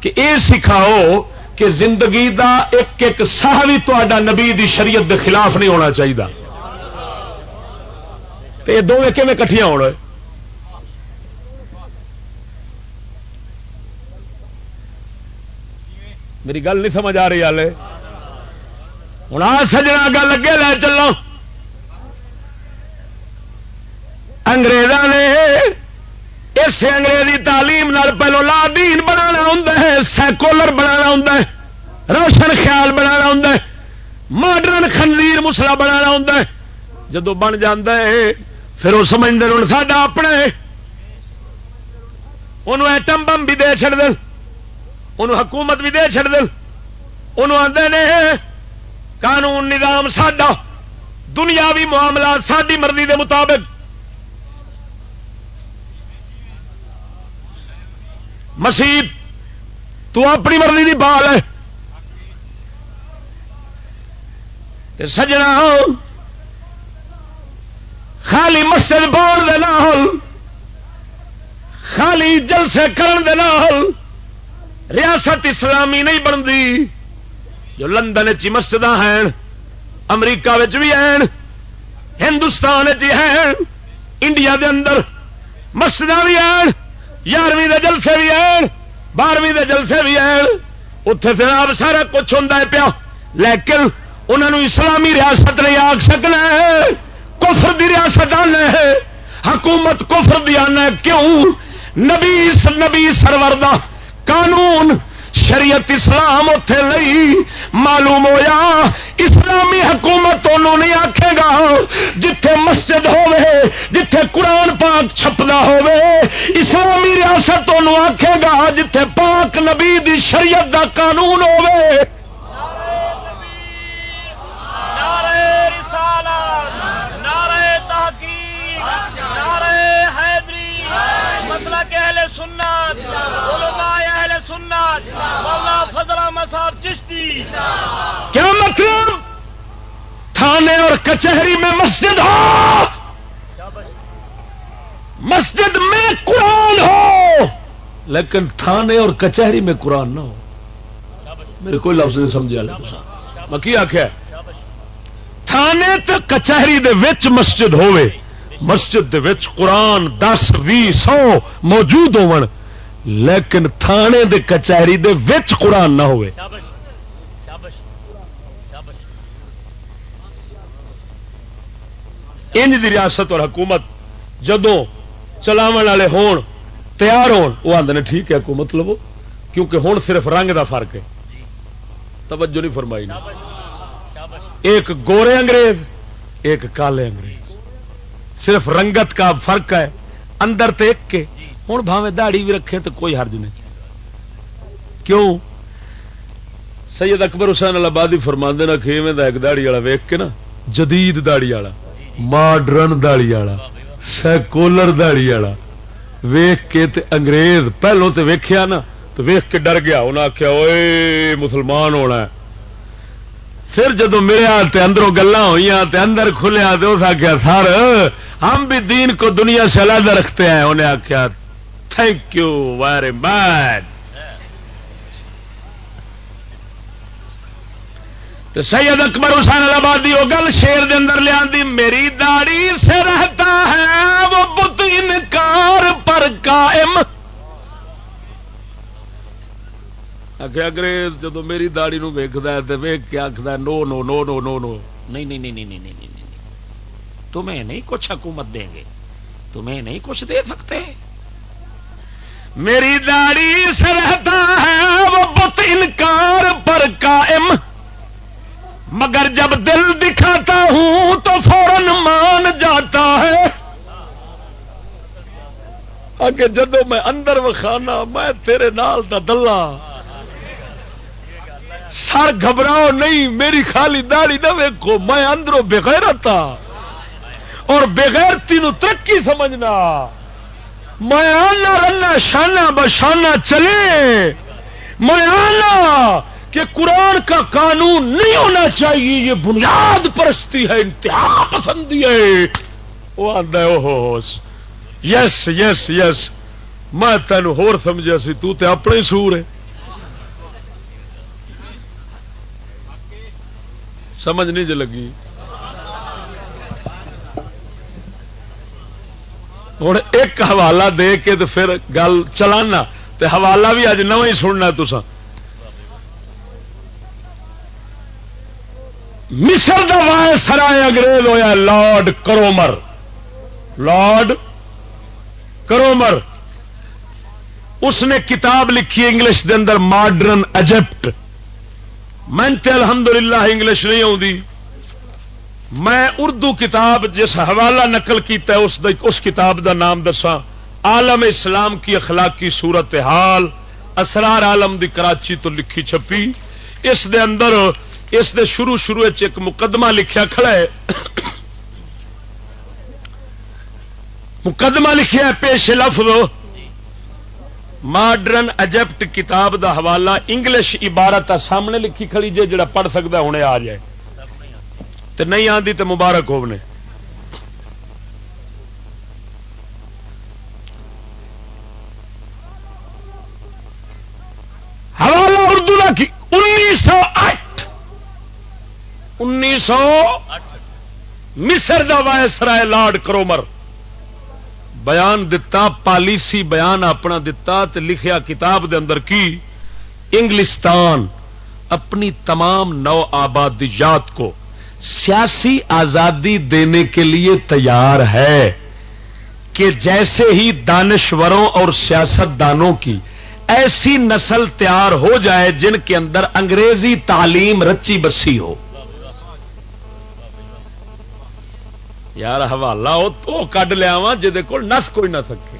کہ یہ سکھاؤ کہ زندگی دا ایک ایک سہ بھی تا نبی دی شریعت دے خلاف نہیں ہونا چاہیے تو یہ دونوں کھے کٹھیا ہونا میری گل نہیں سمجھ آ رہی ہال ہوں آ سجنا گل اگے لے چلو۔ انگریزوں نے اس انگریزی تعلیم پہلو لا دین بنا ہوں سیکولر بنا ہوں روشن خیال بنا ہوں ماڈرن خنزیر مسلا بنا ہوں جدو بن ہے، پھر وہ سمجھتے ہوں ساڈا اپنا انہوں ایٹم بم بھی دے چڑ دیں انہوں حکومت بھی دے چڑ دیں انہوں آدھے نے، قانون، نظام، ساڈا، دنیاوی معاملات ساری مرضی دے مطابق۔ مسیح، تو اپنی مرضی کی بال ہے۔ سجنا خالی مسجد بول دے نال خالی جلسے کرن دے نال ریاست اسلامی نہیں بنتی۔ جو لندن چی مسجد ہیں، امریکہ بھی ہیں، ہندوستان چی ہیں، انڈیا دے اندر مسجد بھی ہیں۔ یارویں جلسے بھی ہیں بارہویں جلسے بھی ہیں اتے پھر آپ سارا کچھ ہوں پیا۔ لیکن انہوں نے اسلامی ریاست نہیں آخ سکنا ہے۔ کفر دی ریاست آنا ہے۔ حکومت کفر دی آنا ہے۔ کیوں؟ نبی نبی سرور دا قانون شریعت اسلام اتے نہیں معلوم ہویا۔ اسلامی حکومت انہوں نہیں آکھے گا جتھے مسجد ہوے جتھے قرآن پاک چھپنا ہوے اسلامی ریاست انہوں آکھے گا جتھے پاک نبی دی شریعت دا قانون ہوے کیا مطلب؟ تھانے اور کچہری میں مسجد ہو؟ مسجد میں قرآن ہو، لیکن تھانے اور کچہری میں قرآن نہ ہو۔ میرے کوئی لفظ نہیں سمجھا میں کیا آخیا تھانے تو کچہری دے وچ مسجد ہوئے، مسجد دے وچ قرآن دس بھی سو موجود ہو لیکن تھانے دے کچہری دے وچ قرآن نہ ہوئے۔ انج دی ریاست اور حکومت جدو چلاو والے ہون تیار ہون وہ آدھے ٹھیک ہے حکومت لو کیونکہ ہوں صرف رنگ دا فرق ہے۔ توجہ نہیں فرمائی ایک گورے انگریز ایک کالے انگریز۔ صرف رنگت کا فرق ہے اندر تو ایک کے۔ ہوں بھاوے دہڑی بھی رکھے تو کوئی حرج نہیں۔ کیوں؟ سید اکبر حسین آبادی فرما دینا کہ ایک دہڑی والا ویک کے نا، جدید دہڑی والا، ماڈرن دہڑی والا، سیکولر دہڑی والا ویخ کے تے انگریز پہلو تے ویخیا نا تو ویخ کے ڈر گیا۔ انہیں آخیا وہ مسلمان ہونا ہے۔ پھر جدو میرے تے اندروں گلا ہوئی تے اندر کھلیا تو اس آخیا سر، ہم بھی دین کو دنیا سے علیحدہ رکھتے ہیں۔ انہیں آخیا تھینک یو ویری مچ تو سید اکبر حسین آبادی وہ گل شیر دے اندر لیا میری داڑی سے رہتا ہے وہ بت انکار پر قائم۔ انگریز جدو میری داڑی نو ویکد تو ویک کے آخد نو نو نو نو نو نو۔ نہیں نہیں نہیں نہیں نہیں۔ تمہیں نہیں کچھ حکومت دیں گے۔ تمہیں نہیں کچھ دے سکتے۔ میری داڑی سے رہتا ہے، وہ بت انکار پر قائم۔ مگر جب دل دکھاتا ہوں تو فوراً مان جاتا ہے۔ اگے جدو میں اندر وکھانا، میں تیرے نال دا دلہ۔ سر گھبراؤ نہیں، میری خالی داڑی نہ ویکو میں اندروں بغیرتا۔ اور بغیرتی نو ترقی سمجھنا۔ میں آنا شانہ بشانہ چلے۔ میں آنا کہ قرآن کا قانون نہیں ہونا چاہیے، یہ بنیاد پرستی ہے، انتہا پسندی ہے۔ وہ آدھا ہوس۔ یس یس یس۔ میں تین ہور سمجھا سی، تو تے اپنے سور ہے۔ سمجھ نہیں جو لگی۔ ہوں ایک حوالہ دے کے تو پھر گل چلانا تے حوالہ بھی اج نو ہی سننا تسا مصر دا وائے سرائے انگریز ہویا لارڈ کرومر۔ Lord Cromer. اس نے کتاب لکھی انگلش دے اندر ماڈرن ایجپٹ میں الحمد للہ انگلش نہیں آتی میں اردو کتاب جس حوالہ نقل کیتا ہے اس, اس کتاب دا نام دسا عالم اسلام کی اخلاقی صورت حال اسرار عالم دی کراچی تو لکھی چھپی۔ اس دے اندر اس دے شروع شروع ایک مقدمہ لکھیا کھڑا ہے۔ مقدمہ لکھیا ہے پیش لفظ۔ ماڈرن ایجپٹ کتاب دا حوالہ انگلش عبارت سامنے لکھی کھڑی جے جڑا پڑھ سکتا ہوں آ جائے۔ تو نہیں آتی تو مبارک ہونے حوالہ اردو کا انیس سو اٹھ انیس سو مصر دا وائسرائے لارڈ کرومر۔ بیان دتا، پالیسی بیان اپنا دتا تے لکھیا کتاب دے اندر کی؟ انگلستان، اپنی تمام نو آبادیات کو۔ سیاسی آزادی دینے کے لیے تیار ہے کہ جیسے ہی دانشوروں اور سیاست دانوں کی ایسی نسل تیار ہو جائے جن کے اندر انگریزی تعلیم رچی بسی ہو۔ یار، حوالہ تو کڈ لیا وا کو نس کوئی نہ سکے۔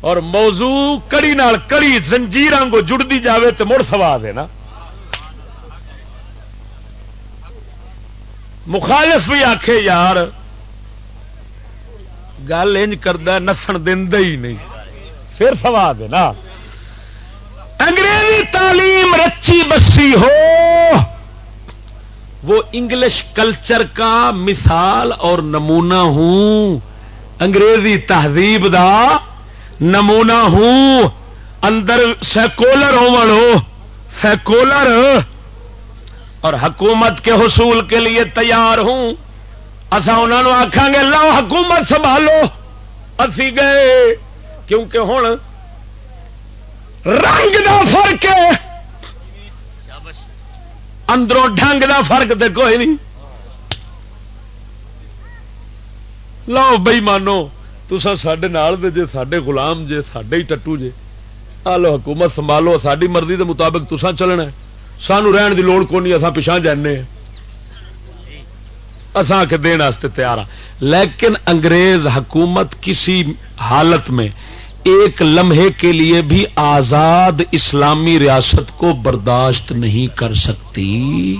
اور موضوع کڑی نال کڑی زنجیر کو جڑتی جاوے تو مڑ سوا دے مخالف بھی آخے یار، گل انج کرد نسن ہی نہیں۔ پھر سوا نا۔ انگریزی تعلیم رچی بسی ہو۔ وہ انگلش کلچر کا مثال اور نمونہ ہوں۔ انگریزی تہذیب دا نمونہ ہوں۔ اندر سیکولر ہو سیکولر۔ اور حکومت کے حصول کے لیے تیار ہوں۔ اصا انہوں آخان گے لو حکومت سنبھالو۔ اسی گئے، کیونکہ ہوں رنگ دا فرق ہے۔ اندروں ڈنگ دا فرق تو کوئی نہیں۔ لو بئی مانو تسا سڈے جے سڈے گلام جے سڈے ہی ٹٹو جے۔ آ لو حکومت سنبھالو ساری مرضی دے مطابق تسا چلنا ہے۔ سانو رہن دی لوڑ کو نہیں اصا پچھا جانے اسان کے دن تیار ہاں لیکن انگریز حکومت کسی حالت میں ایک لمحے کے لیے بھی آزاد اسلامی ریاست کو برداشت نہیں کر سکتی۔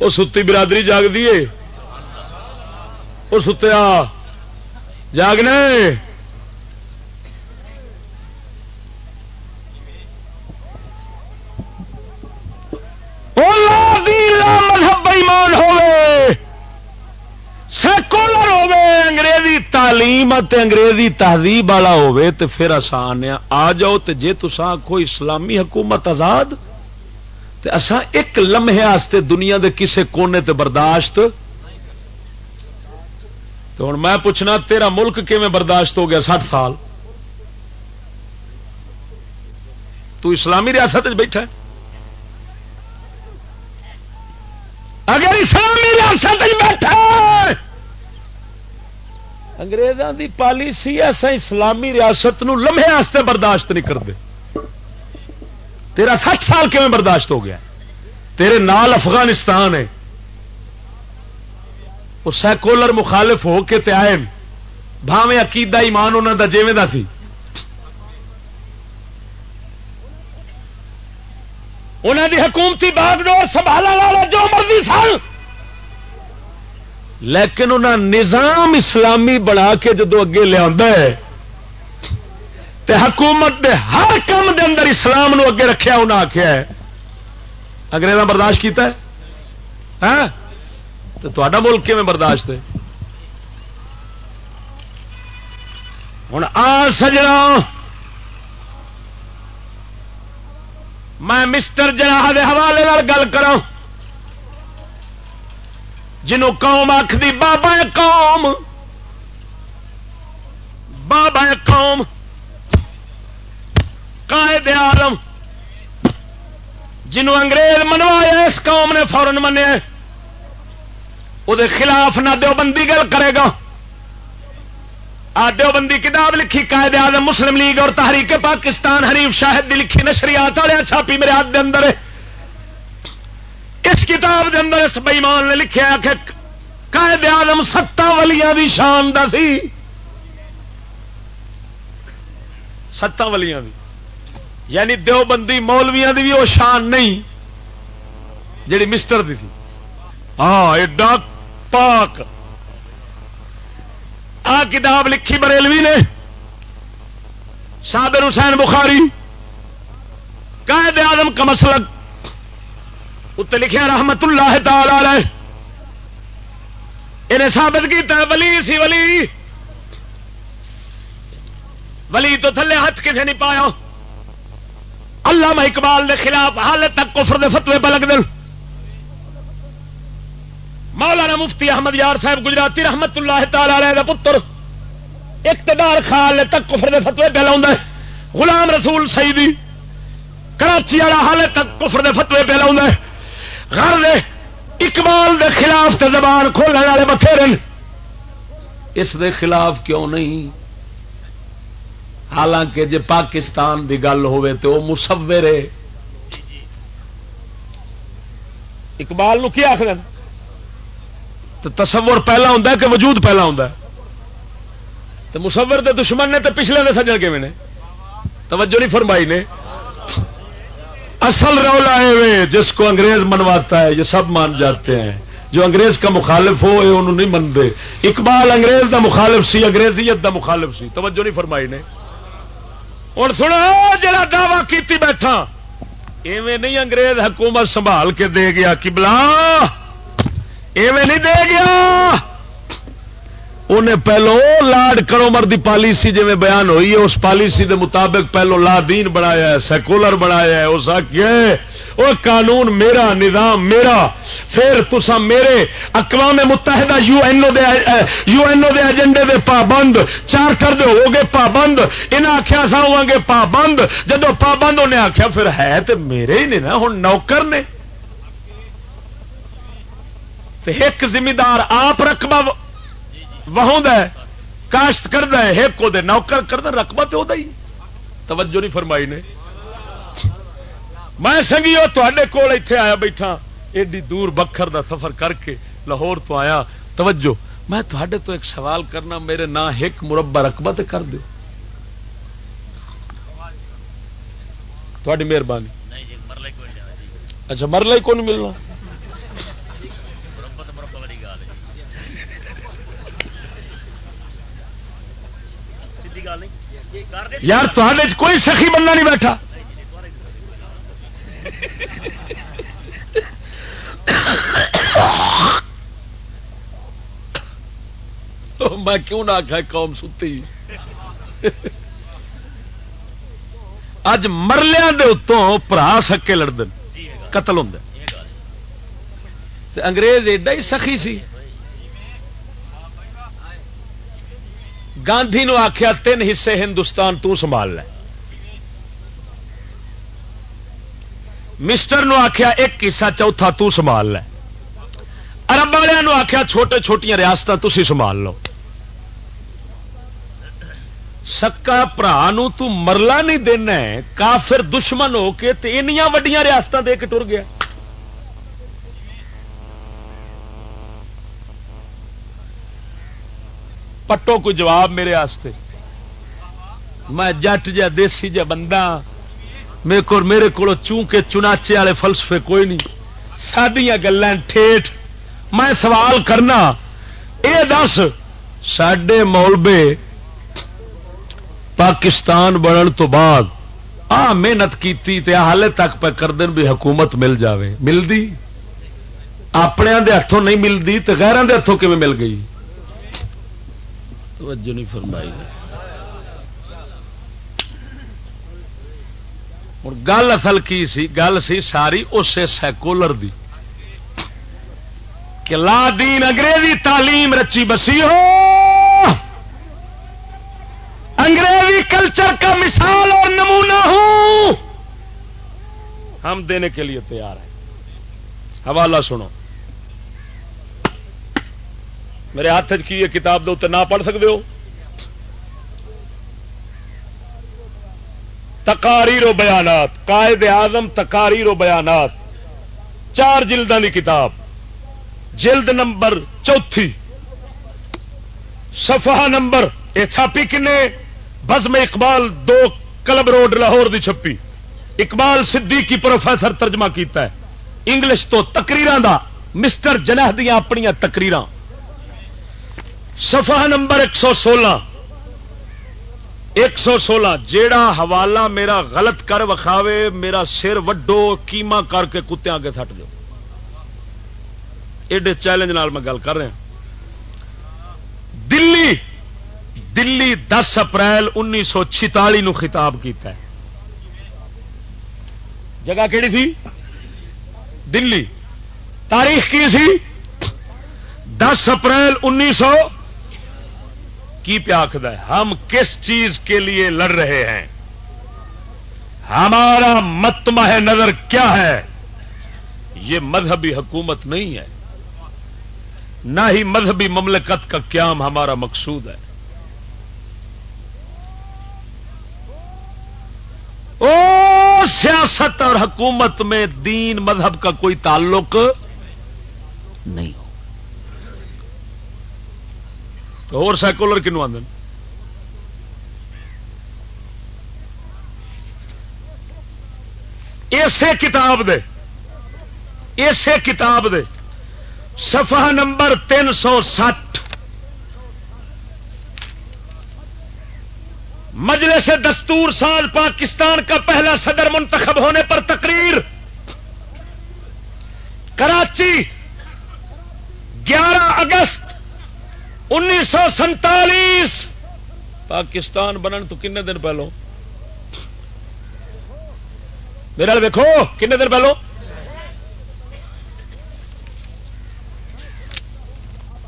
وہ ستی برادری جاگ دیے وہ ستیا۔ جاگنے سیکولر ہوے انگریزی تعلیم انگریزی تہذیب والا ہوے تو پھر آسان آ جاؤ تو جی تسا آخو اسلامی حکومت آزاد تو اسان ایک لمحے آستے دنیا دے کسے کونے تے برداشت۔ تو ہوں میں پوچھنا، تیرا ملک کیون برداشت ہو گیا سٹھ سال؟ تو اسلامی ریاست بیٹھا ہے۔ انگریزوں کی پالیسی ایسا اسلامی ریاست نو لمحے واسطے برداشت نہیں کرتے۔ تیرا سٹ سال کیون برداشت ہو گیا؟ تیرے نال افغانستان ہے۔ وہ سیکولر مخالف ہو کے تے آئے۔ بھاوے عقیدہ ایمان انہوں کا جیویں کا سی۔ انہوں دی حکومتی باغ ڈور سنبھالا والا جو مرضی سن لیکن انہوں نظام اسلامی بنا کے جدو اگے لیا تے حکومت دے ہر کام دے اندر اسلام نو اگے رکھیا انہیں آخیا ہے۔ برداشت کیتا ہے؟ ہاں؟ تو تا ملک میں برداشت ہے؟ ہوں آ سجنا۔ میں مسٹر جناح کے حوالے گل کروں جنوں قوم آخری بابا قوم۔ بابا قوم۔ قائد عالم۔ جنوں انگریز منوایا اس قوم نے فورن منیا۔ وہ خلاف نہ دو بندی گل کرے گا۔ آدو بندی کتاب لکھی، قائد آدم مسلم لیگ اور تحریک پاکستان حریف شاہد دی لکھی نشریات والے چھاپی میرے ہاتھ دے اندر۔ اس کتاب دے اندر اس بئیمان نے لکھا کہ قائد آدم ستا ولیاں دی شان دا سی۔ ستا ولیاں دی۔ یعنی دو بندی مولویاں دی بھی وہ شان نہیں، جیڑی مسٹر دی سی۔ ہاں ایڈا پاک۔ آ کتاب لکھی بریلوی نے۔ صابر حسین بخاری۔ قائد آدم کا مسلک۔ اتنے لکھا رحمت اللہ تعالی انہیں ثابت کیتا ہے، ولی سی ولی۔ ولی تو تھلے ہاتھ کسے نہیں پایا۔ اللہ اقبال کے خلاف حال تک کفر دے فتوے پہ لگ دل۔ مولانا مفتی احمد یار صاحب گجراتی رحمت اللہ تعالی کا پتر۔ اقتدار خال تک کفر دے فتوے پہ لاؤں غلام رسول سیدی۔ کراچی والا حال تک کفر دے فتوے پہ لاؤں گھر دے اقبال دے خلاف تے زبان کھولنے والے بتھیرے اس دے خلاف کیوں نہیں؟ حالانکہ جے پاکستان دی گل ہوئے تو مصور ہے۔ اقبال نو کی آخر تو تصور پہلا ہوں کہ وجود پہلا ہوں تو مصور دے دشمن نے تو پچھلے نے سجن کے نے؟ توجہ نہیں فرمائی نے۔ اصل رولا ہے جس کو انگریز منواتا ہے، یہ سب مان جاتے ہیں۔ جو انگریز کا مخالف ہو یہ انہوں نہیں منتے۔ اقبال انگریز دا مخالف سی، انگریزیت دا مخالف سی۔ توجہ نہیں فرمائی نے۔ ہوں سنو جا دعوی کیتی بیٹھا، ایویں نہیں انگریز حکومت سنبھال کے دے گیا کبلا ایویں نہیں دے گیا۔ انہیں پہلو لاڈ کرومر دی پالیسی جی بیان ہوئی ہے، اس پالیسی دے مطابق پہلو لا دین بنایا ہے، سیکولر بنایا ہے، اس وہ قانون میرا، نظام میرا، پھر تسا میرے اقوام متحدہ U N O U N O دے ایجنڈے دے پابند چارٹر دے ہو گے پابند انہیں آخیا سا ہوا گے پابند جدو پابند انہیں آخیا پھر ہے تو میرے ہی نہیں نا ہوں نوکر نے۔ ایک ذمہ دار آپ رقبہ وہوں کاشت کرد ایک وہ نوکر کرد رقبہ تو ہی۔ توجہ نہیں فرمائی نے۔ میں سنگی تے کول اتے آیا بیٹھا ایڈی دور بکھر دا سفر کر کے لاہور تو آیا۔ توجہ میں تھوڑے تو ایک سوال کرنا میرے نا ایک مربع رقبہ تے کر دو تھوڑی مہربانی۔ اچھا مرلہ ہی کون ملنا۔ یار تے کوئی سخی بندہ نہیں بیٹھا۔ میں کیوں نہ آخا قوم ستی؟ اج مرلیا دے اتوں برا سکے لڑ قتل ہوں انگریز ایڈا ہی سخی سی۔ گاندھی نو آخیا تین حصے ہندوستان تو سنبھال لے۔ مسٹر نو آخیا ایک حصہ چوتھا تو سنبھال لے۔ ارب والوں آخیا چھوٹے چھوٹیاں ریاست تھی سنبھال لو۔ سکا برا مرلا نہیں دینا کافر دشمن ہو کے وڈیاں ریاست دے کے ٹر گیا۔ پٹو کوئی جواب میرے آستے۔ میں جٹ جا دیسی جا بندہ ہاں۔ میرے کو میرے کو چونکہ چناچے والے فلسفے کوئی نہیں۔ سڈیا گلیں ٹھیٹ۔ میں سوال کرنا یہ دس سڈے مولبے پاکستان بنن تو بعد آ محنت کی حالے تک پہ کر دین بھی حکومت مل جاوے۔ ملتی اپنے دے ہاتھوں نہیں ملتی تو غیران دے ہاتھوں کیون مل گئی؟ توجہ نہیں فرمائی ہوں گل اصل کی سی، گل سی ساری اسے سیکولر دی۔ کہ لا دین انگریزی تعلیم رچی بسی ہو۔ انگریزی کلچر کا مثال اور نمونہ ہوں ہم دینے کے لیے تیار ہیں۔ حوالہ سنو۔ میرے ہاتھ کی یہ کتاب دو نہ پڑھ سکتے ہو؟ تقاریر و بیانات، قائد اعظم تقاریر و بیانات، چار جلدوں کی کتاب، جلد نمبر چوتھی، صفحہ نمبر، یہ چھاپی کنے؟ بزم اقبال دو کلب روڈ لاہور دی چھپی۔ اقبال صدیقی پروفیسر ترجمہ کیتا ہے۔ انگلش تو تقریر دا، مسٹر جنہ دیا اپنی تقریر صفحہ نمبر ایک سو سولہ۔ ایک سو سولہ۔ جیڑا حوالہ میرا غلط کر وکھاوے، میرا سر وڈو، کیما کر کے کتیا اگے سٹ دو ایڈے چیلنج نال میں گل کر رہا۔ دلی دلی دس اپریل انیس سو چھتالی نو خطاب کیتا ہے۔ جگہ کہڑی تھی؟ دلی۔ تاریخ کی سی؟ دس اپریل انیس سو کی پیاکد ہے؟ ہم کس چیز کے لیے لڑ رہے ہیں؟ ہمارا متمہ نظر کیا ہے؟ یہ مذہبی حکومت نہیں ہے۔ نہ ہی مذہبی مملکت کا قیام ہمارا مقصود ہے۔ او سیاست اور حکومت میں دین مذہب کا کوئی تعلق نہیں ہو تو اور سیکولر کنو آدھے اسے کتاب دے اسے کتاب دے صفحہ نمبر تین سو سٹھ مجلس دستور سال پاکستان کا پہلا صدر منتخب ہونے پر تقریر کراچی گیارہ اگست انیس سو سینتالیس پاکستان بنن تو کنے دن پہلو؟ میرا دیکھو کنے دن پہلو؟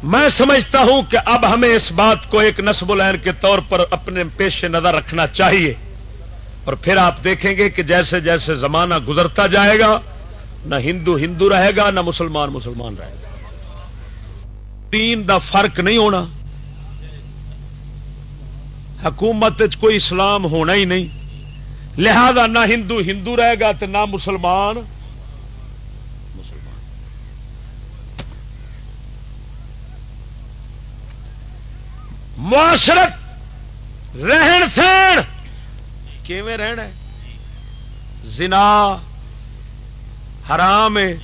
میں سمجھتا ہوں کہ اب ہمیں اس بات کو ایک نصب العین کے طور پر اپنے پیش نظر رکھنا چاہیے۔ اور پھر آپ دیکھیں گے کہ جیسے جیسے زمانہ گزرتا جائے گا، نہ ہندو ہندو رہے گا، نہ مسلمان مسلمان رہے گا۔ دین دا فرق نہیں ہونا۔ حکومت کوئی اسلام ہونا ہی نہیں۔ لہذا نہ ہندو ہندو رہے گا تو نہ مسلمان۔ معاشرت، رہن سہن۔ کیویں رہنا زنا حرام ہے،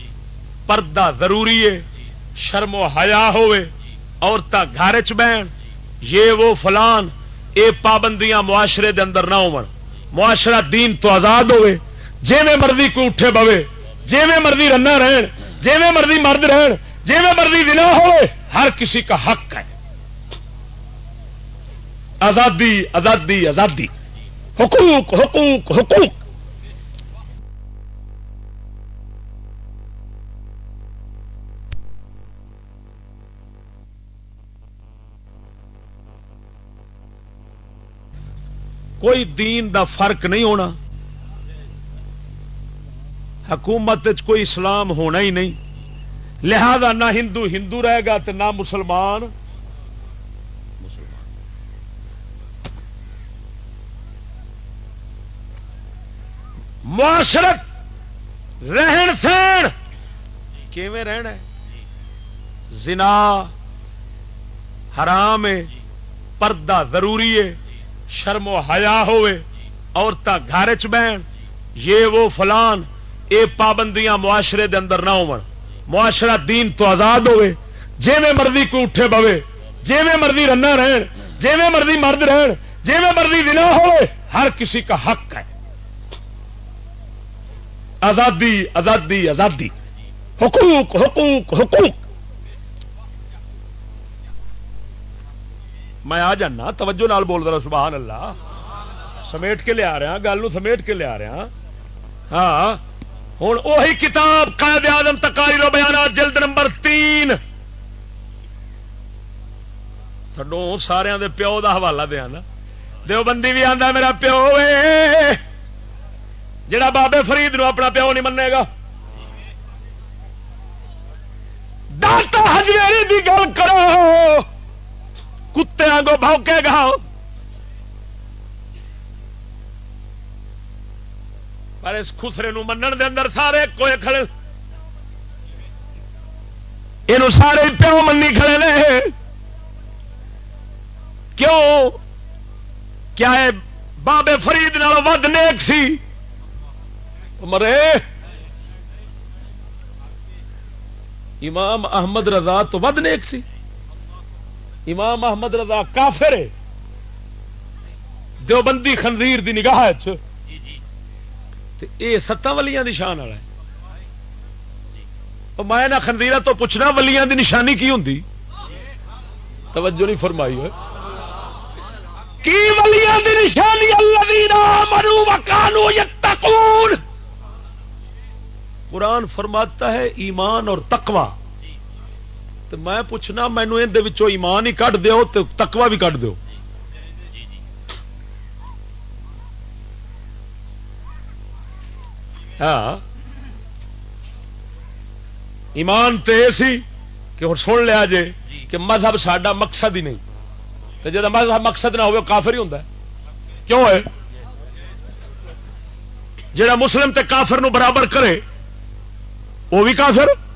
پردہ ضروری ہے۔ شرم و حیا ہوئے عورتیں گھر چ بہن، یہ وہ فلان، اے پابندیاں معاشرے دے اندر نہ ہو معاشرہ دین تو آزاد ہوئے، جیویں مرضی کو اٹھے بوے جیویں مرضی رنا رہن، جیویں مرضی مرد رہن، جیویں مرضی بنا ہوئے، ہر کسی کا حق ہے۔ آزادی آزادی آزادی۔ حقوق حقوق حقوق۔ کوئی دین دا فرق نہیں ہونا۔ حکومت کوئی اسلام ہونا ہی نہیں۔ لہذا نہ ہندو ہندو رہے گا تو نہ مسلمان۔ معاشرت، رہن سہن۔ کیویں رہنا زنا حرام ہے، پردہ ضروری ہے۔ شرم و حیا ہوئے عورتیں گھر چ بہن، یہ وہ فلان، اے پابندیاں معاشرے دے اندر نہ ہو معاشرہ دین تو آزاد ہوئے، جیویں مرضی کو اٹھے بوے جیویں مرضی رنا رہن، جیویں مرضی مرد رہن، جیویں مرضی بنا ہوئے، ہر کسی کا حق ہے۔ آزادی آزادی آزادی۔ حقوق حقوق حقوق۔ میں آ جانا، توجہ نال بول رہا سبحان اللہ۔ سمیٹ کے لے آ رہا، گل سمیٹ کے لے آ رہا۔ ہاں ہوں وہی کتاب قائد آدم تکاری رو بیانات، جلد نمبر تین۔ تھڈو سارا دے پیو دا حوالہ دیا نا۔ دیوبندی بھی آتا میرا پیو اے۔ جڑا بابے فرید نو اپنا پیو نہیں منے گا۔ ڈاکٹر ہجویری کی گل کرو۔ کتے آگو بھوکے گا پر اس خسرے نو منن دے اندر سارے کوئی کھڑے۔ یہ سارے پیو منی کھڑے نے۔ کیوں؟ کیا ہے بابے فرید نال ود نیک سی؟ مرے۔ امام احمد رضا تو ود نیک سی۔ امام احمد رضا کافر دیوبندی خنزیر دی نگاہ یہ ستاں ولیاں دی شان والا میں نہ خنزیر تو پوچھنا ولیاں دی نشانی کی ہوں توجہ نہیں فرمائی ہوئے۔ کی ولیاں دی نشانی یتقون؟ قرآن فرماتا ہے ایمان اور تقوا تو میں پوچھنا، مینو یہ ایمان ہی کٹ دو تو تکوا بھی کٹ دو ہاں۔ ایمان تو یہ سی کہ ہوں سن لیا جے کہ مذہب سڈا مقصد ہی نہیں۔ تو جب مذہب مقصد نہ ہو کافر ہی ہوں کیوں ہے؟ جا مسلم تے کافر نو برابر کرے، وہ بھی کافر؟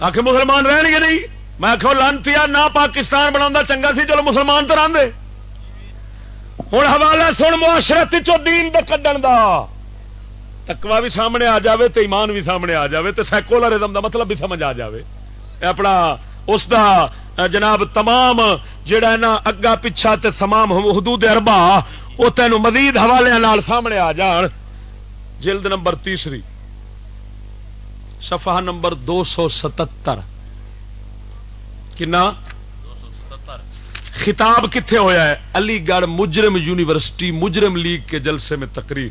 آ کے مسلمان رہن گے نہیں؟ میں آخو لانتی نہ پاکستان بنا چنگا سی چلو مسلمان تو رہے ہوں حوالہ سن، معاشرت دین دے کڈن دا۔ تکوا بھی سامنے آ جاوے تو ایمان بھی سامنے آ جاوے تو سیکولرزم دا مطلب بھی سمجھ آ جاوے۔ اپنا اس دا جناب تمام جڑا نا اگا پچھا تے تمام حدود اربا وہ تینوں مزید حوالے سامنے آ جان۔ جلد نمبر تیسری۔ صفحہ نمبر دو سو ستر کنا؟ خطاب کتنے ہویا ہے؟ علی گڑھ مجرم یونیورسٹی، مجرم لیگ کے جلسے میں تقریر۔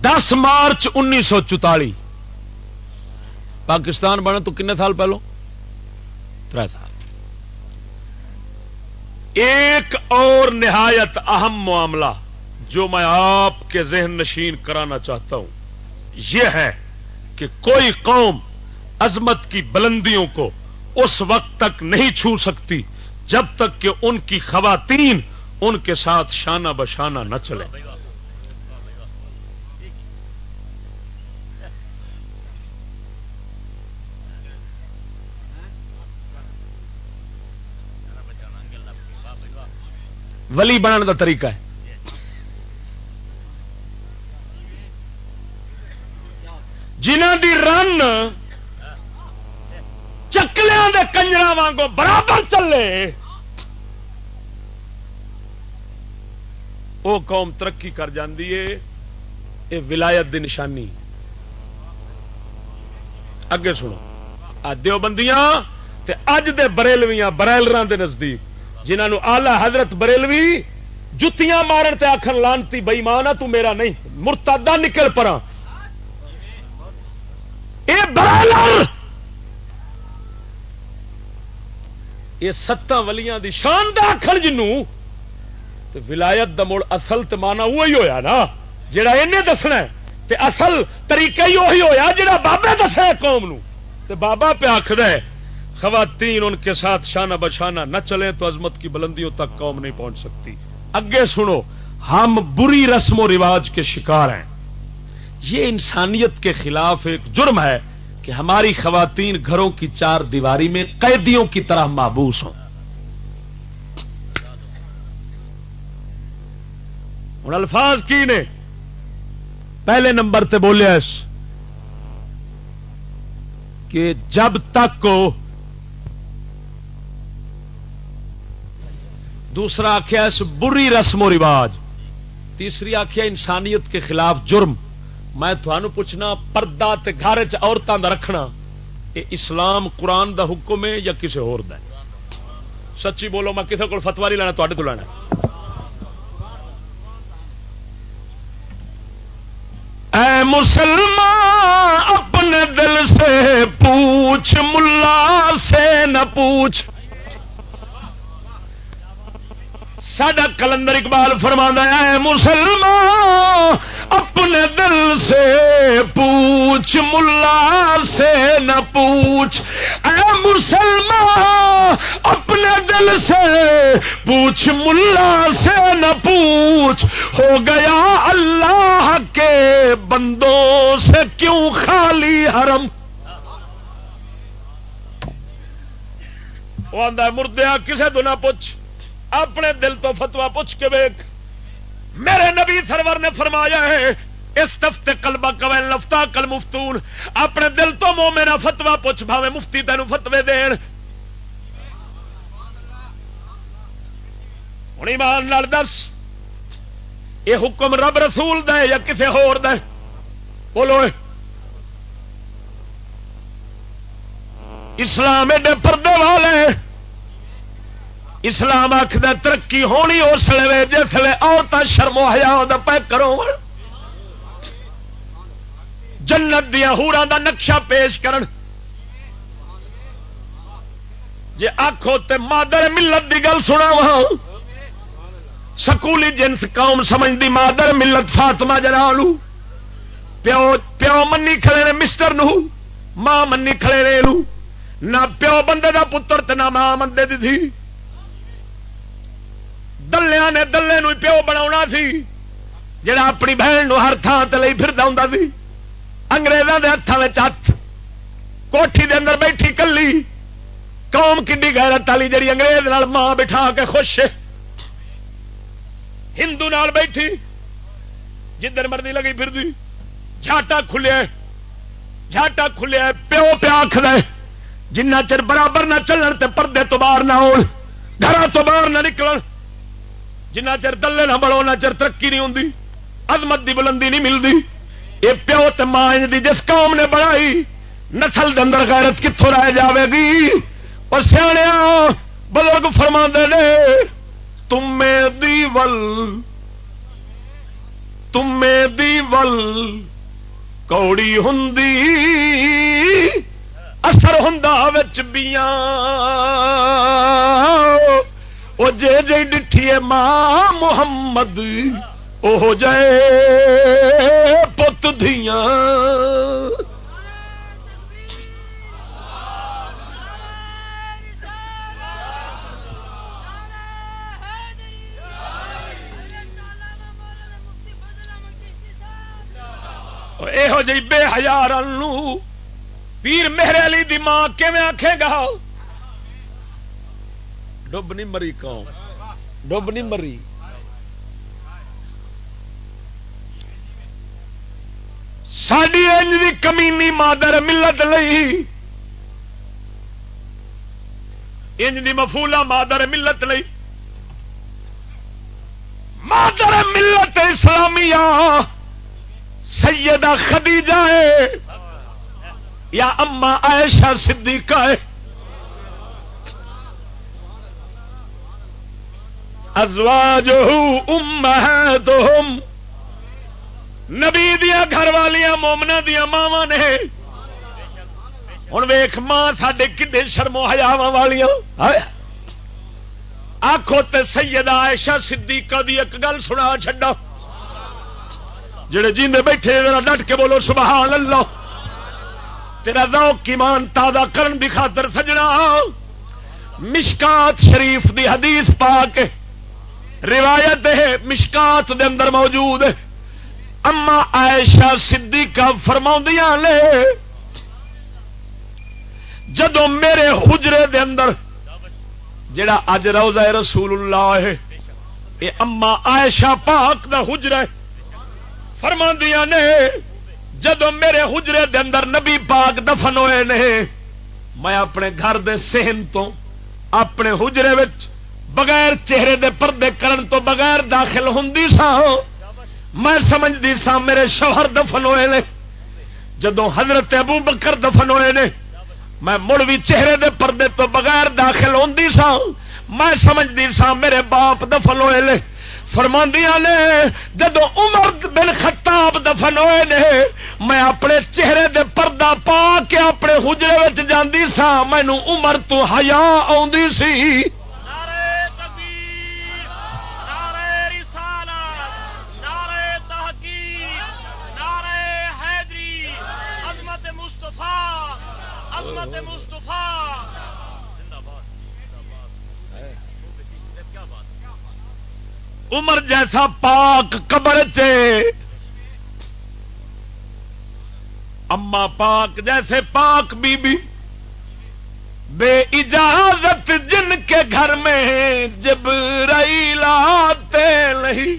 دس مارچ انیس سو چوتالی۔ پاکستان بنے تو کنے سال پہلو؟ تر سال۔ ایک اور نہایت اہم معاملہ۔ جو میں آپ کے ذہن نشین کرانا چاہتا ہوں، یہ ہے کہ کوئی قوم عظمت کی بلندیوں کو اس وقت تک نہیں چھو سکتی جب تک کہ ان کی خواتین ان کے ساتھ شانہ بشانہ نہ چلے ولی بنانے کا طریقہ ہے۔ جنہ دی رن چکلیاں دے کنجرا وانگو برابر چلے وہ قوم ترقی کر جاندی ہے یہ ولایت دی نشانی۔ اگے سنو دیو بندیاں تے اج دے بریلویاں برائلر دے نزدیک جنہوں آلہ حضرت بریلوی جتیاں مارن تے آخر لانتی بئی تو میرا نہیں مرتادہ نکل پرا یہ ستاں ولیاں دی شان دا آخر جنوں ولایت دا مڑ اصل تو مانا وہی ہویا نا جڑا انہیں دسنا تے اصل طریقہ ہی وہی ہویا جڑا بابے دسا قوم نو تے بابا پہ آخر ہے، خواتین ان کے ساتھ شانہ بشانہ نہ چلے تو عظمت کی بلندیوں تک قوم نہیں پہنچ سکتی۔ اگے سنو، ہم بری رسم و رواج کے شکار ہیں۔ یہ انسانیت کے خلاف ایک جرم ہے۔ کہ ہماری خواتین گھروں کی چار دیواری میں قیدیوں کی طرح محبوس ہوں۔ ہوں الفاظ کی نے؟ پہلے نمبر تے بولے کہ جب تک دوسرا آخیا اس بری رسم و رواج، تیسری آخیا انسانیت کے خلاف جرم۔ میں تھانوں پوچھنا، پردہ تے گھر عورتوں کا رکھنا، یہ اسلام، قرآن دا حکم ہے یا کسی ہو سچی بولو، میں کسی کو فتوا نہیں لینا تے تو لینا اے مسلمان، اپنے دل سے پوچھ، ملا سے نہ پوچھ۔ سڈا کلندر اقبال فرما ہے مسلمان، اپنے دل سے پوچھ، ملا سے نہ پوچھ۔ اے مسلمان، اپنے دل سے پوچھ، ملا سے نہ پوچھ۔ ہو گیا اللہ کے بندوں سے کیوں خالی حرم؟ وہ آدھا مردیا کسے تو نہ پوچھ۔ اپنے دل تو فتوا پوچھ کے ویک میرے نبی سرور نے فرمایا ہے، اس تفتے کلبا قبل لفتا کل مفتون۔ اپنے دل تو مو میرا فتوا پوچھ، بھاوے مفتی تین فتوے دین۔ ہوں ایمان لال دس یہ حکم رب رسول دے یا کسے ہور دے بولو اسلام ایڈے پردے والے اسلام آخد ترقی ہونی اس لیے جس لیے عورتیں شرمو ہزار پہ کرو۔ جنت دیا ہورا دا نقشہ پیش کرن۔ جی آخو تے مادر ملت دی گل سنا وا سکولی جنس قوم سمجھتی مادر ملت فاطمہ جنالو پیو پیو منی کھڑے نے مسٹر نو۔ ماں منی کھڑے نے نہ پیو بندے دا پتر تے نہ ماں بندے دی تھی دلیا نے دلے نو پیو بنا سی، جڑا اپنی بہن نو ہر تھان تے لئی پھردا ہوندا سی۔ انگریزاں دے ہتھاں وچ ہاتھ کوٹھی دے اندر بیٹھی کلی۔ قوم کڈی غیرت والی جڑی انگریز نال ماں بٹھا کے خوش ہندو نال بیٹھی، جدھر مرضی لگی پھر دی جھاٹا کھلیا جھاٹا کھلیا پیو پیا آخر جنہ چر برابر نہ چلن تے پردے تو باہر نہ ہو گھر تو باہر نہ نکلن۔ جنہ چر دلے نہ بڑو نہ چر ترقی نہیں ہوں عظمت دی بلندی نہیں ملتی یہ پیو تے ماں دی جس قوم نے بڑھائی نسل دے اندر غیرت کتوں رہ جاوے گی؟ اور سیا بزرگ فرما نے تم دی ول تم دی ول کوڑی ہوں اثر ہوں بیاں۔ وہ جے جے ڈٹھی ماں محمد وہ جائے پت دیا یہو جی بے ہزار پیر میرے علی دی ماں کیون آخے گا ڈب نہیں مری قوم ڈب نہیں مری۔ ساری انج کمینی مادر ملت لئی۔ انج دی مفولا مادر ملت لئی۔ مادر ملت اسلامیہ۔ سیدہ خدیجہ ہے۔ یا اما عائشہ صدیقہ ہے۔ ازواج امہاتہم۔ نبی دیا گھر والیا مومنا دیا ماوا نے۔ ہوں ویخ ماں سڈے کڈے شرمو ہزاو والیا آخو تے سیدہ عائشہ صدیقہ دی ایک گل سنا چڈا جڑے جیندے بیٹھے ڈٹ کے بولو سبحان اللہ۔ تیرا ذوق ایمان تازہ کرن دی خاطر سجنا۔ مشکات شریف دی حدیث پا کے روایت ہے، مشکات دے اندر موجود ہے۔ اما عائشہ صدیقہ فرما لے جدو میرے حجرے دے اندر، جڑا اج روزہ رسول اللہ ہے یہ اما عائشہ پاک دا حجرا فرما نے جدو میرے حجرے دے اندر نبی پاک دفن ہوئے نے، میں اپنے گھر دے سہن تو اپنے حجرے وچ بغیر چہرے دے پردے کرن تو بغیر داخل ہوں سا۔ میں سمجھتی سا میرے شوہر دفن ہوئے نے۔ جدو حضرت ابو بکر دفن ہوئے نے، میں مڑ بھی چہرے دے پردے تو بغیر داخل ہوں سا۔ میں سمجھتی سا میرے باپ دفن ہوئے لے فرماندیاں نے جدو عمر بن خطاب دفن ہوئے نے، میں اپنے چہرے دے پردہ پا کے اپنے حجرے جاندی سا۔ مینو عمر تو ہیا آ عمر جیسا پاک قبر اما پاک جیسے پاک بی بی بے اجازت جن کے گھر میں جب رئی لاتے نہیں۔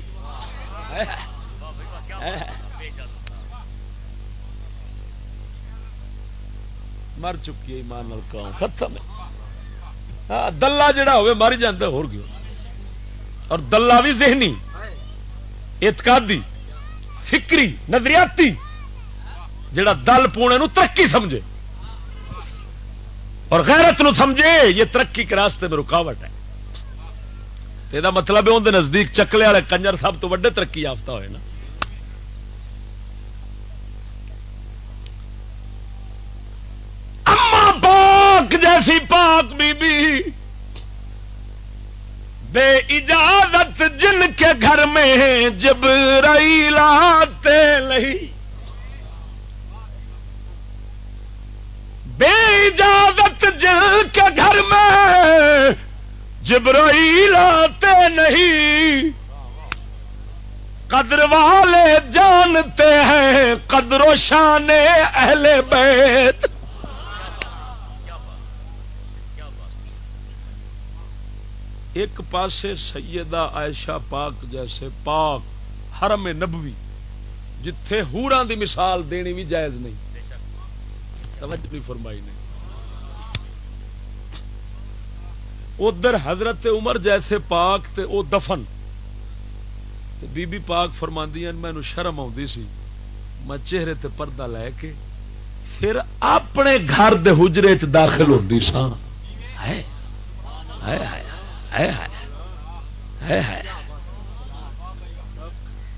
مر چکی ہے ایمان ختم ہاں، دلہ جڑا ہوئے مر جاتا ہو گیا اور دلہ بھی ذہنی، اعتقادی، فکری، نظریاتی، جڑا دل پونے نو ترقی سمجھے۔ اور غیرت نو سمجھے، یہ ترقی کے راستے میں رکاوٹ ہے۔ یہ مطلب ہے اندر نزدیک چکلے والے کنجر سب تو وڈے ترقی یافتہ ہوئے نا۔ پاک جیسی پاک بی بی بے اجازت جن کے گھر میں جب رئی لاتے نہیں۔ بے اجازت جن کے گھر میں جبرائیل لاتے نہیں۔ قدر والے جانتے ہیں قدر و شان اہل بیت۔ ایک پاسے سیدہ عائشہ پاک جیسے پاک حرم نبوی، جتھے ہورا دی مثال دینی بھی جائز نہیں۔ توجہ نہیں فرمائی نہیں ادھر حضرت عمر جیسے پاک تے او دفن۔ تے بی بی پاک فرماندی میں شرم آتی سی۔ میں چہرے تے پردہ لے کے پھر اپنے گھر دے حجرے چ داخل ہوتی سا ہے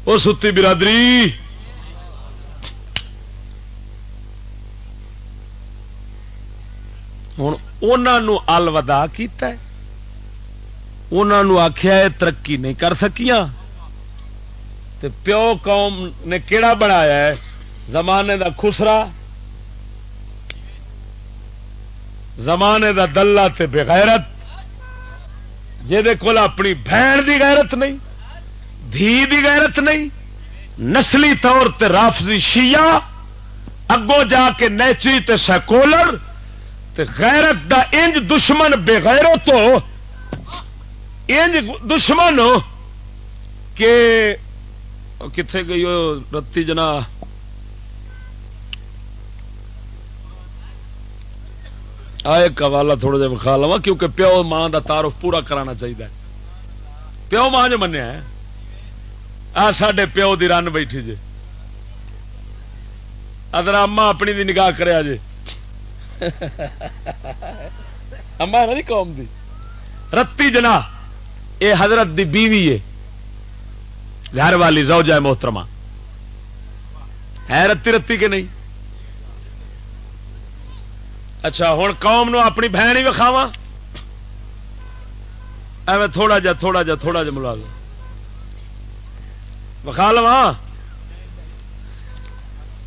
وہ ستی برادری. ہوں الوداع کیتا ہے. انہوں آخیا ترقی نہیں کر سکیاں. تے پیو قوم نے کیڑا بنایا ہے؟ زمانے دا خسرا، زمانے دا دلہ تے بغیرت. کول اپنی بہن دی غیرت نہیں، دھی دی غیرت نہیں، نسلی طور تے رافضی شیعہ، اگوں جا کے نیچری تے سیکولر، تے غیرت دا انج دشمن بےغیروں تو انج دشمن کہ کتنے گئی رتی جنا ایک حوالہ تھوڑا جا بخا لوا کیونکہ پیو ماں کا تعارف پورا کرانا چاہیے پیو ماں جو منیا آ سڈے پیو دی رن بیٹھی جی ادر اما اپنی دی نگاہ کریا جی اما ہے قوم دی۔ رتی جنا اے حضرت دی بیوی ہے۔ گھر والی زوجہ محترمہ۔ ہے رتی رتی کے نہیں؟ اچھا ہوں قوم نو اپنی بہن ہی وکھاوا ایویں تھوڑا جا تھوڑا جا تھوڑا جا ملا لو۔ وکھا لوا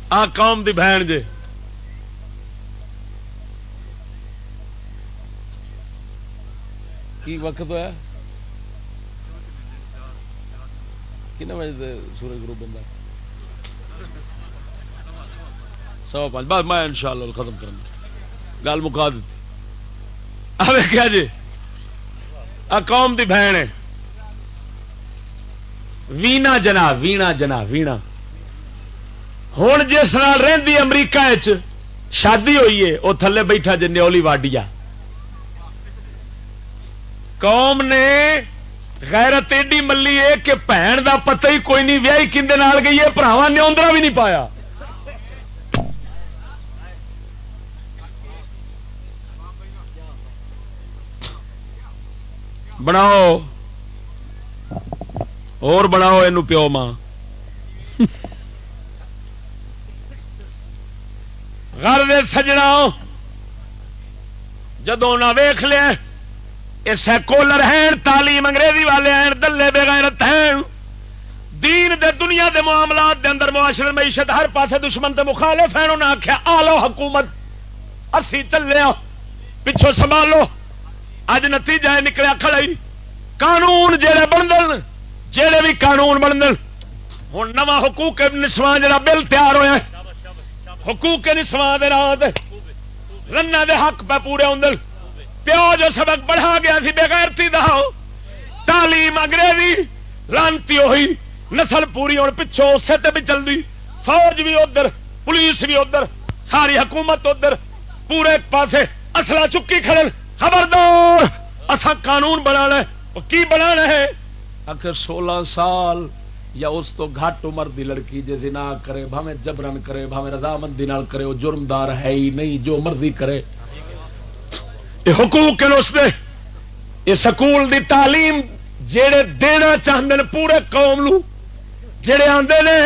آ قوم دی بہن جے۔ کی وقت ہوا کن بجے سورج گروپ بندہ سو پانچ۔ بس میں ان شاء اللہ ختم کروں گل مکا دیتی۔ کیا جی قوم دی بہن ہے۔ وینا جنا وینا جنا، وینا۔ ہوں جس نال رہی امریکہ شادی ہوئی ہے وہ تھلے بیٹھا جی نیولی واڈیا۔ قوم نے غیرت ایڈی ملی ہے کہ بھن کا پتہ ہی کوئی نہیں ویائی کھے گئی ہے براوا نیوندرا بھی نہیں پایا۔ بناؤ اور بناؤ یہ پیو ماں گھر دے سجنا جدو نہ ویخ لیا یہ سیکولر ہیں تعلیم انگریزی والے ہیں دلے بغیرت ہیں دین دے دنیا دے معاملات دے اندر معاشرے معیشت ہر پاسے دشمن تے مخالف ہیں انہوں نے آخیا آ لو حکومت اسی چلے پچھو سنبھالو اج نتیجہ نکلیا کھڑائی قانون جہے بن جہے بھی قانون بن ہوں نواں حقوق نسواں جڑا بل تیار ہوا حقوق نسواں رنا دے حق پہ پورے ہوں پیو جو سبق بڑھا گیا سی بےغیرتی دہاؤ۔ تعلیم انگریزی، لانتی ہوئی۔ نسل پوری ہوں پچھو اسے تے بھی چلتی فوج بھی ادھر، پولیس بھی ادھر، ساری حکومت ادھر۔ پورے پاسے اصلا چکی کھڑے خبردار اصا قانون بنا کی بنا ہے؟ آخر سولہ سال یا اس تو گھٹ عمر دی لڑکی جی نہ کرے، بھاویں جبرن کرے، بھاویں رضامندی کرے، وہ جرمدار ہے ہی نہیں، جو مرضی کرے۔ یہ حقوق کے اس دے۔ یہ سکول دی تعلیم جڑے دینا چاہتے ہیں پورے قوم لو جڑے آتے نے۔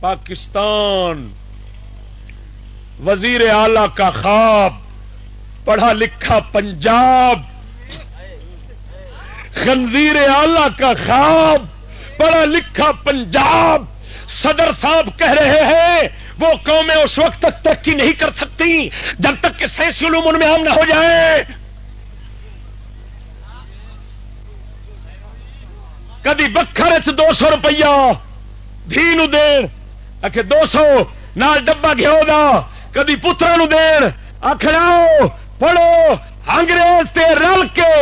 پاکستان وزیر اعلی کا خواب، پڑھا لکھا پنجاب۔ خنزیر اعلی کا خواب، پڑھا لکھا پنجاب۔ صدر صاحب کہہ رہے ہیں، وہ قومیں اس وقت تک ترقی نہیں کر سکتی جب تک کہ سینسی علوم ان میں عام نہ ہو جائے۔ کدی بکھر دو سو روپیہ دھی دین دو سو، نال ڈبا گھیو دا۔ کدی پترا دین آخر پڑھو، انگریز تے رل کے۔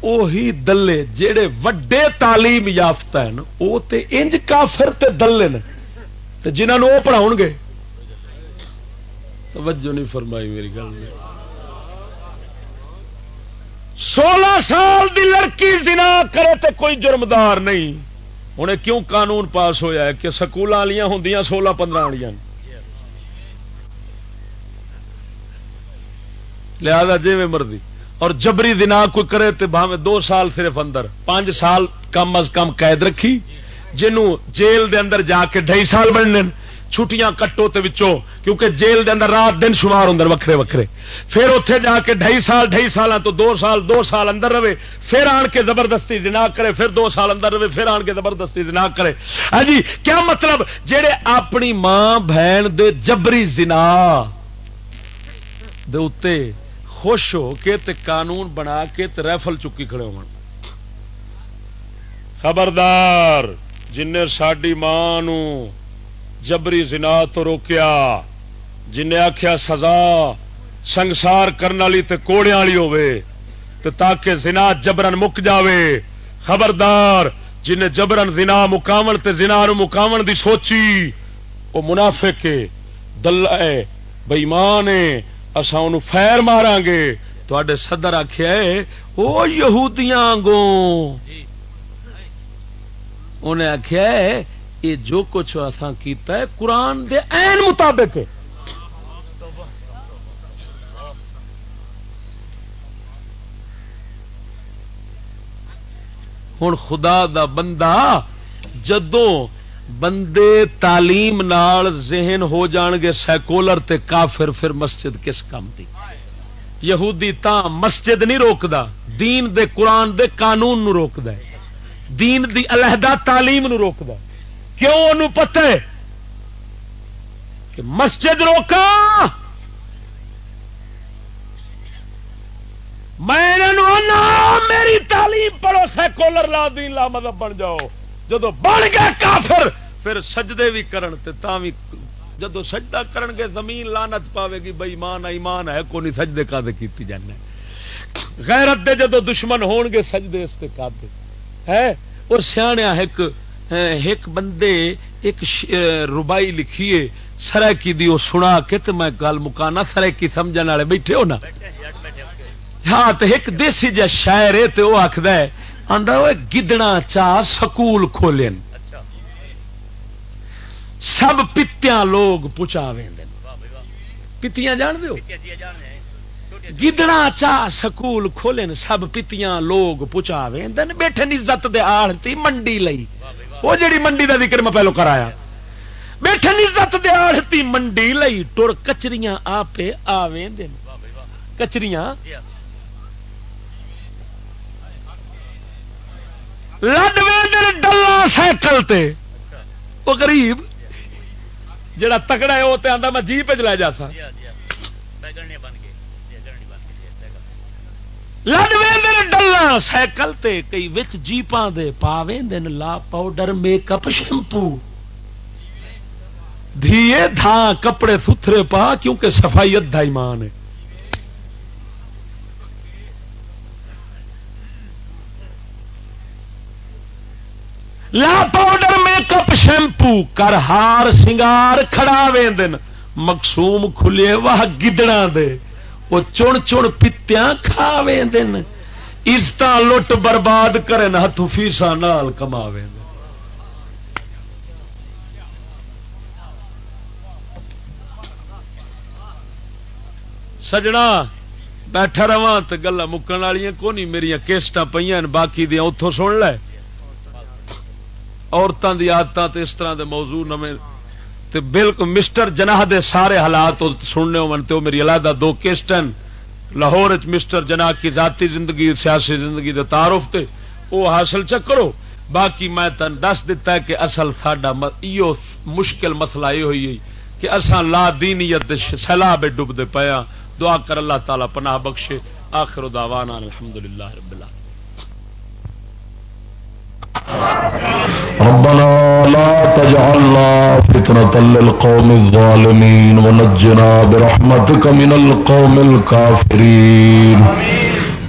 اوہی دلے جڑے وڈے تعلیم یافتہ ہیں وہ تے انج کافر تے دلے نے۔ تے جنہاں نو پڑھاؤ گے۔ توجہ نہیں فرمائی میری گل۔ میں سولہ سال دی لڑکی زنا کرے تے کوئی جرمدار نہیں۔ ہوں کیوں قانون پاس ہویا ہے کہ سکول والیاں ہوں سولہ پندرہ والیاں لہذا جی میں مرضی۔ اور جبری دنا کوئی کرے تو بھاوے دو سال صرف اندر۔ پانچ سال کم از کم قید رکھی۔ جنوں جیل دے اندر جا کے ڈھائی سال بننے چھٹیاں کٹو تے وچوں، کیونکہ جیل دے اندر رات دن شمار ہوں وکھرے وکھرے۔ پھر اتے جا کے ڈھائی سال ڈھائی سال تو دو سال دو سال اندر رہے۔ پھر آن کے زبردستی جنا کرے، پھر دو سال اندر رہے، پھر آن کے زبردستی جنا کرے۔ ہاں جی کیا مطلب؟ جہے اپنی ماں، بہن دے جبری زنا دے خوش ہو کے تے قانون بنا کے تے ریفل چکی کھڑے ہو خبردار، جن ساری ماں جبری زنا تو روکیا، جن آخیا سزا سنسار کرنے والی تے کوڑے والی ہوے تے تاکہ زنا جبرن مک جاوے۔ خبردار، جن جبرن زنا مکاون تے زنا نو مکاون دی سوچی وہ منافق دل بئیمان اصا ان فیر مارا گے۔ تے سدر آخیا وہ یہودیاں گو انہیں آخیا یہ جو کچھ اصا کیتا ہے قرآن دے این مطابق ہوں خدا دا بندہ جدوں بندے تعلیم نال ذہن ہو جان گے، سیکولر تے کافر، پھر مسجد کس کام دی؟ یہودی تا مسجد نہیں روکدا، دین دے قرآن دے قانون نو روکدا ہے۔ دین دی علیحدہ تعلیم نو روکدا کیوں؟ انہوں پتہ ہے کہ مسجد روکا۔ میں میری تعلیم پڑھو، سیکولر لا دین، لا مذہب بن جاؤ۔ جدو بن گیا کافر، پھر سجدے بھی کرن تے بھی جدو سجدہ کرن گے، زمین لانت پاوے گی بھائی ایمان ایمان ہے کو نہیں سجدے کا دے کیتی جانے؟ غیرت دے جدو دشمن ہون گے، سجدے اس تے کا ہے؟ اور سیاح ایک ایک بندے ایک ربائی لکھیے سرکی دی وہ سنا کے تو میں گل مکانا سرکی سمجھنے والے بیٹھے ہو نا؟ ہاں تو ایک دیسی جا شاعر ہے تو وہ آخد گدڑا چاہ سکول کھولے سب پتیاں لوگ پچا پتیاں جان دو گدڑا چاہ سکول کھولن سب پتیاں لوگ پچا بیٹھے عزت دے آڑتی منڈی لئی۔ وہ جڑی منڈی دا ذکر میں پہلو کرایا۔ بیٹھے عزت دے آڑتی منڈی لئی ٹر کچریاں آپ آ کچریاں لڈ ڈلا سائیکل تے۔ وہ غریب جڑا تکڑا ہے وہ آتا میں جیپ چ جا سا۔ لڈ ڈلا سائیکل تے کئی وچ جیپاں دے پاویں دن لا پاؤڈر میک اپ شیمپو۔ دھیے دھا کپڑے ستھرے پا کیونکہ صفائی ادھا ایمان ہے۔ لا پاؤڈر میک اپ شیمپو، کر ہار سنگار کھڑا دن مقصوم کھلے وہ گدڑا دے۔ وہ چن چن پتیاں کھا دن عزت لٹ برباد کرن ہاتھ فیسا نال کما سجنا، بیٹھا رہا تو گلا مکن والی کو نہیں میری کیسٹ پہ باقی دیا اتوں سن لے۔ عورتوں کی آدت اس طرح دے موضوع نمے تے بالکل مسٹر جناح دے سارے حالات سننے ہو تو میری علیحدہ دو کیسٹن لاہور مسٹر جناح کی ذاتی زندگی سیاسی زندگی دے تعارف تے وہ حاصل چکرو باقی میں تن دس دتا ہے کہ اصل ساڈا ایو مشکل مسئلہ یہ ہوئی ہے کہ اصا لا دینیت سیلاب ڈبتے پیا ہاں۔ دعا کر اللہ تعالی پناہ بخشے۔ آخر دعوانا الحمدللہ رب اللہ ربنا لا تجعلنا فتنة للقوم الظالمين ونجنا برحمتك من القوم الكافرين.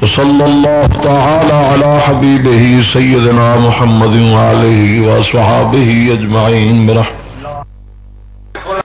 وصلى الله تعالى على حبيبه سيدنا محمد وعليه وصحابه أجمعين برحمته